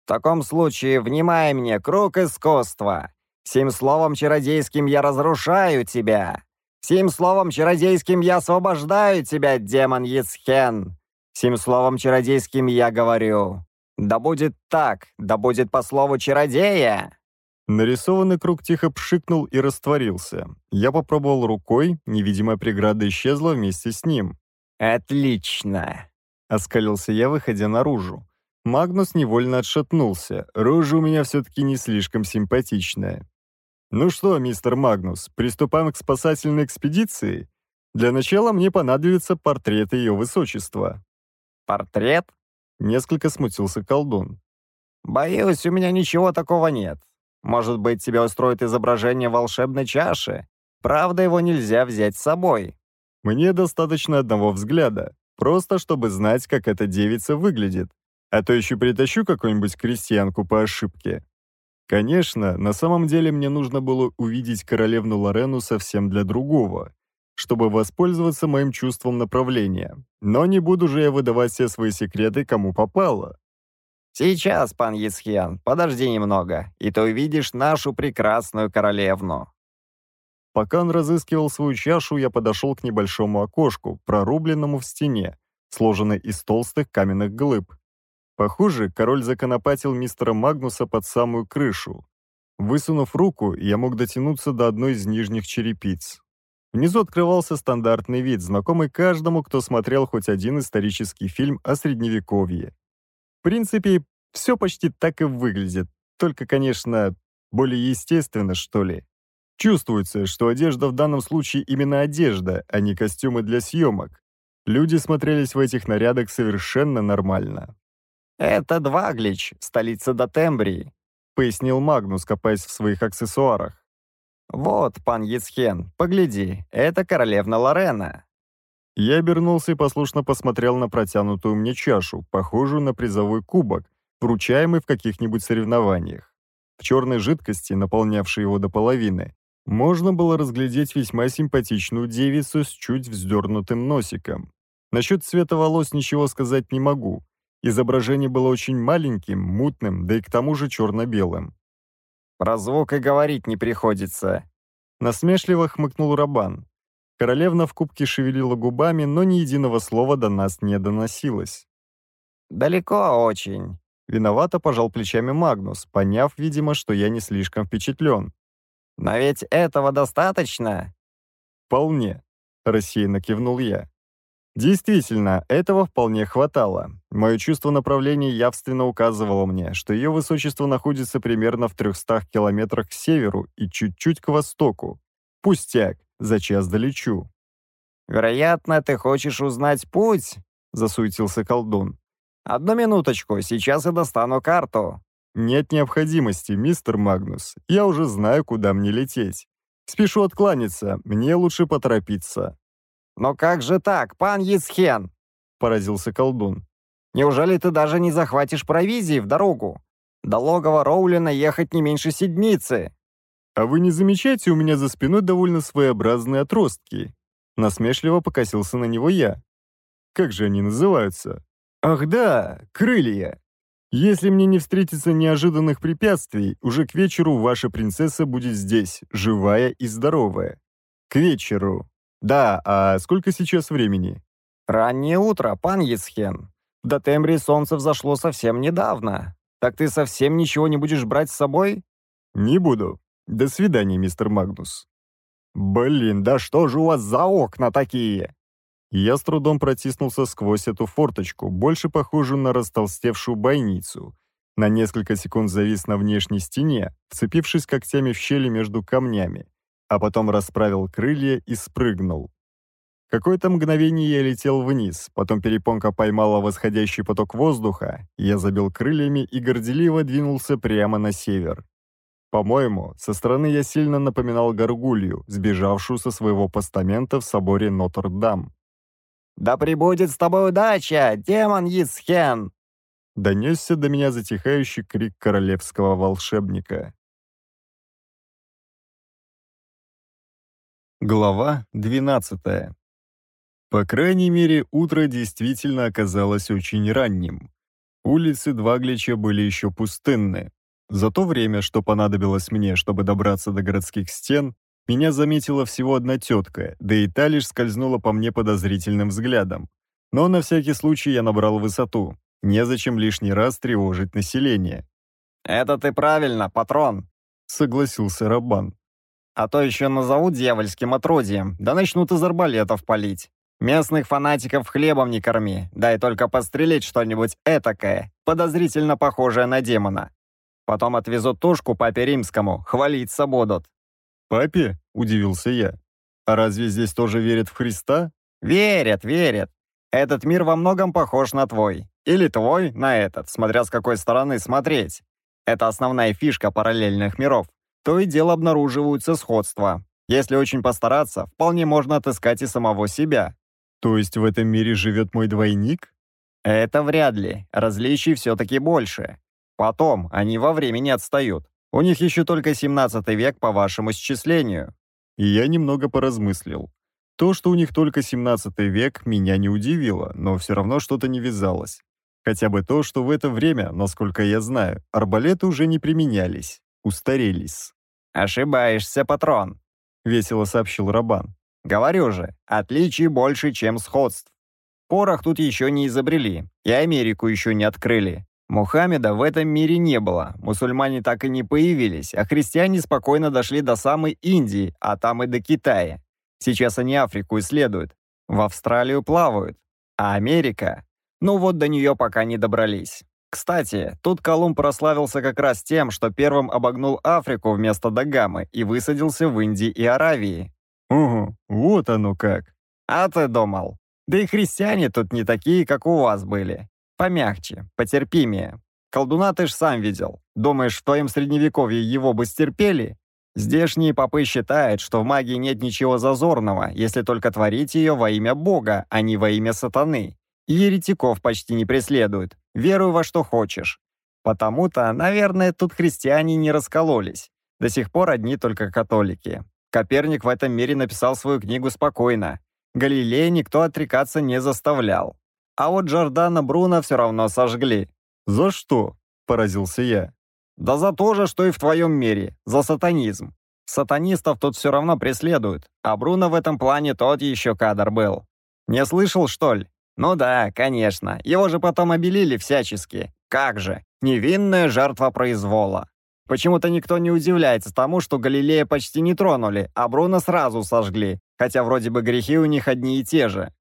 В таком случае, внимай мне, круг искусства. Всем словом чародейским я разрушаю тебя. Всем словом чародейским я освобождаю тебя, демон Есхен. Всем словом чародейским я говорю. Да будет так, да будет по слову чародея. Нарисованный круг тихо пшикнул и растворился. Я попробовал рукой, невидимая преграда исчезла вместе с ним. «Отлично!» — оскалился я, выходя наружу. Магнус невольно отшатнулся, рожа у меня все-таки не слишком симпатичная. «Ну что, мистер Магнус, приступаем к спасательной экспедиции? Для начала мне понадобится портрет ее высочества». «Портрет?» — несколько смутился колдун. «Боюсь, у меня ничего такого нет. Может быть, тебя устроит изображение волшебной чаши? Правда, его нельзя взять с собой». «Мне достаточно одного взгляда, просто чтобы знать, как эта девица выглядит. А то еще притащу какую-нибудь крестьянку по ошибке. Конечно, на самом деле мне нужно было увидеть королевну Лорену совсем для другого, чтобы воспользоваться моим чувством направления. Но не буду же я выдавать все свои секреты кому попало. «Сейчас, пан Ецхиан, подожди немного, и ты увидишь нашу прекрасную королевну». Пока он разыскивал свою чашу, я подошел к небольшому окошку, прорубленному в стене, сложенной из толстых каменных глыб, Похоже, король законопатил мистера Магнуса под самую крышу. Высунув руку, я мог дотянуться до одной из нижних черепиц. Внизу открывался стандартный вид, знакомый каждому, кто смотрел хоть один исторический фильм о Средневековье. В принципе, все почти так и выглядит, только, конечно, более естественно, что ли. Чувствуется, что одежда в данном случае именно одежда, а не костюмы для съемок. Люди смотрелись в этих нарядах совершенно нормально. «Это Дваглич, столица Дотембрии», — пояснил Магнус, копаясь в своих аксессуарах. «Вот, пан Ецхен, погляди, это королевна Лорена». Я обернулся и послушно посмотрел на протянутую мне чашу, похожую на призовой кубок, вручаемый в каких-нибудь соревнованиях. В черной жидкости, наполнявшей его до половины, можно было разглядеть весьма симпатичную девицу с чуть вздернутым носиком. Насчет цвета волос ничего сказать не могу. Изображение было очень маленьким, мутным, да и к тому же черно-белым. «Про звук и говорить не приходится», — насмешливо хмыкнул Рабан. Королевна в кубке шевелила губами, но ни единого слова до нас не доносилось. «Далеко очень», — виновато пожал плечами Магнус, поняв, видимо, что я не слишком впечатлен. «Но ведь этого достаточно?» «Вполне», — рассеянно кивнул я. Действительно, этого вполне хватало. Мое чувство направления явственно указывало мне, что ее высочество находится примерно в 300 километрах к северу и чуть-чуть к востоку. Пустяк, за час долечу. «Вероятно, ты хочешь узнать путь?» — засуетился колдун. «Одну минуточку, сейчас я достану карту». «Нет необходимости, мистер Магнус. Я уже знаю, куда мне лететь. Спешу откланяться, мне лучше поторопиться». «Но как же так, пан Есхен?» — поразился колдун. «Неужели ты даже не захватишь провизии в дорогу? До логова Роулина ехать не меньше седмицы!» «А вы не замечаете, у меня за спиной довольно своеобразные отростки?» Насмешливо покосился на него я. «Как же они называются?» «Ах да, крылья!» «Если мне не встретится неожиданных препятствий, уже к вечеру ваша принцесса будет здесь, живая и здоровая». «К вечеру!» «Да, а сколько сейчас времени?» «Раннее утро, пан Ецхен. До Тембри солнце взошло совсем недавно. Так ты совсем ничего не будешь брать с собой?» «Не буду. До свидания, мистер Магнус». «Блин, да что же у вас за окна такие?» Я с трудом протиснулся сквозь эту форточку, больше похожую на растолстевшую бойницу. На несколько секунд завис на внешней стене, вцепившись когтями в щели между камнями а потом расправил крылья и спрыгнул. Какое-то мгновение я летел вниз, потом перепонка поймала восходящий поток воздуха, я забил крыльями и горделиво двинулся прямо на север. По-моему, со стороны я сильно напоминал горгулью, сбежавшую со своего постамента в соборе Нотр-Дам. «Да прибудет с тобой удача, демон Ицхен!» Донесся до меня затихающий крик королевского волшебника. Глава 12. По крайней мере, утро действительно оказалось очень ранним. Улицы Дваглича были еще пустынны. За то время, что понадобилось мне, чтобы добраться до городских стен, меня заметила всего одна тетка, да и та лишь скользнула по мне подозрительным взглядом. Но на всякий случай я набрал высоту. Незачем лишний раз тревожить население. «Это ты правильно, патрон!» — согласился Рабан. А то еще назовут дьявольским отродьем, да начнут из арбалетов палить. Местных фанатиков хлебом не корми, дай только подстрелить что-нибудь этакое, подозрительно похожее на демона. Потом отвезут тушку папе римскому, хвалиться будут». «Папе?» — удивился я. «А разве здесь тоже верят в Христа?» «Верят, верят. Этот мир во многом похож на твой. Или твой на этот, смотря с какой стороны смотреть. Это основная фишка параллельных миров то и дело обнаруживаются сходства. Если очень постараться, вполне можно отыскать и самого себя. То есть в этом мире живет мой двойник? Это вряд ли. Различий все-таки больше. Потом, они во времени отстают. У них еще только 17 век по вашему счислению. И я немного поразмыслил. То, что у них только 17 век, меня не удивило, но все равно что-то не вязалось. Хотя бы то, что в это время, насколько я знаю, арбалеты уже не применялись, устарелись. «Ошибаешься, патрон», — весело сообщил Рабан. «Говорю же, отличий больше, чем сходств. Порох тут еще не изобрели, и Америку еще не открыли. Мухаммеда в этом мире не было, мусульмане так и не появились, а христиане спокойно дошли до самой Индии, а там и до Китая. Сейчас они Африку исследуют, в Австралию плавают, а Америка? Ну вот до нее пока не добрались. Кстати, тут Колумб прославился как раз тем, что первым обогнул Африку вместо Дагамы и высадился в Индии и Аравии. Угу, вот оно как. А ты думал? Да и христиане тут не такие, как у вас были. Помягче, потерпимее. Колдуна ты ж сам видел. Думаешь, в твоем средневековье его бы стерпели? Здешние попы считают, что в магии нет ничего зазорного, если только творить ее во имя Бога, а не во имя сатаны. И еретиков почти не преследуют верую во что хочешь. Потому-то, наверное, тут христиане не раскололись. До сих пор одни только католики. Коперник в этом мире написал свою книгу спокойно. Галилея никто отрекаться не заставлял. А вот Джордана Бруно все равно сожгли. «За что?» – поразился я. «Да за то же, что и в твоем мире. За сатанизм. Сатанистов тут все равно преследуют, а Бруно в этом плане тот еще кадр был. Не слышал, что ли? Ну да, конечно, его же потом обелили всячески. Как же, невинная жертва произвола. Почему-то никто не удивляется тому, что Галилея почти не тронули, а Бруно сразу сожгли, хотя вроде бы грехи у них одни и те же.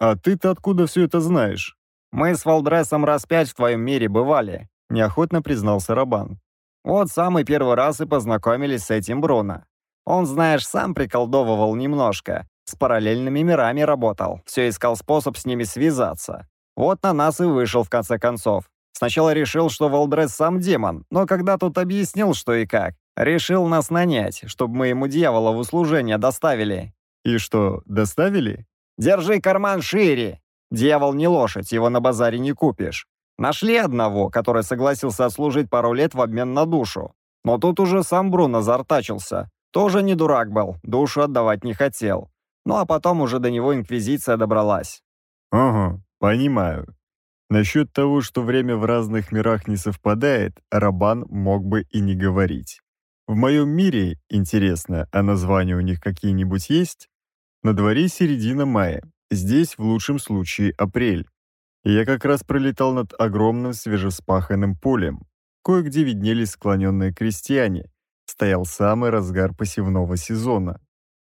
«А ты-то откуда все это знаешь?» «Мы с Валдресом раз пять в твоем мире бывали», — неохотно признался Рабан. «Вот самый первый раз и познакомились с этим Бруно. Он, знаешь, сам приколдовывал немножко, с параллельными мирами работал. Все искал способ с ними связаться. Вот на нас и вышел в конце концов. Сначала решил, что Валдрес сам демон, но когда тут объяснил, что и как, решил нас нанять, чтобы мы ему дьявола в услужение доставили. И что, доставили? Держи карман шире! Дьявол не лошадь, его на базаре не купишь. Нашли одного, который согласился отслужить пару лет в обмен на душу. Но тут уже сам Бруно зартачился. Тоже не дурак был, душу отдавать не хотел. Ну а потом уже до него инквизиция добралась. Ага, понимаю. Насчет того, что время в разных мирах не совпадает, Рабан мог бы и не говорить. В моем мире, интересно, а названия у них какие-нибудь есть? На дворе середина мая, здесь в лучшем случае апрель. И я как раз пролетал над огромным свежеспаханным полем. Кое-где виднелись склоненные крестьяне. Стоял самый разгар посевного сезона,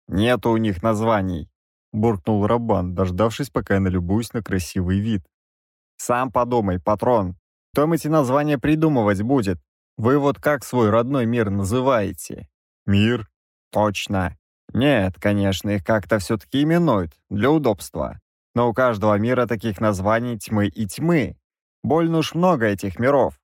нет у них названий», — буркнул Рабан, дождавшись, пока я налюбуюсь на красивый вид. «Сам подумай, патрон. Кто им эти названия придумывать будет? Вы вот как свой родной мир называете?» «Мир?» «Точно. Нет, конечно, их как-то все-таки именуют, для удобства. Но у каждого мира таких названий тьмы и тьмы. Больно уж много этих миров.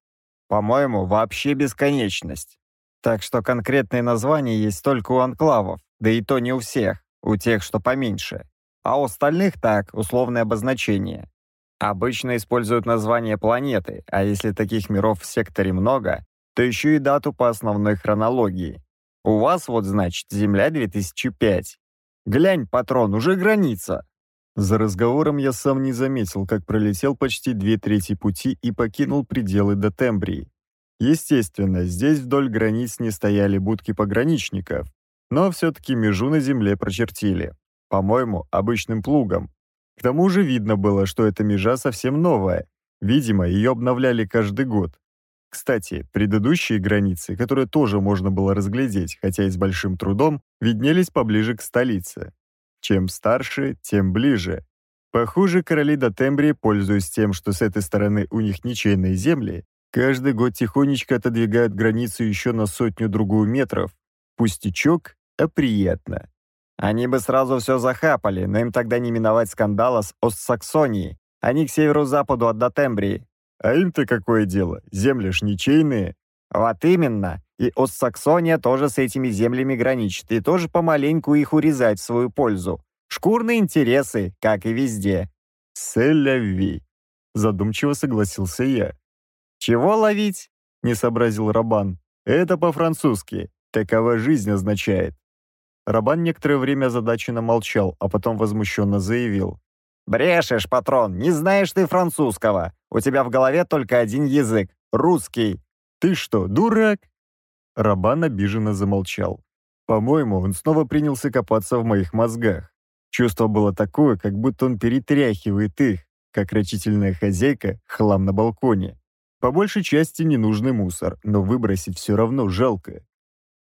По-моему, вообще бесконечность. Так что конкретные названия есть только у анклавов, да и то не у всех, у тех, что поменьше. А у остальных так, условное обозначение. Обычно используют название планеты, а если таких миров в секторе много, то еще и дату по основной хронологии. У вас вот, значит, Земля 2005. Глянь, патрон, уже граница. За разговором я сам не заметил, как пролетел почти две трети пути и покинул пределы Дотембрии. Естественно, здесь вдоль границ не стояли будки пограничников, но все-таки межу на земле прочертили. По-моему, обычным плугом. К тому же видно было, что эта межа совсем новая. Видимо, ее обновляли каждый год. Кстати, предыдущие границы, которые тоже можно было разглядеть, хотя и с большим трудом, виднелись поближе к столице. Чем старше, тем ближе. Похоже, короли до Тембрии, пользуясь тем, что с этой стороны у них ничейные земли, Каждый год тихонечко отодвигают границу еще на сотню-другую метров. Пустячок, а приятно. Они бы сразу все захапали, но им тогда не миновать скандала с Остсаксонией. Они к северу-западу от Дотембрии. А им-то какое дело? Земли ж ничейные. Вот именно. И Остсаксония тоже с этими землями граничит, и тоже помаленьку их урезать в свою пользу. Шкурные интересы, как и везде. «Селяви», — задумчиво согласился я. «Чего ловить?» — не сообразил Рабан. «Это по-французски. Такова жизнь означает». Рабан некоторое время озадаченно молчал, а потом возмущенно заявил. «Брешешь, патрон, не знаешь ты французского. У тебя в голове только один язык — русский. Ты что, дурак?» Рабан обиженно замолчал. По-моему, он снова принялся копаться в моих мозгах. Чувство было такое, как будто он перетряхивает их, как рачительная хозяйка хлам на балконе. По большей части ненужный мусор, но выбросить все равно жалко.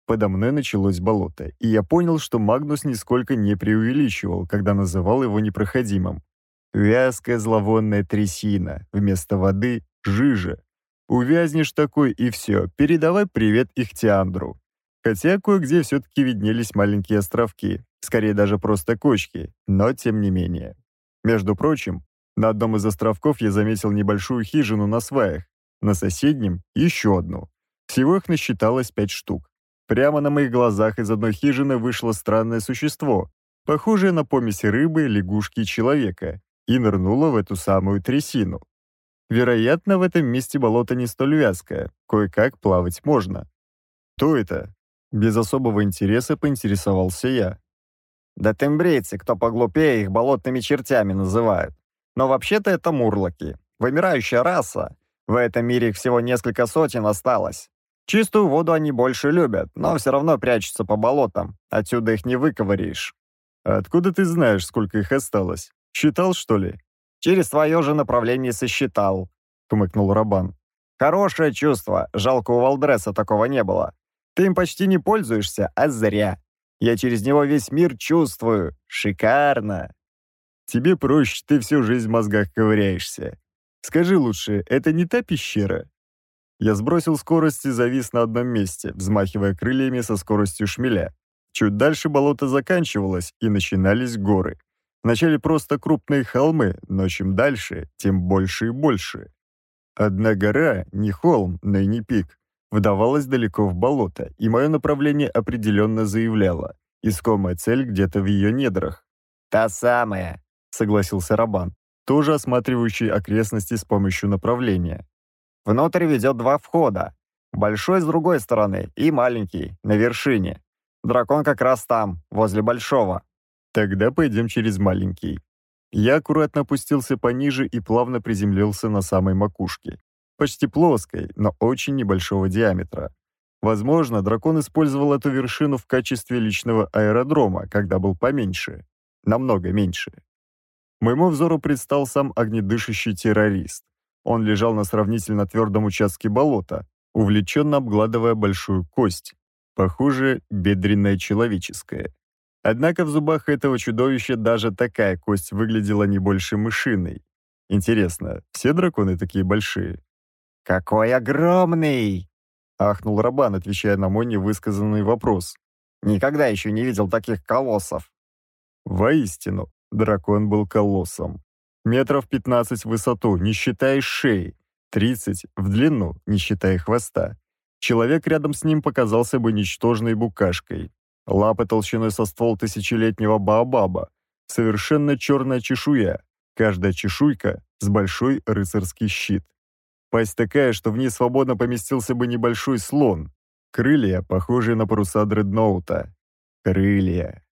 Подо мной началось болото, и я понял, что Магнус нисколько не преувеличивал, когда называл его непроходимым. Вязкая зловонная трясина, вместо воды — жижа. Увязнешь такой и все, передавай привет Ихтиандру. Хотя кое-где все-таки виднелись маленькие островки, скорее даже просто кочки, но тем не менее. Между прочим, на одном из островков я заметил небольшую хижину на сваях, на соседнем — еще одну. Всего их насчиталось пять штук. Прямо на моих глазах из одной хижины вышло странное существо, похожее на помесь рыбы, лягушки и человека, и нырнуло в эту самую трясину. Вероятно, в этом месте болото не столь вязкое, кое-как плавать можно. «Кто это?» Без особого интереса поинтересовался я. «Да тембрейцы, кто поглупее, их болотными чертями называют. Но вообще-то это мурлоки. Вымирающая раса. В этом мире их всего несколько сотен осталось. Чистую воду они больше любят, но все равно прячутся по болотам. Отсюда их не выковыришь. Откуда ты знаешь, сколько их осталось? Считал, что ли? Через свое же направление сосчитал, хмыкнул Рабан. Хорошее чувство. Жалко, у Валдреса такого не было. Ты им почти не пользуешься, а зря. Я через него весь мир чувствую. Шикарно. Тебе проще, ты всю жизнь в мозгах ковыряешься. Скажи лучше, это не та пещера?» Я сбросил скорость и завис на одном месте, взмахивая крыльями со скоростью шмеля. Чуть дальше болото заканчивалось, и начинались горы. Вначале просто крупные холмы, но чем дальше, тем больше и больше. Одна гора, не холм, но и не пик, вдавалась далеко в болото, и мое направление определенно заявляло. Искомая цель где-то в ее недрах. «Та самая», — согласился Рабан тоже осматривающий окрестности с помощью направления. Внутрь ведет два входа. Большой с другой стороны и маленький, на вершине. Дракон как раз там, возле большого. Тогда пойдем через маленький. Я аккуратно опустился пониже и плавно приземлился на самой макушке. Почти плоской, но очень небольшого диаметра. Возможно, дракон использовал эту вершину в качестве личного аэродрома, когда был поменьше. Намного меньше. Моему взору предстал сам огнедышащий террорист. Он лежал на сравнительно твердом участке болота, увлеченно обгладывая большую кость, похоже, бедренная человеческая. Однако в зубах этого чудовища даже такая кость выглядела не больше мышиной. Интересно, все драконы такие большие? «Какой огромный!» — ахнул Рабан, отвечая на мой невысказанный вопрос. «Никогда еще не видел таких колоссов!» «Воистину, Дракон был колоссом. Метров 15 в высоту, не считая шеи, 30 в длину, не считая хвоста. Человек рядом с ним показался бы ничтожной букашкой. Лапы толщиной со ствол тысячелетнего баобаба, совершенно черная чешуя, каждая чешуйка с большой рыцарский щит. Пасть такая, что в ней свободно поместился бы небольшой слон. Крылья, похожие на паруса дредноута. Крылья.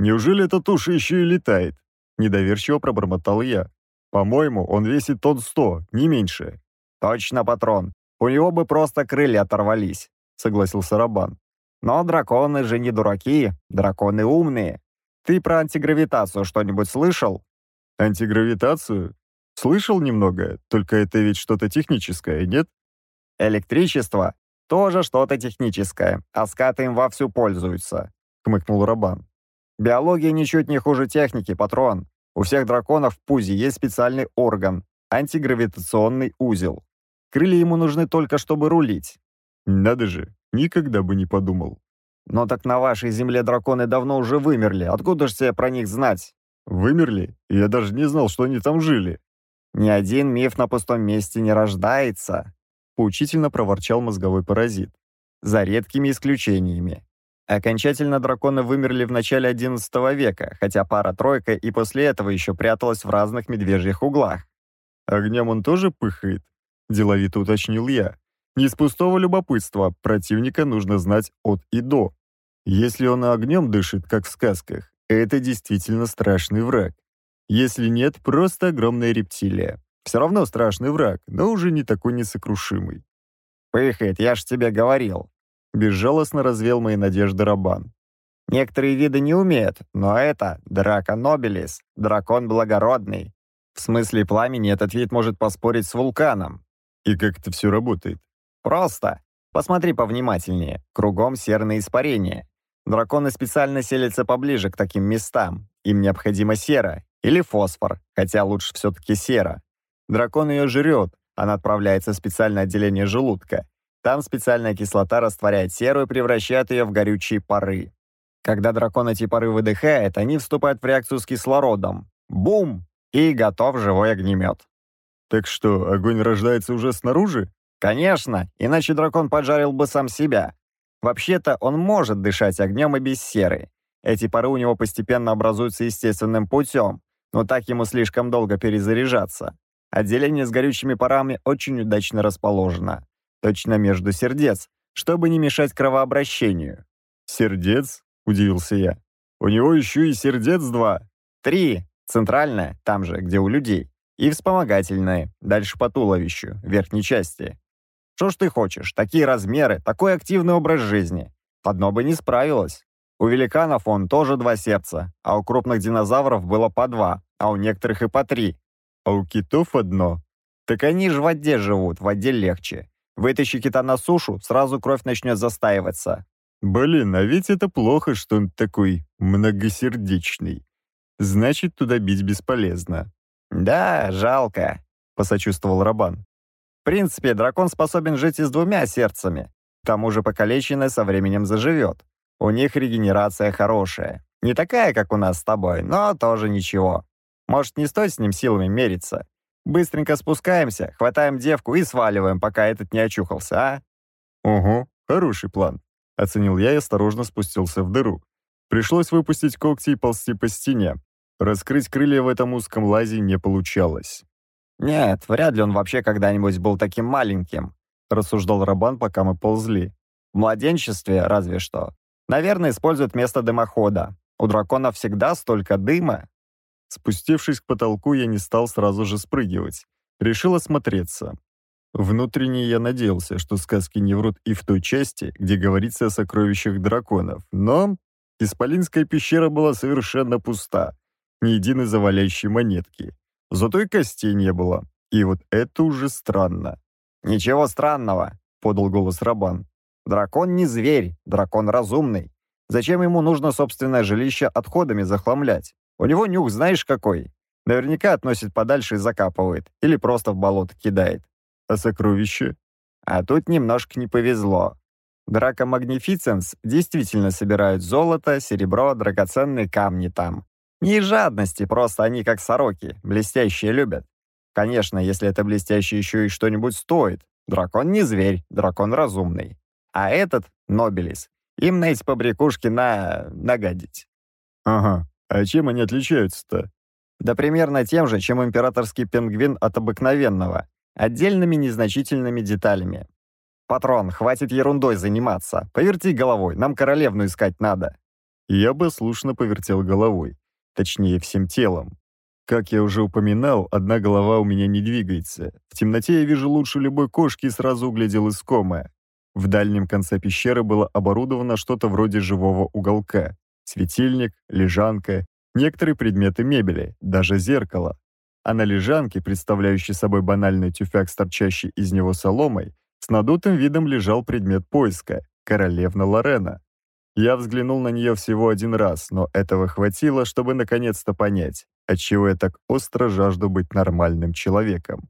«Неужели эта туша еще и летает?» — недоверчиво пробормотал я. «По-моему, он весит тон сто, не меньше». «Точно, патрон. У него бы просто крылья оторвались», — согласился Рабан. «Но драконы же не дураки, драконы умные. Ты про антигравитацию что-нибудь слышал?» «Антигравитацию? Слышал немного, только это ведь что-то техническое, нет?» «Электричество тоже что-то техническое, а скаты им вовсю пользуются», — хмыкнул Рабан. Биология ничуть не хуже техники, патрон. У всех драконов в пузе есть специальный орган — антигравитационный узел. Крылья ему нужны только, чтобы рулить. Надо же, никогда бы не подумал. Но так на вашей земле драконы давно уже вымерли. Откуда же тебе про них знать? Вымерли? Я даже не знал, что они там жили. Ни один миф на пустом месте не рождается, поучительно проворчал мозговой паразит. За редкими исключениями. Окончательно драконы вымерли в начале XI века, хотя пара-тройка и после этого еще пряталась в разных медвежьих углах. «Огнем он тоже пыхает?» – деловито уточнил я. «Не из пустого любопытства, противника нужно знать от и до. Если он огнем дышит, как в сказках, это действительно страшный враг. Если нет, просто огромная рептилия. Все равно страшный враг, но уже не такой несокрушимый». «Пыхает, я ж тебе говорил», Безжалостно развел мои надежды Рабан. Некоторые виды не умеют, но это драка Нобелис, дракон благородный. В смысле пламени этот вид может поспорить с вулканом. И как это все работает? Просто. Посмотри повнимательнее. Кругом серные испарения. Драконы специально селятся поближе к таким местам. Им необходима сера или фосфор, хотя лучше все-таки сера. Дракон ее жрет, она отправляется в специальное отделение желудка, там специальная кислота растворяет серу и превращает ее в горючие пары. Когда дракон эти пары выдыхает, они вступают в реакцию с кислородом. Бум! И готов живой огнемет. Так что, огонь рождается уже снаружи? Конечно, иначе дракон поджарил бы сам себя. Вообще-то он может дышать огнем и без серы. Эти пары у него постепенно образуются естественным путем, но так ему слишком долго перезаряжаться. Отделение с горючими парами очень удачно расположено точно между сердец, чтобы не мешать кровообращению. «Сердец?» — удивился я. «У него еще и сердец два». «Три. Центральное, там же, где у людей. И вспомогательное, дальше по туловищу, верхней части. Что ж ты хочешь? Такие размеры, такой активный образ жизни. Одно бы не справилось. У великанов он тоже два сердца, а у крупных динозавров было по два, а у некоторых и по три. А у китов одно. Так они же в воде живут, в воде легче. Вытащи кита на сушу, сразу кровь начнет застаиваться. Блин, а ведь это плохо, что он такой многосердечный. Значит, туда бить бесполезно. Да, жалко, посочувствовал Рабан. В принципе, дракон способен жить и с двумя сердцами. К тому же покалеченное со временем заживет. У них регенерация хорошая. Не такая, как у нас с тобой, но тоже ничего. Может, не стоит с ним силами мериться. Быстренько спускаемся, хватаем девку и сваливаем, пока этот не очухался, а?» «Угу, хороший план», — оценил я и осторожно спустился в дыру. Пришлось выпустить когти и ползти по стене. Раскрыть крылья в этом узком лазе не получалось. «Нет, вряд ли он вообще когда-нибудь был таким маленьким», — рассуждал Рабан, пока мы ползли. «В младенчестве разве что. Наверное, используют место дымохода. У дракона всегда столько дыма». Спустившись к потолку, я не стал сразу же спрыгивать. Решил осмотреться. Внутренне я надеялся, что сказки не врут и в той части, где говорится о сокровищах драконов, но Исполинская пещера была совершенно пуста, ни единой заваляющей монетки. Зато и костей не было, и вот это уже странно. «Ничего странного», — подал голос Рабан. «Дракон не зверь, дракон разумный. Зачем ему нужно собственное жилище отходами захламлять? У него нюх знаешь какой. Наверняка относит подальше и закапывает. Или просто в болото кидает. А сокровище? А тут немножко не повезло. Драко Магнифиценс действительно собирают золото, серебро, драгоценные камни там. Не из жадности, просто они как сороки, блестящие любят. Конечно, если это блестящее еще и что-нибудь стоит. Дракон не зверь, дракон разумный. А этот — Нобелис. Им на эти побрякушки на... нагадить. Ага. А чем они отличаются-то? Да примерно тем же, чем императорский пингвин от обыкновенного. Отдельными незначительными деталями. Патрон, хватит ерундой заниматься. Поверти головой, нам королевну искать надо. Я бы слушно повертел головой. Точнее, всем телом. Как я уже упоминал, одна голова у меня не двигается. В темноте я вижу лучше любой кошки и сразу углядел искомое. В дальнем конце пещеры было оборудовано что-то вроде живого уголка светильник, лежанка, некоторые предметы мебели, даже зеркало. А на лежанке, представляющей собой банальный тюфяк с торчащей из него соломой, с надутым видом лежал предмет поиска — королевна Лорена. Я взглянул на нее всего один раз, но этого хватило, чтобы наконец-то понять, отчего я так остро жажду быть нормальным человеком.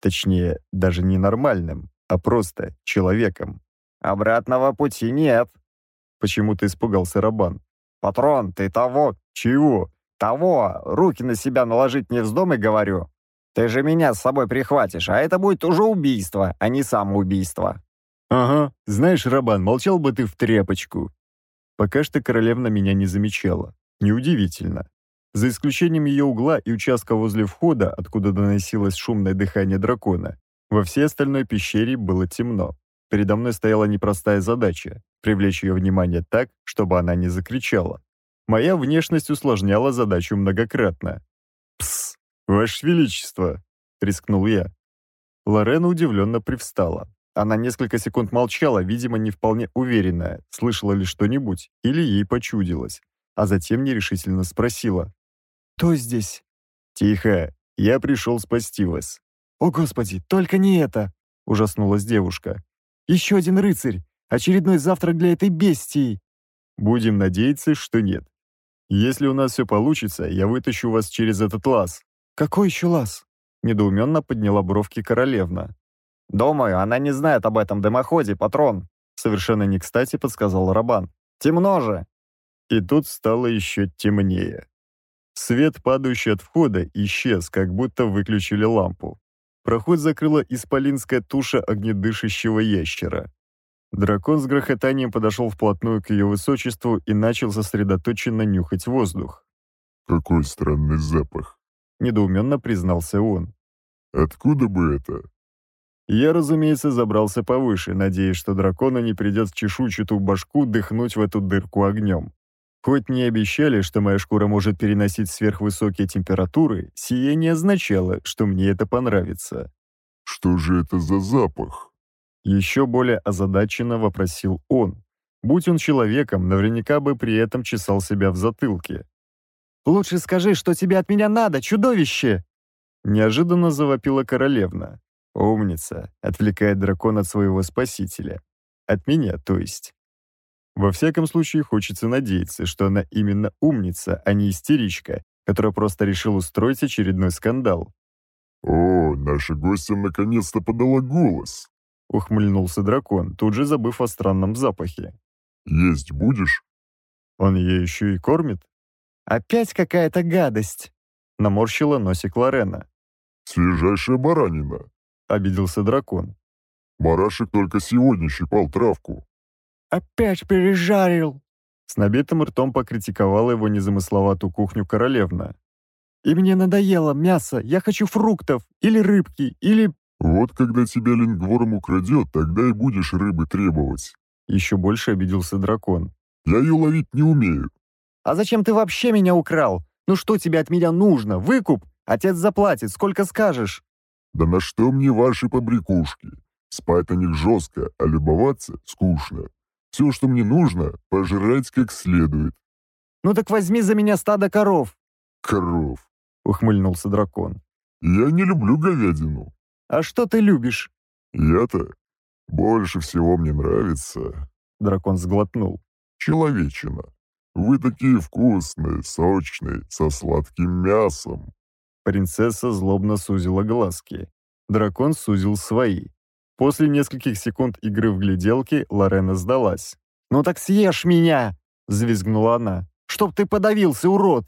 Точнее, даже не нормальным, а просто человеком. «Обратного пути нет», — почему-то испугался Рабан. «Патрон, ты того!» «Чего?» «Того! Руки на себя наложить не вздумай, говорю!» «Ты же меня с собой прихватишь, а это будет уже убийство, а не самоубийство!» «Ага, знаешь, Рабан, молчал бы ты в тряпочку!» Пока что королевна меня не замечала. Неудивительно. За исключением ее угла и участка возле входа, откуда доносилось шумное дыхание дракона, во всей остальной пещере было темно. Передо мной стояла непростая задача — привлечь ее внимание так, чтобы она не закричала. Моя внешность усложняла задачу многократно. «Псс, ваше величество!» — рискнул я. Лорена удивленно привстала. Она несколько секунд молчала, видимо, не вполне уверенная, слышала ли что-нибудь или ей почудилось, а затем нерешительно спросила. «Кто здесь?» «Тихо, я пришел спасти вас». «О, Господи, только не это!» — ужаснулась девушка. Еще один рыцарь! Очередной завтрак для этой бестии!» «Будем надеяться, что нет. Если у нас все получится, я вытащу вас через этот лаз». «Какой еще лаз?» Недоуменно подняла бровки королевна. «Думаю, она не знает об этом дымоходе, патрон», совершенно не кстати подсказал Рабан. «Темно же!» И тут стало еще темнее. Свет, падающий от входа, исчез, как будто выключили лампу. Проход закрыла исполинская туша огнедышащего ящера. Дракон с грохотанием подошел вплотную к ее высочеству и начал сосредоточенно нюхать воздух. «Какой странный запах!» — недоуменно признался он. «Откуда бы это?» Я, разумеется, забрался повыше, надеясь, что дракона не придет в чешуйчатую башку дыхнуть в эту дырку огнем. Хоть мне обещали, что моя шкура может переносить сверхвысокие температуры, сие не означало, что мне это понравится. «Что же это за запах?» Еще более озадаченно вопросил он. Будь он человеком, наверняка бы при этом чесал себя в затылке. «Лучше скажи, что тебе от меня надо, чудовище!» Неожиданно завопила королевна. «Умница!» — отвлекает дракон от своего спасителя. От меня, то есть. Во всяком случае, хочется надеяться, что она именно умница, а не истеричка, которая просто решила устроить очередной скандал. «О, наша гостья наконец-то подала голос!» — ухмыльнулся дракон, тут же забыв о странном запахе. «Есть будешь?» «Он ее еще и кормит?» «Опять какая-то гадость!» — наморщила носик Лорена. «Свежайшая баранина!» — обиделся дракон. «Барашек только сегодня щипал травку, Опять пережарил!» С набитым ртом покритиковала его незамысловатую кухню королевна. «И мне надоело мясо, я хочу фруктов, или рыбки, или...» «Вот когда тебя лингвором украдет, тогда и будешь рыбы требовать». Еще больше обиделся дракон. «Я ее ловить не умею». «А зачем ты вообще меня украл? Ну что тебе от меня нужно? Выкуп? Отец заплатит, сколько скажешь». «Да на что мне ваши побрякушки? Спать на них жестко, а любоваться скучно. Все, что мне нужно, пожрать как следует». «Ну так возьми за меня стадо коров». «Коров», — ухмыльнулся дракон. «Я не люблю говядину». «А что ты любишь?» «Я-то больше всего мне нравится». Дракон сглотнул. «Человечина. Вы такие вкусные, сочные, со сладким мясом». Принцесса злобно сузила глазки. Дракон сузил свои. После нескольких секунд игры в гляделки Лорена сдалась. «Ну так съешь меня!» — взвизгнула она. «Чтоб ты подавился, урод!»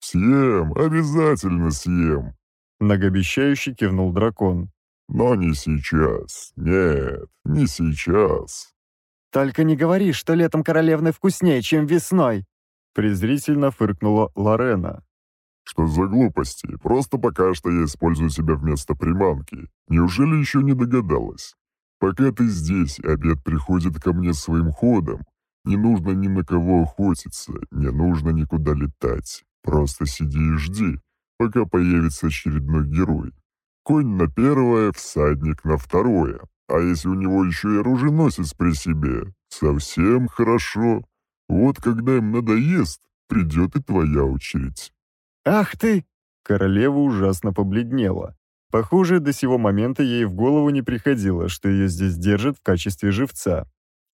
«Съем, обязательно съем!» Многообещающе кивнул дракон. «Но не сейчас. Нет, не сейчас». «Только не говори, что летом королевны вкуснее, чем весной!» Презрительно фыркнула Лорена. Что за глупости? Просто пока что я использую себя вместо приманки. Неужели еще не догадалась? Пока ты здесь, обед приходит ко мне своим ходом. Не нужно ни на кого охотиться, не нужно никуда летать. Просто сиди и жди, пока появится очередной герой. Конь на первое, всадник на второе. А если у него еще и оруженосец при себе, совсем хорошо. Вот когда им надоест, придет и твоя очередь. «Ах ты!» Королева ужасно побледнела. Похоже, до сего момента ей в голову не приходило, что ее здесь держат в качестве живца.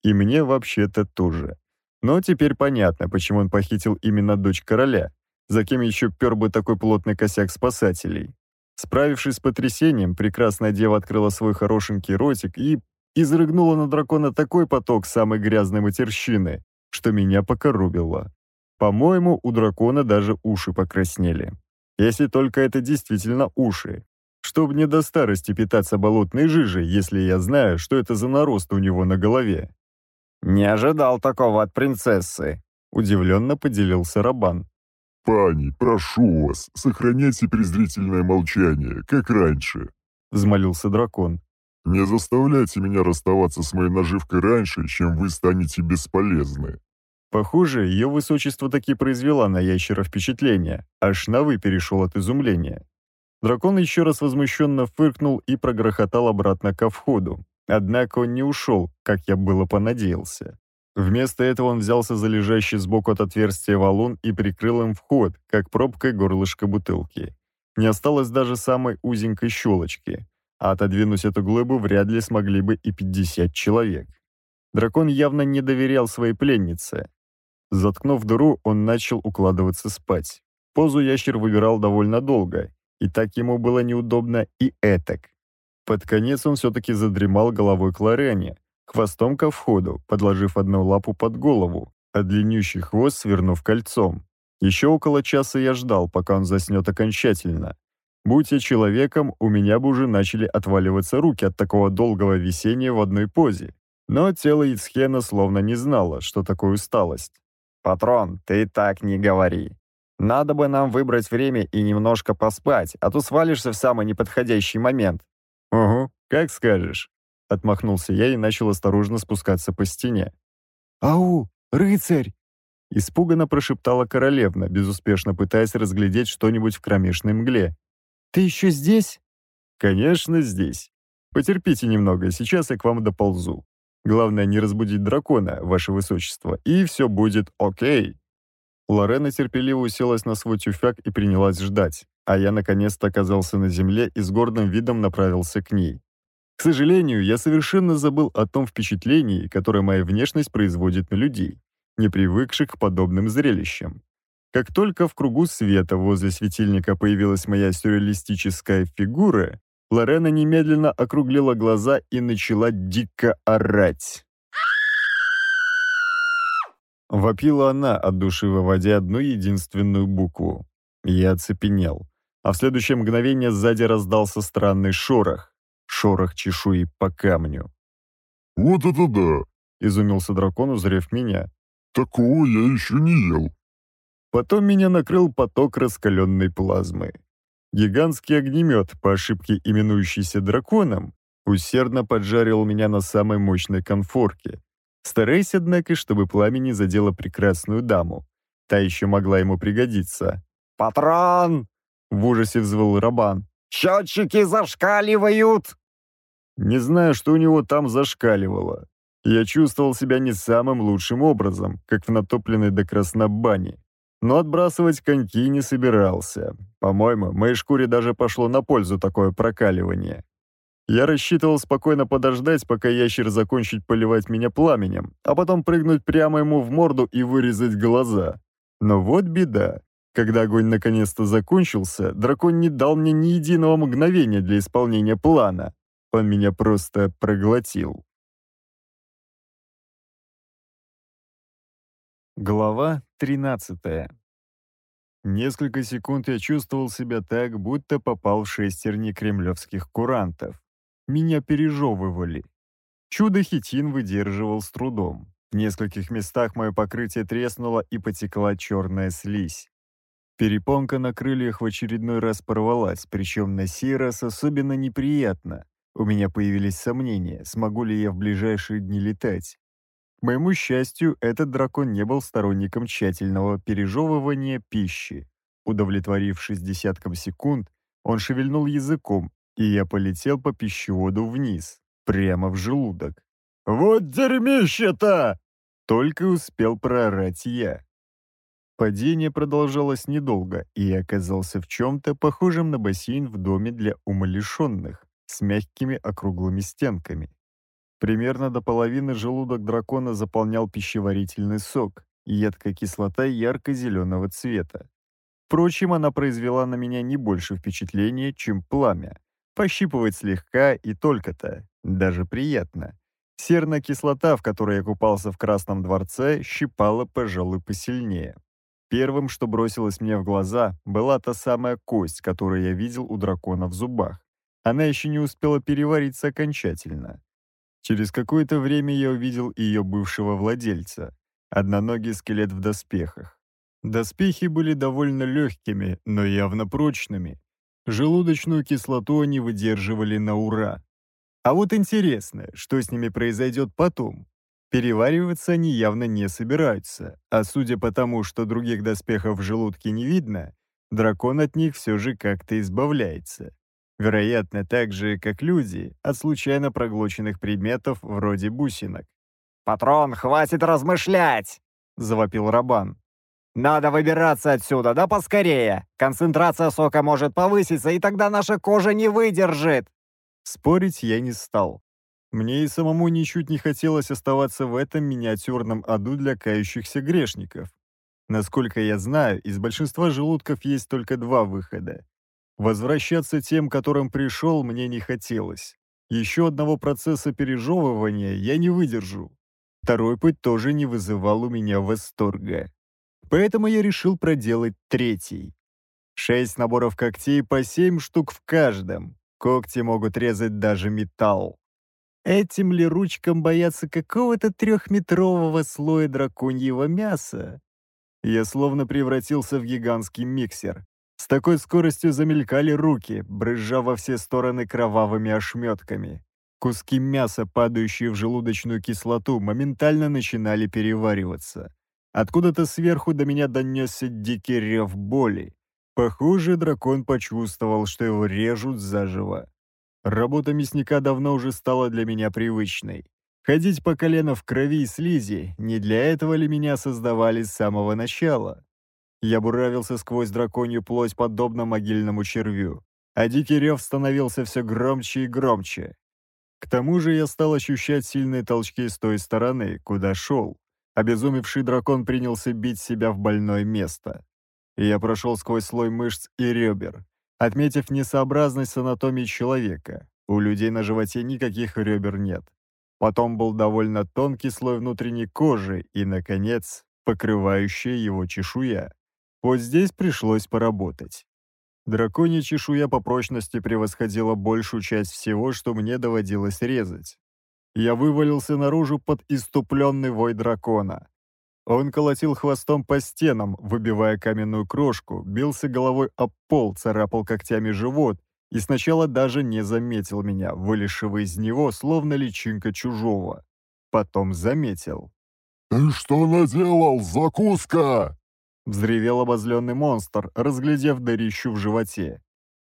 И мне вообще-то тоже. Но теперь понятно, почему он похитил именно дочь короля. За кем еще пер бы такой плотный косяк спасателей? Справившись с потрясением, прекрасная дева открыла свой хорошенький ротик и изрыгнула на дракона такой поток самой грязной матерщины, что меня покорубило. По-моему, у дракона даже уши покраснели. Если только это действительно уши. чтобы не до старости питаться болотной жижей, если я знаю, что это за нарост у него на голове. «Не ожидал такого от принцессы», — удивленно поделился Рабан. «Пани, прошу вас, сохраняйте презрительное молчание, как раньше», — взмолился дракон. «Не заставляйте меня расставаться с моей наживкой раньше, чем вы станете бесполезны». Похоже, ее высочество таки произвела на ящера впечатление, аж Навы перешел от изумления. Дракон еще раз возмущенно фыркнул и прогрохотал обратно ко входу. Однако он не ушел, как я было понадеялся. Вместо этого он взялся за лежащий сбоку от отверстия валун и прикрыл им вход, как пробкой горлышко бутылки. Не осталось даже самой узенькой щелочки, а отодвинуть эту глыбу вряд ли смогли бы и 50 человек. Дракон явно не доверял своей пленнице, Заткнув дыру, он начал укладываться спать. Позу ящер выбирал довольно долго, и так ему было неудобно и этак. Под конец он все-таки задремал головой к Лорене, хвостом ко входу, подложив одну лапу под голову, а длиннющий хвост свернув кольцом. Еще около часа я ждал, пока он заснет окончательно. Будь я человеком, у меня бы уже начали отваливаться руки от такого долгого висения в одной позе. Но тело Ицхена словно не знало, что такое усталость. «Патрон, ты так не говори. Надо бы нам выбрать время и немножко поспать, а то свалишься в самый неподходящий момент». «Угу, как скажешь». Отмахнулся я и начал осторожно спускаться по стене. «Ау, рыцарь!» Испуганно прошептала королевна, безуспешно пытаясь разглядеть что-нибудь в кромешной мгле. «Ты еще здесь?» «Конечно, здесь. Потерпите немного, сейчас я к вам доползу». Главное не разбудить дракона, ваше высочество, и все будет окей». Лорена терпеливо уселась на свой тюфяк и принялась ждать, а я наконец-то оказался на земле и с гордым видом направился к ней. К сожалению, я совершенно забыл о том впечатлении, которое моя внешность производит на людей, не привыкших к подобным зрелищам. Как только в кругу света возле светильника появилась моя сюрреалистическая фигура, Лорена немедленно округлила глаза и начала дико орать. Вопила она от души, выводя одну единственную букву. Я оцепенел. А в следующее мгновение сзади раздался странный шорох. Шорох чешуи по камню. «Вот это да!» — изумился дракон, узрев меня. «Такого я еще не ел!» Потом меня накрыл поток раскаленной плазмы. Гигантский огнемет, по ошибке именующийся драконом, усердно поджарил меня на самой мощной конфорке, стараясь, однако, чтобы пламя не задело прекрасную даму. Та еще могла ему пригодиться. «Патрон!» — в ужасе взвыл Рабан. «Счетчики зашкаливают!» Не знаю, что у него там зашкаливало. Я чувствовал себя не самым лучшим образом, как в натопленной до красна бане но отбрасывать коньки не собирался. По-моему, моей шкуре даже пошло на пользу такое прокаливание. Я рассчитывал спокойно подождать, пока ящер закончит поливать меня пламенем, а потом прыгнуть прямо ему в морду и вырезать глаза. Но вот беда. Когда огонь наконец-то закончился, дракон не дал мне ни единого мгновения для исполнения плана. Он меня просто проглотил. Глава 13. Несколько секунд я чувствовал себя так, будто попал в шестерни кремлевских курантов. Меня пережевывали. Чудо-хитин выдерживал с трудом. В нескольких местах мое покрытие треснуло и потекла черная слизь. Перепонка на крыльях в очередной раз порвалась, причем на сей раз особенно неприятно. У меня появились сомнения, смогу ли я в ближайшие дни летать. К моему счастью, этот дракон не был сторонником тщательного пережевывания пищи. Удовлетворившись десятком секунд, он шевельнул языком, и я полетел по пищеводу вниз, прямо в желудок. «Вот дерьмище-то!» — только успел проорать я. Падение продолжалось недолго, и я оказался в чем-то похожем на бассейн в доме для умалишенных, с мягкими округлыми стенками. Примерно до половины желудок дракона заполнял пищеварительный сок, едкая кислота ярко-зеленого цвета. Впрочем, она произвела на меня не больше впечатления, чем пламя. Пощипывать слегка и только-то. Даже приятно. Серная кислота, в которой я купался в Красном дворце, щипала, пожалуй, посильнее. Первым, что бросилось мне в глаза, была та самая кость, которую я видел у дракона в зубах. Она еще не успела перевариться окончательно. Через какое-то время я увидел ее бывшего владельца, одноногий скелет в доспехах. Доспехи были довольно легкими, но явно прочными. Желудочную кислоту они выдерживали на ура. А вот интересно, что с ними произойдет потом. Перевариваться они явно не собираются, а судя по тому, что других доспехов в желудке не видно, дракон от них все же как-то избавляется. Вероятно, так же, как люди, от случайно проглоченных предметов вроде бусинок. «Патрон, хватит размышлять!» — завопил Рабан. «Надо выбираться отсюда, да поскорее! Концентрация сока может повыситься, и тогда наша кожа не выдержит!» Спорить я не стал. Мне и самому ничуть не хотелось оставаться в этом миниатюрном аду для кающихся грешников. Насколько я знаю, из большинства желудков есть только два выхода Возвращаться тем, которым пришел, мне не хотелось. Еще одного процесса пережевывания я не выдержу. Второй путь тоже не вызывал у меня восторга. Поэтому я решил проделать третий. Шесть наборов когтей по семь штук в каждом. Когти могут резать даже металл. Этим ли ручкам боятся какого-то трехметрового слоя драконьего мяса? Я словно превратился в гигантский миксер. С такой скоростью замелькали руки, брызжа во все стороны кровавыми ошметками. Куски мяса, падающие в желудочную кислоту, моментально начинали перевариваться. Откуда-то сверху до меня донесся дикий рев боли. Похоже, дракон почувствовал, что его режут заживо. Работа мясника давно уже стала для меня привычной. Ходить по колено в крови и слизи, не для этого ли меня создавали с самого начала? Я буравился сквозь драконью плоть, подобно могильному червю, а дикий рев становился все громче и громче. К тому же я стал ощущать сильные толчки с той стороны, куда шел. Обезумевший дракон принялся бить себя в больное место. Я прошел сквозь слой мышц и ребер, отметив несообразность анатомии человека. У людей на животе никаких ребер нет. Потом был довольно тонкий слой внутренней кожи и, наконец, покрывающая его чешуя. Вот здесь пришлось поработать. Драконья чешуя по прочности превосходила большую часть всего, что мне доводилось резать. Я вывалился наружу под иступленный вой дракона. Он колотил хвостом по стенам, выбивая каменную крошку, бился головой об пол, царапал когтями живот и сначала даже не заметил меня, вылезшего из него, словно личинка чужого. Потом заметил. «Ты что наделал, закуска?» Взревел обозленный монстр, разглядев дырищу в животе.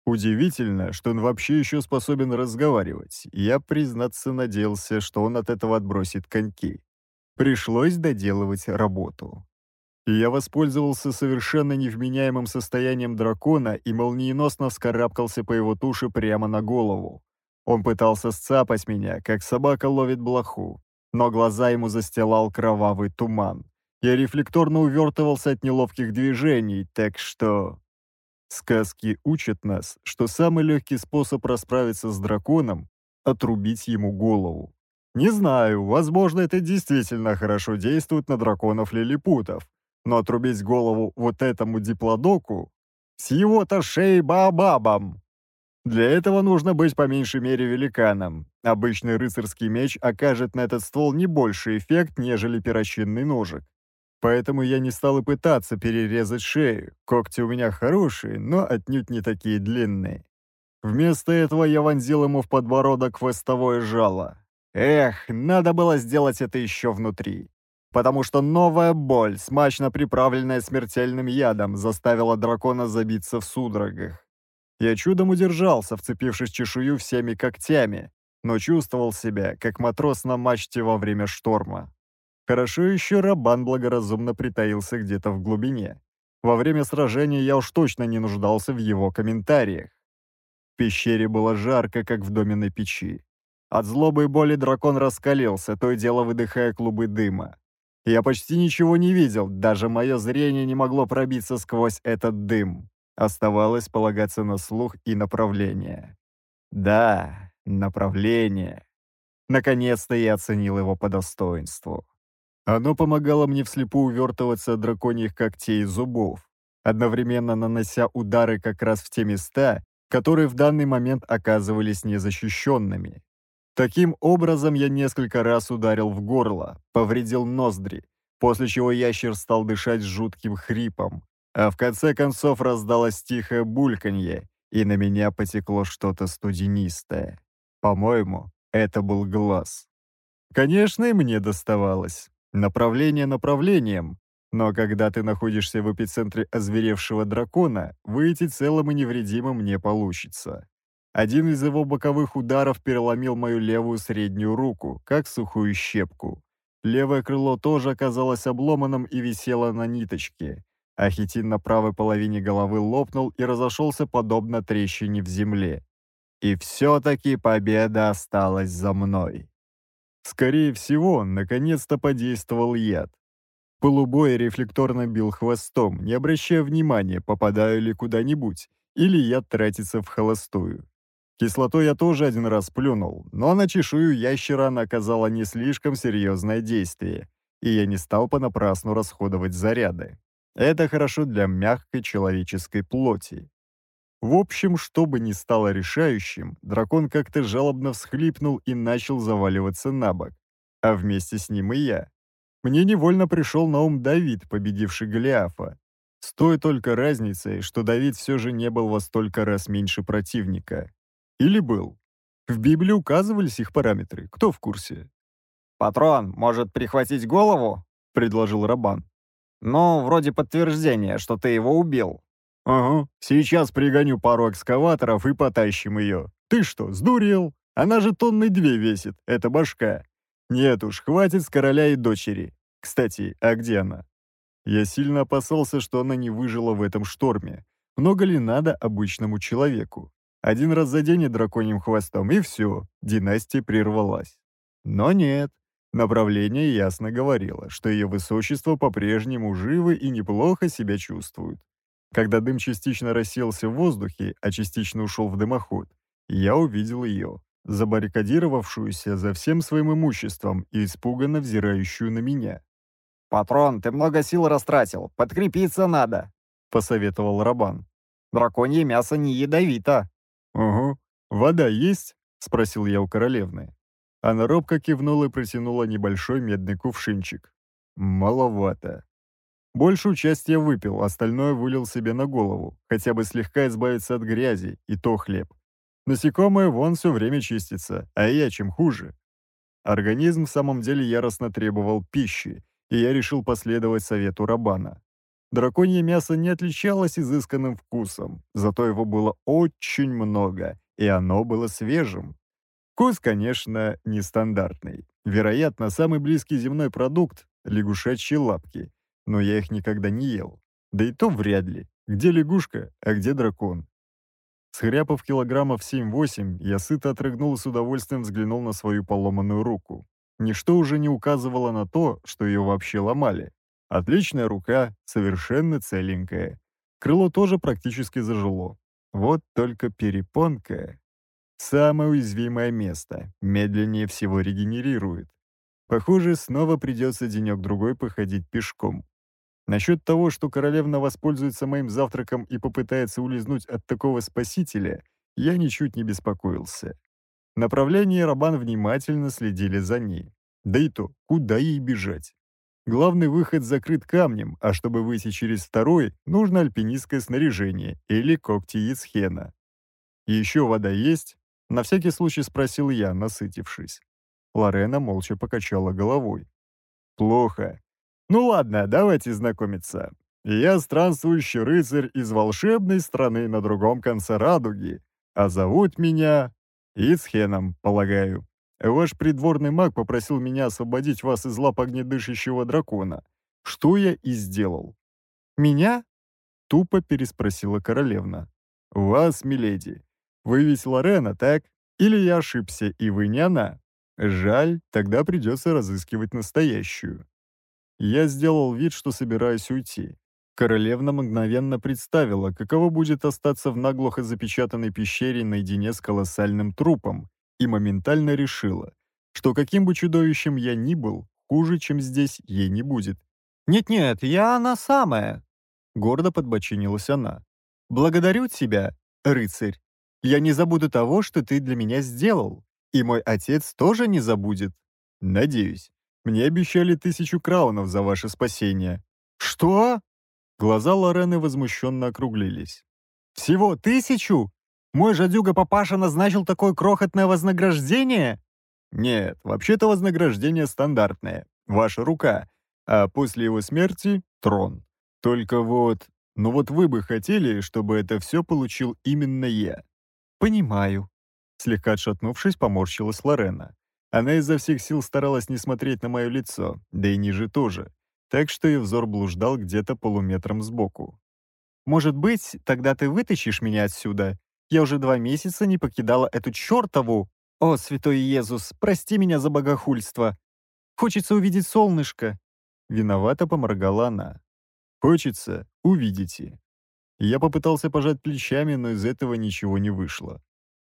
Удивительно, что он вообще еще способен разговаривать. Я, признаться, надеялся, что он от этого отбросит коньки. Пришлось доделывать работу. Я воспользовался совершенно невменяемым состоянием дракона и молниеносно вскарабкался по его туше прямо на голову. Он пытался сцапать меня, как собака ловит блоху, но глаза ему застилал кровавый туман. Я рефлекторно увертывался от неловких движений, так что... Сказки учат нас, что самый легкий способ расправиться с драконом — отрубить ему голову. Не знаю, возможно, это действительно хорошо действует на драконов-лилипутов, но отрубить голову вот этому диплодоку с его-то шеей баобабом. Для этого нужно быть по меньшей мере великаном. Обычный рыцарский меч окажет на этот ствол не больший эффект, нежели перочинный ножик. Поэтому я не стал и пытаться перерезать шею. Когти у меня хорошие, но отнюдь не такие длинные. Вместо этого я вонзил ему в подбородок хвостовое жало. Эх, надо было сделать это еще внутри. Потому что новая боль, смачно приправленная смертельным ядом, заставила дракона забиться в судорогах. Я чудом удержался, вцепившись чешую всеми когтями, но чувствовал себя, как матрос на мачте во время шторма. Хорошо еще Рабан благоразумно притаился где-то в глубине. Во время сражения я уж точно не нуждался в его комментариях. В пещере было жарко, как в доме на печи. От злобы и боли дракон раскалился, то и дело выдыхая клубы дыма. Я почти ничего не видел, даже мое зрение не могло пробиться сквозь этот дым. Оставалось полагаться на слух и направление. Да, направление. Наконец-то я оценил его по достоинству. Оно помогало мне вслепую увертываться от драконьих когтей и зубов, одновременно нанося удары как раз в те места, которые в данный момент оказывались незащищенными. Таким образом, я несколько раз ударил в горло, повредил ноздри, после чего ящер стал дышать с жутким хрипом, а в конце концов раздалось тихое бульканье, и на меня потекло что-то студенистое. По-моему, это был глаз. Конечно, и мне доставалось. Направление направлением, но когда ты находишься в эпицентре озверевшего дракона, выйти целым и невредимым не получится. Один из его боковых ударов переломил мою левую среднюю руку, как сухую щепку. Левое крыло тоже оказалось обломанным и висело на ниточке, а на правой половине головы лопнул и разошелся подобно трещине в земле. И все-таки победа осталась за мной. Скорее всего, наконец-то подействовал яд. Полубой рефлекторно бил хвостом, не обращая внимания, попадаю ли куда-нибудь, или яд тратится в холостую. Кислотой я тоже один раз плюнул, но на чешую ящера она оказала не слишком серьезное действие, и я не стал понапрасну расходовать заряды. Это хорошо для мягкой человеческой плоти. В общем, чтобы не стало решающим, дракон как-то жалобно всхлипнул и начал заваливаться на бок. А вместе с ним и я. Мне невольно пришел на ум Давид, победивший Голиафа. С той только разницей, что Давид все же не был во столько раз меньше противника. Или был. В Библии указывались их параметры, кто в курсе? «Патрон, может, прихватить голову?» — предложил Рабан. «Ну, вроде подтверждения, что ты его убил». «Ага, сейчас пригоню пару экскаваторов и потащим ее. Ты что, сдурел? Она же тонны две весит, это башка. Нет уж, хватит с короля и дочери. Кстати, а где она?» Я сильно опасался, что она не выжила в этом шторме. Много ли надо обычному человеку? Один раз заденет драконьим хвостом, и все, династия прервалась. Но нет. Направление ясно говорило, что ее высочество по-прежнему живы и неплохо себя чувствуют. Когда дым частично рассеялся в воздухе, а частично ушел в дымоход, я увидел ее, забаррикадировавшуюся за всем своим имуществом и испуганно взирающую на меня. «Патрон, ты много сил растратил, подкрепиться надо», — посоветовал Рабан. «Драконье мясо не ядовито». «Угу. Вода есть?» — спросил я у королевны. Она робко кивнула и протянула небольшой медный кувшинчик. «Маловато», Большую часть я выпил, остальное вылил себе на голову, хотя бы слегка избавиться от грязи, и то хлеб. Насекомое вон все время чистится, а я чем хуже. Организм в самом деле яростно требовал пищи, и я решил последовать совету Рабана. Драконье мясо не отличалось изысканным вкусом, зато его было очень много, и оно было свежим. Вкус, конечно, нестандартный. Вероятно, самый близкий земной продукт — лягушачьи лапки — но я их никогда не ел. Да и то вряд ли. Где лягушка, а где дракон? Схряпав килограммов 7-8, я сыто отрыгнул и с удовольствием взглянул на свою поломанную руку. Ничто уже не указывало на то, что ее вообще ломали. Отличная рука, совершенно целенькая. Крыло тоже практически зажило. Вот только перепонка. Самое уязвимое место. Медленнее всего регенерирует. Похоже, снова придется денек-другой походить пешком. Насчет того, что королевна воспользуется моим завтраком и попытается улизнуть от такого спасителя, я ничуть не беспокоился. Направление Рабан внимательно следили за ней. Да и то, куда ей бежать? Главный выход закрыт камнем, а чтобы выйти через второй, нужно альпинистское снаряжение или когти из хена. «Еще вода есть?» — на всякий случай спросил я, насытившись. Лорена молча покачала головой. «Плохо. Ну ладно, давайте знакомиться. Я странствующий рыцарь из волшебной страны на другом конце радуги, а зовут меня Ицхеном, полагаю. Ваш придворный маг попросил меня освободить вас из лап огнедышащего дракона. Что я и сделал. «Меня?» — тупо переспросила королевна. «Вас, миледи. Вы ведь Лорена, так? Или я ошибся, и вы не она? Жаль, тогда придется разыскивать настоящую». Я сделал вид, что собираюсь уйти. Королевна мгновенно представила, каково будет остаться в наглухо запечатанной пещере наедине с колоссальным трупом, и моментально решила, что каким бы чудовищем я ни был, хуже, чем здесь, ей не будет. «Нет-нет, я она самая!» Гордо подбочинилась она. «Благодарю тебя, рыцарь. Я не забуду того, что ты для меня сделал. И мой отец тоже не забудет. Надеюсь». Мне обещали тысячу краунов за ваше спасение». «Что?» Глаза Лорены возмущенно округлились. «Всего тысячу? Мой жадюга-папаша назначил такое крохотное вознаграждение?» «Нет, вообще-то вознаграждение стандартное. Ваша рука. А после его смерти — трон. Только вот... Ну вот вы бы хотели, чтобы это все получил именно я». «Понимаю». Слегка отшатнувшись, поморщилась Лорена. Она изо всех сил старалась не смотреть на мое лицо, да и ниже тоже, так что и взор блуждал где-то полуметром сбоку. «Может быть, тогда ты вытащишь меня отсюда? Я уже два месяца не покидала эту чертову... О, святой Иисус, прости меня за богохульство! Хочется увидеть солнышко!» Виновато поморгала она. «Хочется, увидите». Я попытался пожать плечами, но из этого ничего не вышло.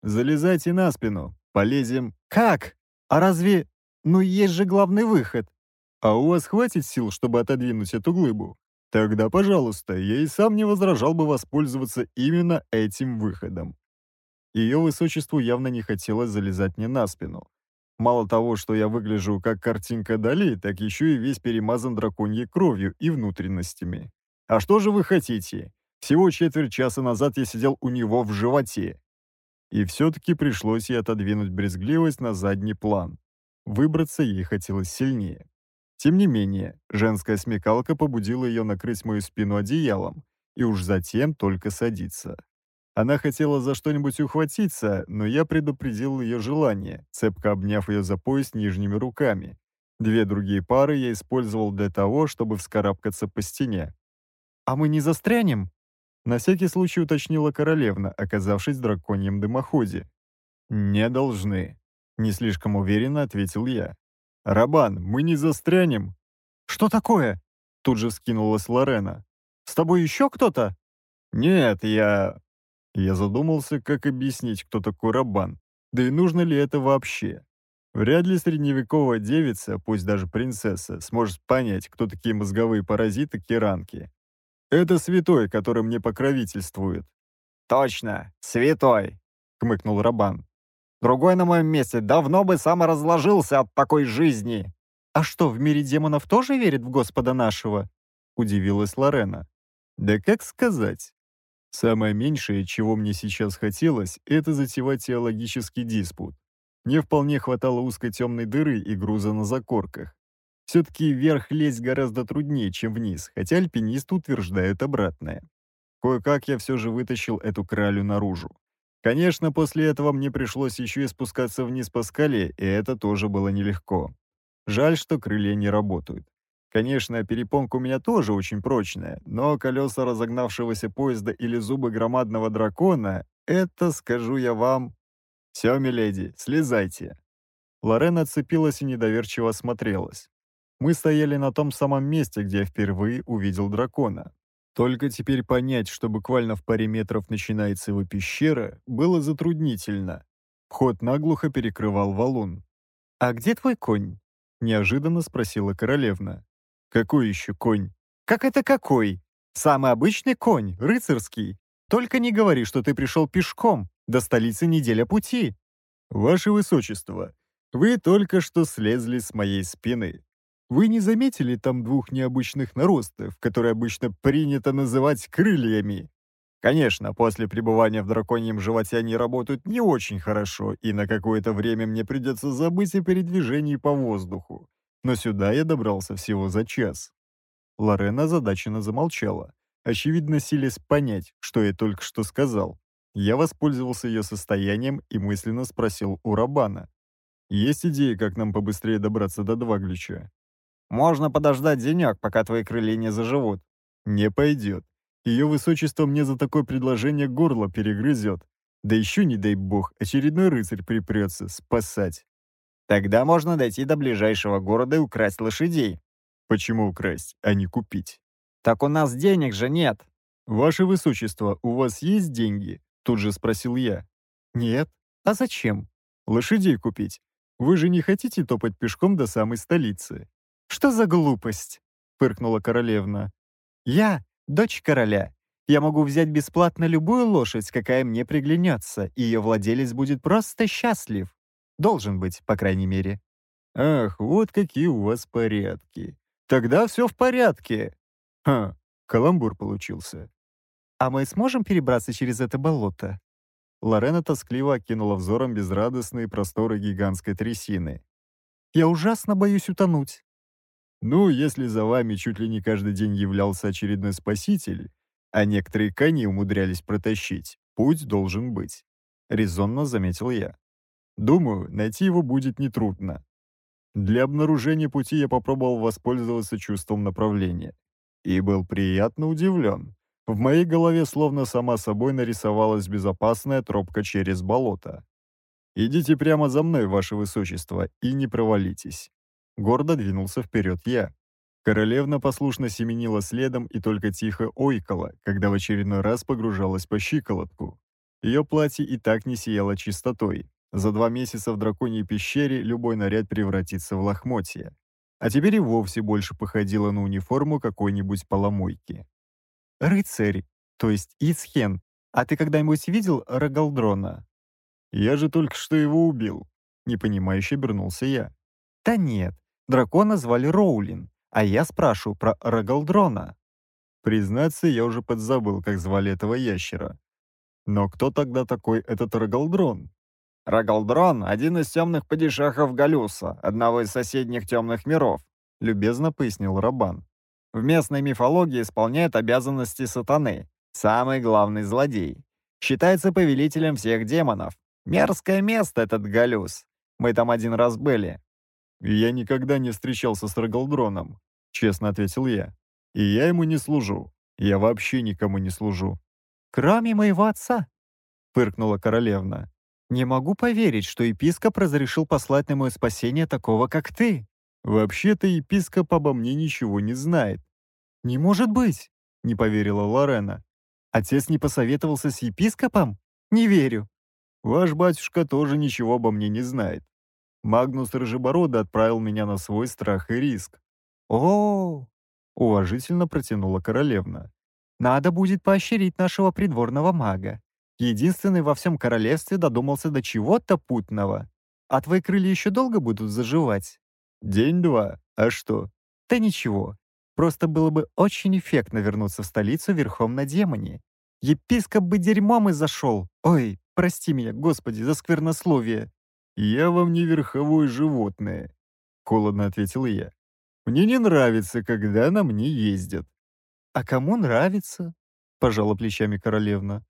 «Залезайте на спину, полезем...» «Как?» А разве... Ну есть же главный выход. А у вас хватит сил, чтобы отодвинуть эту глыбу? Тогда, пожалуйста, я и сам не возражал бы воспользоваться именно этим выходом. Ее высочеству явно не хотелось залезать мне на спину. Мало того, что я выгляжу как картинка Дали, так еще и весь перемазан драконьей кровью и внутренностями. А что же вы хотите? Всего четверть часа назад я сидел у него в животе. И все-таки пришлось ей отодвинуть брезгливость на задний план. Выбраться ей хотелось сильнее. Тем не менее, женская смекалка побудила ее накрыть мою спину одеялом, и уж затем только садиться. Она хотела за что-нибудь ухватиться, но я предупредил ее желание, цепко обняв ее за пояс нижними руками. Две другие пары я использовал для того, чтобы вскарабкаться по стене. «А мы не застрянем?» На всякий случай уточнила королевна, оказавшись в драконьем дымоходе. «Не должны», — не слишком уверенно ответил я. «Рабан, мы не застрянем!» «Что такое?» — тут же вскинулась Лорена. «С тобой еще кто-то?» «Нет, я...» Я задумался, как объяснить, кто такой Рабан, да и нужно ли это вообще. Вряд ли средневековая девица, пусть даже принцесса, сможет понять, кто такие мозговые паразиты-керанки. Это святой, который мне покровительствует». «Точно, святой», — хмыкнул Рабан. «Другой на моем месте давно бы саморазложился от такой жизни». «А что, в мире демонов тоже верит в Господа нашего?» — удивилась Лорена. «Да как сказать?» Самое меньшее, чего мне сейчас хотелось, это затевать теологический диспут. Мне вполне хватало узкой темной дыры и груза на закорках. Все-таки вверх лезть гораздо труднее, чем вниз, хотя альпинисты утверждают обратное. Кое-как я все же вытащил эту кралю наружу. Конечно, после этого мне пришлось еще и спускаться вниз по скале, и это тоже было нелегко. Жаль, что крылья не работают. Конечно, перепонка у меня тоже очень прочная, но колеса разогнавшегося поезда или зубы громадного дракона — это, скажу я вам... «Все, миледи, слезайте!» Лорен отцепилась и недоверчиво осмотрелась. Мы стояли на том самом месте, где я впервые увидел дракона. Только теперь понять, что буквально в паре метров начинается его пещера, было затруднительно. Вход наглухо перекрывал валун. «А где твой конь?» — неожиданно спросила королевна. «Какой еще конь?» «Как это какой? Самый обычный конь, рыцарский. Только не говори, что ты пришел пешком, до столицы неделя пути». «Ваше высочество, вы только что слезли с моей спины. Вы не заметили там двух необычных наростов, которые обычно принято называть крыльями? Конечно, после пребывания в драконьем животе они работают не очень хорошо, и на какое-то время мне придется забыть о передвижении по воздуху. Но сюда я добрался всего за час. Лорена озадаченно замолчала, очевидно, силясь понять, что я только что сказал. Я воспользовался ее состоянием и мысленно спросил у Рабана. «Есть идеи, как нам побыстрее добраться до Дваглича?» Можно подождать денек, пока твои крылья не заживут». «Не пойдет. Ее высочество мне за такое предложение горло перегрызет. Да еще, не дай бог, очередной рыцарь припрется спасать». «Тогда можно дойти до ближайшего города и украсть лошадей». «Почему украсть, а не купить?» «Так у нас денег же нет». «Ваше высочество, у вас есть деньги?» Тут же спросил я. «Нет. А зачем?» «Лошадей купить. Вы же не хотите топать пешком до самой столицы?» «Что за глупость?» — фыркнула королевна. «Я — дочь короля. Я могу взять бесплатно любую лошадь, какая мне приглянется, и ее владелец будет просто счастлив. Должен быть, по крайней мере». «Ах, вот какие у вас порядки. Тогда все в порядке». «Ха, каламбур получился». «А мы сможем перебраться через это болото?» Лорена тоскливо окинула взором безрадостные просторы гигантской трясины. «Я ужасно боюсь утонуть. Ну, если за вами чуть ли не каждый день являлся очередной спаситель, а некоторые кони умудрялись протащить, путь должен быть. Резонно заметил я. Думаю, найти его будет нетрудно. Для обнаружения пути я попробовал воспользоваться чувством направления. И был приятно удивлен. В моей голове словно сама собой нарисовалась безопасная тропка через болото. «Идите прямо за мной, ваше высочество, и не провалитесь». Гордо двинулся вперед я. Королевна послушно семенила следом и только тихо ойкала, когда в очередной раз погружалась по щиколотку. Ее платье и так не сияло чистотой. За два месяца в драконьей пещере любой наряд превратится в лохмотье. А теперь и вовсе больше походило на униформу какой-нибудь поломойки. «Рыцарь, то есть Ицхен, а ты когда-нибудь видел Рогалдрона?» «Я же только что его убил», — непонимающе обернулся я. «Да нет, Дракона звали Роулин, а я спрашиваю про Рогалдрона. Признаться, я уже подзабыл, как звали этого ящера. Но кто тогда такой этот Рогалдрон? Рогалдрон — один из темных падишахов Галюса, одного из соседних темных миров, любезно пояснил Рабан. В местной мифологии исполняет обязанности сатаны, самый главный злодей. Считается повелителем всех демонов. Мерзкое место этот Галюс. Мы там один раз были, «Я никогда не встречался с Рогалдроном», — честно ответил я. «И я ему не служу. Я вообще никому не служу». «Кроме моего отца», — фыркнула королевна. «Не могу поверить, что епископ разрешил послать на мое спасение такого, как ты». «Вообще-то епископ обо мне ничего не знает». «Не может быть», — не поверила Лорена. «Отец не посоветовался с епископом? Не верю». «Ваш батюшка тоже ничего обо мне не знает», Магнус Рыжеборода отправил меня на свой страх и риск. О, -о уважительно протянула королевна. Надо будет поощрить нашего придворного мага. Единственный во всем королевстве додумался до чего-то путного. А твои крылья еще долго будут заживать? День-два. А что? Да ничего. Просто было бы очень эффектно вернуться в столицу верхом на демоне. Епископ бы дерьмом и зашел. Ой, прости меня, господи, за сквернословие. «Я вам не верховое животное», — холодно ответил я. «Мне не нравится, когда на мне ездят». «А кому нравится?» — пожала плечами королевна.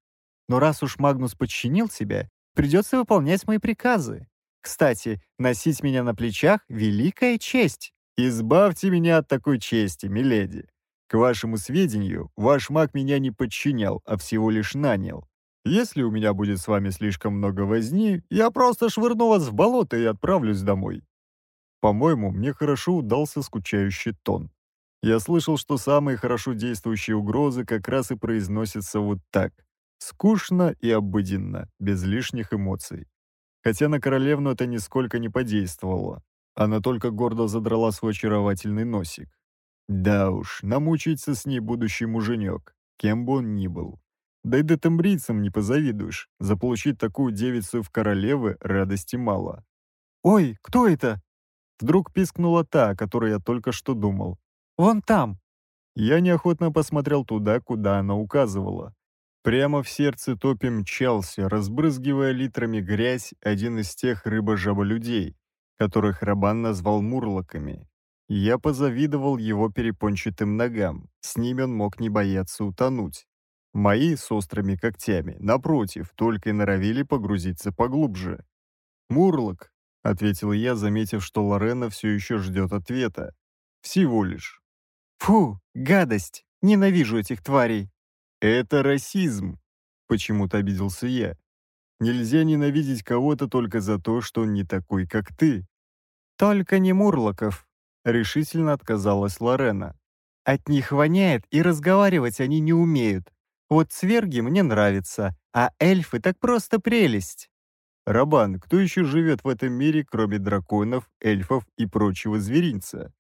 «Но раз уж Магнус подчинил себя, придется выполнять мои приказы. Кстати, носить меня на плечах — великая честь». «Избавьте меня от такой чести, миледи. К вашему сведению, ваш маг меня не подчинял, а всего лишь нанял. Если у меня будет с вами слишком много возни, я просто швырну вас в болото и отправлюсь домой». По-моему, мне хорошо удался скучающий тон. Я слышал, что самые хорошо действующие угрозы как раз и произносятся вот так. Скучно и обыденно, без лишних эмоций. Хотя на королевну это нисколько не подействовало. Она только гордо задрала свой очаровательный носик. Да уж, намучиться с ней будущий муженек, кем бы он ни был. Да и детембрийцам не позавидуешь. Заполучить такую девицу в королевы радости мало. «Ой, кто это?» Вдруг пискнула та, о которой я только что думал. «Вон там!» Я неохотно посмотрел туда, куда она указывала. Прямо в сердце топи мчался, разбрызгивая литрами грязь один из тех рыбожаболюдей, которых Рабан назвал мурлоками. Я позавидовал его перепончатым ногам, с ними он мог не бояться утонуть. Мои с острыми когтями, напротив, только и норовили погрузиться поглубже. «Мурлок», — ответил я, заметив, что Лорена все еще ждет ответа. «Всего лишь». «Фу, гадость! Ненавижу этих тварей!» «Это расизм!» — почему-то обиделся я. «Нельзя ненавидеть кого-то только за то, что он не такой, как ты». «Только не Мурлоков», — решительно отказалась Лорена. «От них воняет, и разговаривать они не умеют. Вот сверги мне нравятся, а эльфы так просто прелесть. Рабан, кто еще живет в этом мире, кроме драконов, эльфов и прочего зверинца?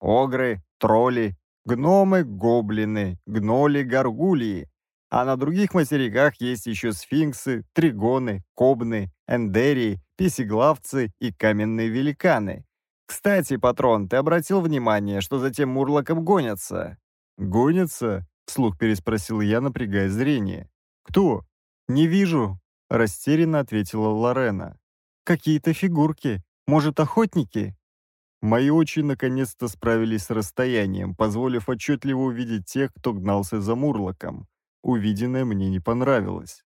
Огры, тролли, гномы, гоблины, гноли, горгулии. А на других материках есть еще сфинксы, тригоны, кобны, эндерии, песеглавцы и каменные великаны. Кстати, патрон, ты обратил внимание, что за тем Мурлоком гонятся? Гонятся? Вслух переспросил я, напрягая зрение. «Кто?» «Не вижу», — растерянно ответила Лорена. «Какие-то фигурки. Может, охотники?» Мои очи наконец-то справились с расстоянием, позволив отчетливо увидеть тех, кто гнался за Мурлоком. Увиденное мне не понравилось.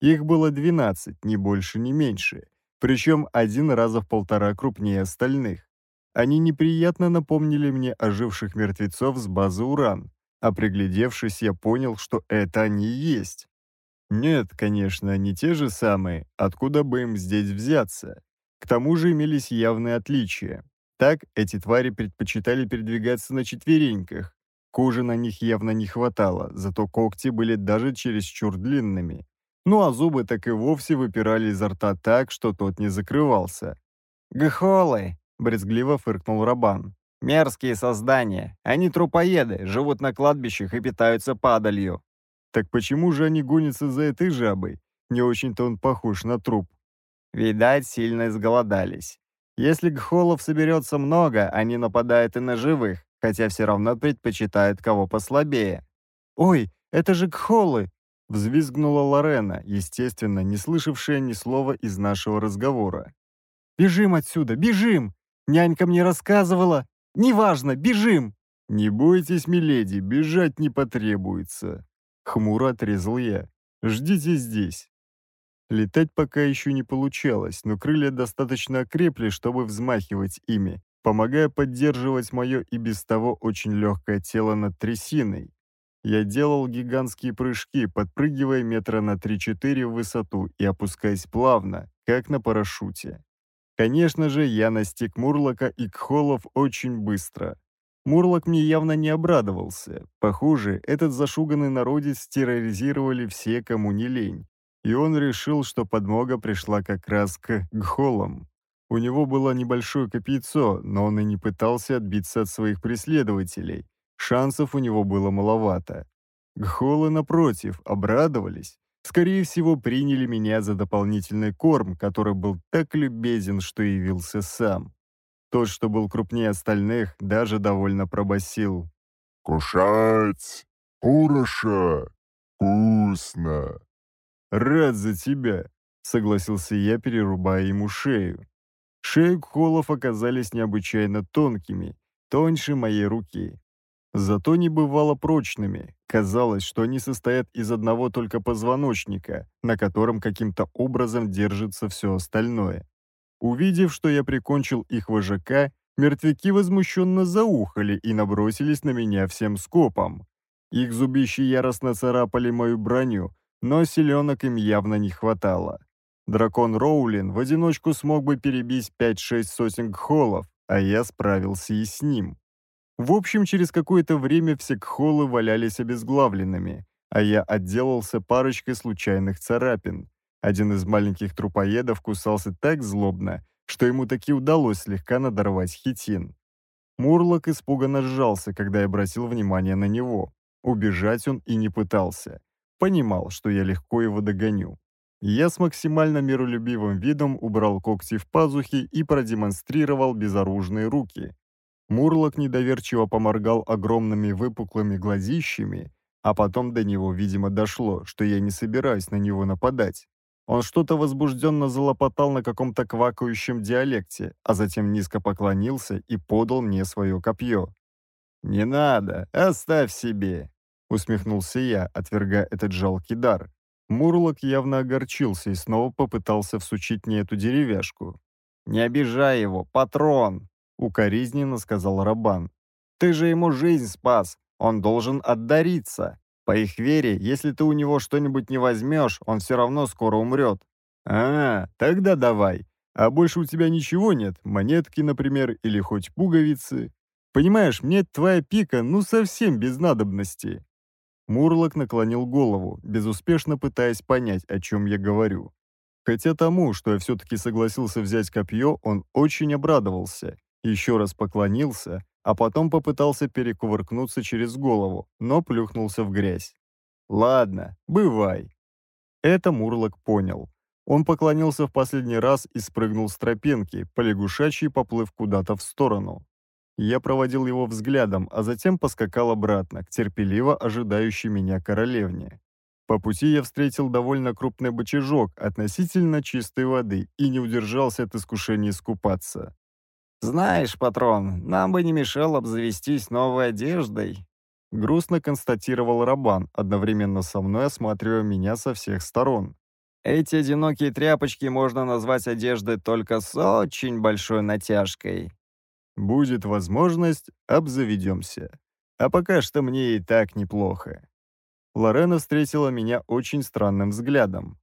Их было 12, ни больше, ни меньше, причем один раза в полтора крупнее остальных. Они неприятно напомнили мне оживших мертвецов с базы «Уран», а приглядевшись, я понял, что это они есть. Нет, конечно, не те же самые, откуда бы им здесь взяться. К тому же имелись явные отличия. Так, эти твари предпочитали передвигаться на четвереньках. Кожи на них явно не хватало, зато когти были даже чересчур длинными. Ну а зубы так и вовсе выпирали изо рта так, что тот не закрывался. «Гхолы!» — брезгливо фыркнул Рабан. Мерзкие создания. Они трупоеды, живут на кладбищах и питаются падалью. Так почему же они гонятся за этой жабой? Не очень-то он похож на труп. Видать, сильно изголодались. Если гхолов соберется много, они нападают и на живых, хотя все равно предпочитают кого послабее. «Ой, это же гхолы!» — взвизгнула Лорена, естественно, не слышавшая ни слова из нашего разговора. «Бежим отсюда, бежим! Нянька мне рассказывала, «Неважно, бежим!» «Не бойтесь, миледи, бежать не потребуется!» Хмуро отрезал я. «Ждите здесь!» Летать пока еще не получалось, но крылья достаточно окрепли, чтобы взмахивать ими, помогая поддерживать мое и без того очень легкое тело над трясиной. Я делал гигантские прыжки, подпрыгивая метра на 3-4 в высоту и опускаясь плавно, как на парашюте. Конечно же, я настиг Мурлока и Кхолов очень быстро. Мурлок мне явно не обрадовался. Похоже, этот зашуганный народец терроризировали все, кому не лень. И он решил, что подмога пришла как раз к Гхолам. У него было небольшое копьецо, но он и не пытался отбиться от своих преследователей. Шансов у него было маловато. Гхолы, напротив, обрадовались скорее всего, приняли меня за дополнительный корм, который был так любезен, что явился сам. Тот, что был крупнее остальных, даже довольно пробасил. «Кушать! Хорошо! Вкусно!» «Рад за тебя!» — согласился я, перерубая ему шею. Шею Холов оказались необычайно тонкими, тоньше моей руки. Зато не бывало прочными. Казалось, что они состоят из одного только позвоночника, на котором каким-то образом держится все остальное. Увидев, что я прикончил их вожака, мертвяки возмущенно заухали и набросились на меня всем скопом. Их зубищи яростно царапали мою броню, но селенок им явно не хватало. Дракон Роулин в одиночку смог бы перебить 5-6 сотен гхолов, а я справился и с ним. В общем, через какое-то время все кхолы валялись обезглавленными, а я отделался парочкой случайных царапин. Один из маленьких трупоедов кусался так злобно, что ему таки удалось слегка надорвать хитин. Мурлок испуганно сжался, когда я обратил внимание на него. Убежать он и не пытался. Понимал, что я легко его догоню. Я с максимально миролюбивым видом убрал когти в пазухи и продемонстрировал безоружные руки, Мурлок недоверчиво поморгал огромными выпуклыми глазищами, а потом до него, видимо, дошло, что я не собираюсь на него нападать. Он что-то возбужденно залопотал на каком-то квакающем диалекте, а затем низко поклонился и подал мне свое копье. «Не надо, оставь себе!» — усмехнулся я, отвергая этот жалкий дар. Мурлок явно огорчился и снова попытался всучить мне эту деревяшку. «Не обижай его, патрон!» Укоризненно сказал Рабан. «Ты же ему жизнь спас. Он должен отдариться. По их вере, если ты у него что-нибудь не возьмешь, он все равно скоро умрет». «А, тогда давай. А больше у тебя ничего нет? Монетки, например, или хоть пуговицы? Понимаешь, мне твоя пика ну совсем без надобности». Мурлок наклонил голову, безуспешно пытаясь понять, о чем я говорю. Хотя тому, что я все-таки согласился взять копье, он очень обрадовался еще раз поклонился, а потом попытался перекувыркнуться через голову, но плюхнулся в грязь. «Ладно, бывай». Это Мурлок понял. Он поклонился в последний раз и спрыгнул с тропинки, полягушачий поплыв куда-то в сторону. Я проводил его взглядом, а затем поскакал обратно, к терпеливо ожидающей меня королевне. По пути я встретил довольно крупный бочажок относительно чистой воды и не удержался от искушения искупаться. «Знаешь, патрон, нам бы не мешало обзавестись новой одеждой», — грустно констатировал Рабан, одновременно со мной осматривая меня со всех сторон. «Эти одинокие тряпочки можно назвать одеждой только с очень большой натяжкой». «Будет возможность, обзаведемся. А пока что мне и так неплохо». Лорена встретила меня очень странным взглядом.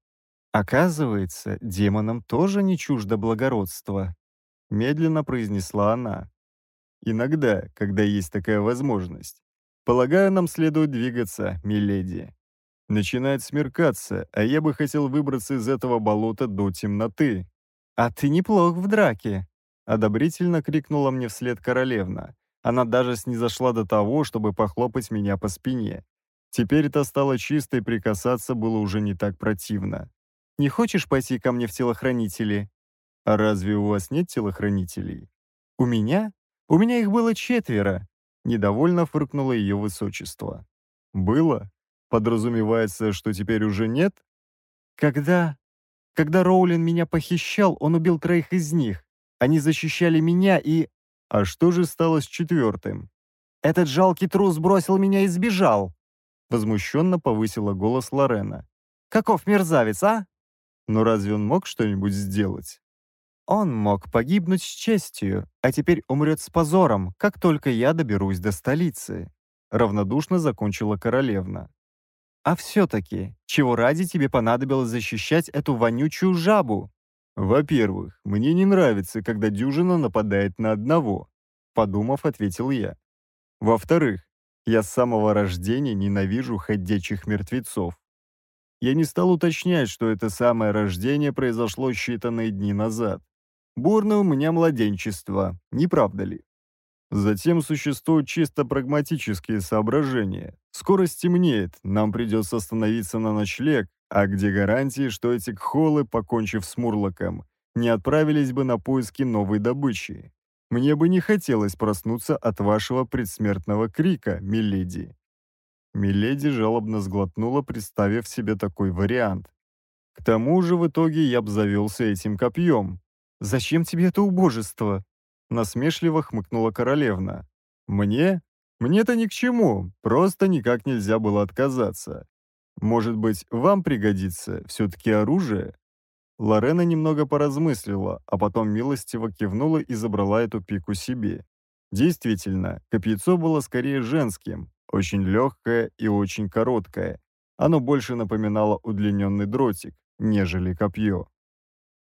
Оказывается, демонам тоже не чуждо благородство, — медленно произнесла она. «Иногда, когда есть такая возможность. Полагаю, нам следует двигаться, миледи. Начинает смеркаться, а я бы хотел выбраться из этого болота до темноты». «А ты неплох в драке», — одобрительно крикнула мне вслед королевна. Она даже снизошла до того, чтобы похлопать меня по спине. Теперь это стало чисто, и прикасаться было уже не так противно. «Не хочешь пойти ко мне в телохранители?» «А разве у вас нет телохранителей?» «У меня? У меня их было четверо!» Недовольно фыркнуло ее высочество. «Было? Подразумевается, что теперь уже нет?» «Когда... Когда Роулин меня похищал, он убил троих из них. Они защищали меня и...» «А что же стало с четвертым?» «Этот жалкий трус бросил меня и сбежал!» Возмущенно повысила голос Лорена. «Каков мерзавец, а?» «Но разве он мог что-нибудь сделать?» Он мог погибнуть с честью, а теперь умрет с позором, как только я доберусь до столицы», — равнодушно закончила королевна. «А все-таки, чего ради тебе понадобилось защищать эту вонючую жабу?» «Во-первых, мне не нравится, когда дюжина нападает на одного», — подумав, ответил я. «Во-вторых, я с самого рождения ненавижу ходячих мертвецов. Я не стал уточнять, что это самое рождение произошло считанные дни назад. Бурно у меня младенчество, не правда ли? Затем существуют чисто прагматические соображения. Скоро стемнеет, нам придется остановиться на ночлег, а где гарантии, что эти кхолы, покончив с Мурлоком, не отправились бы на поиски новой добычи? Мне бы не хотелось проснуться от вашего предсмертного крика, миледи». Миледи жалобно сглотнула, представив себе такой вариант. «К тому же в итоге я б завелся этим копьем, «Зачем тебе это убожество?» Насмешливо хмыкнула королевна. «Мне? Мне-то ни к чему, просто никак нельзя было отказаться. Может быть, вам пригодится все-таки оружие?» Лорена немного поразмыслила, а потом милостиво кивнула и забрала эту пику себе. Действительно, копьецо было скорее женским, очень легкое и очень короткое. Оно больше напоминало удлиненный дротик, нежели копье.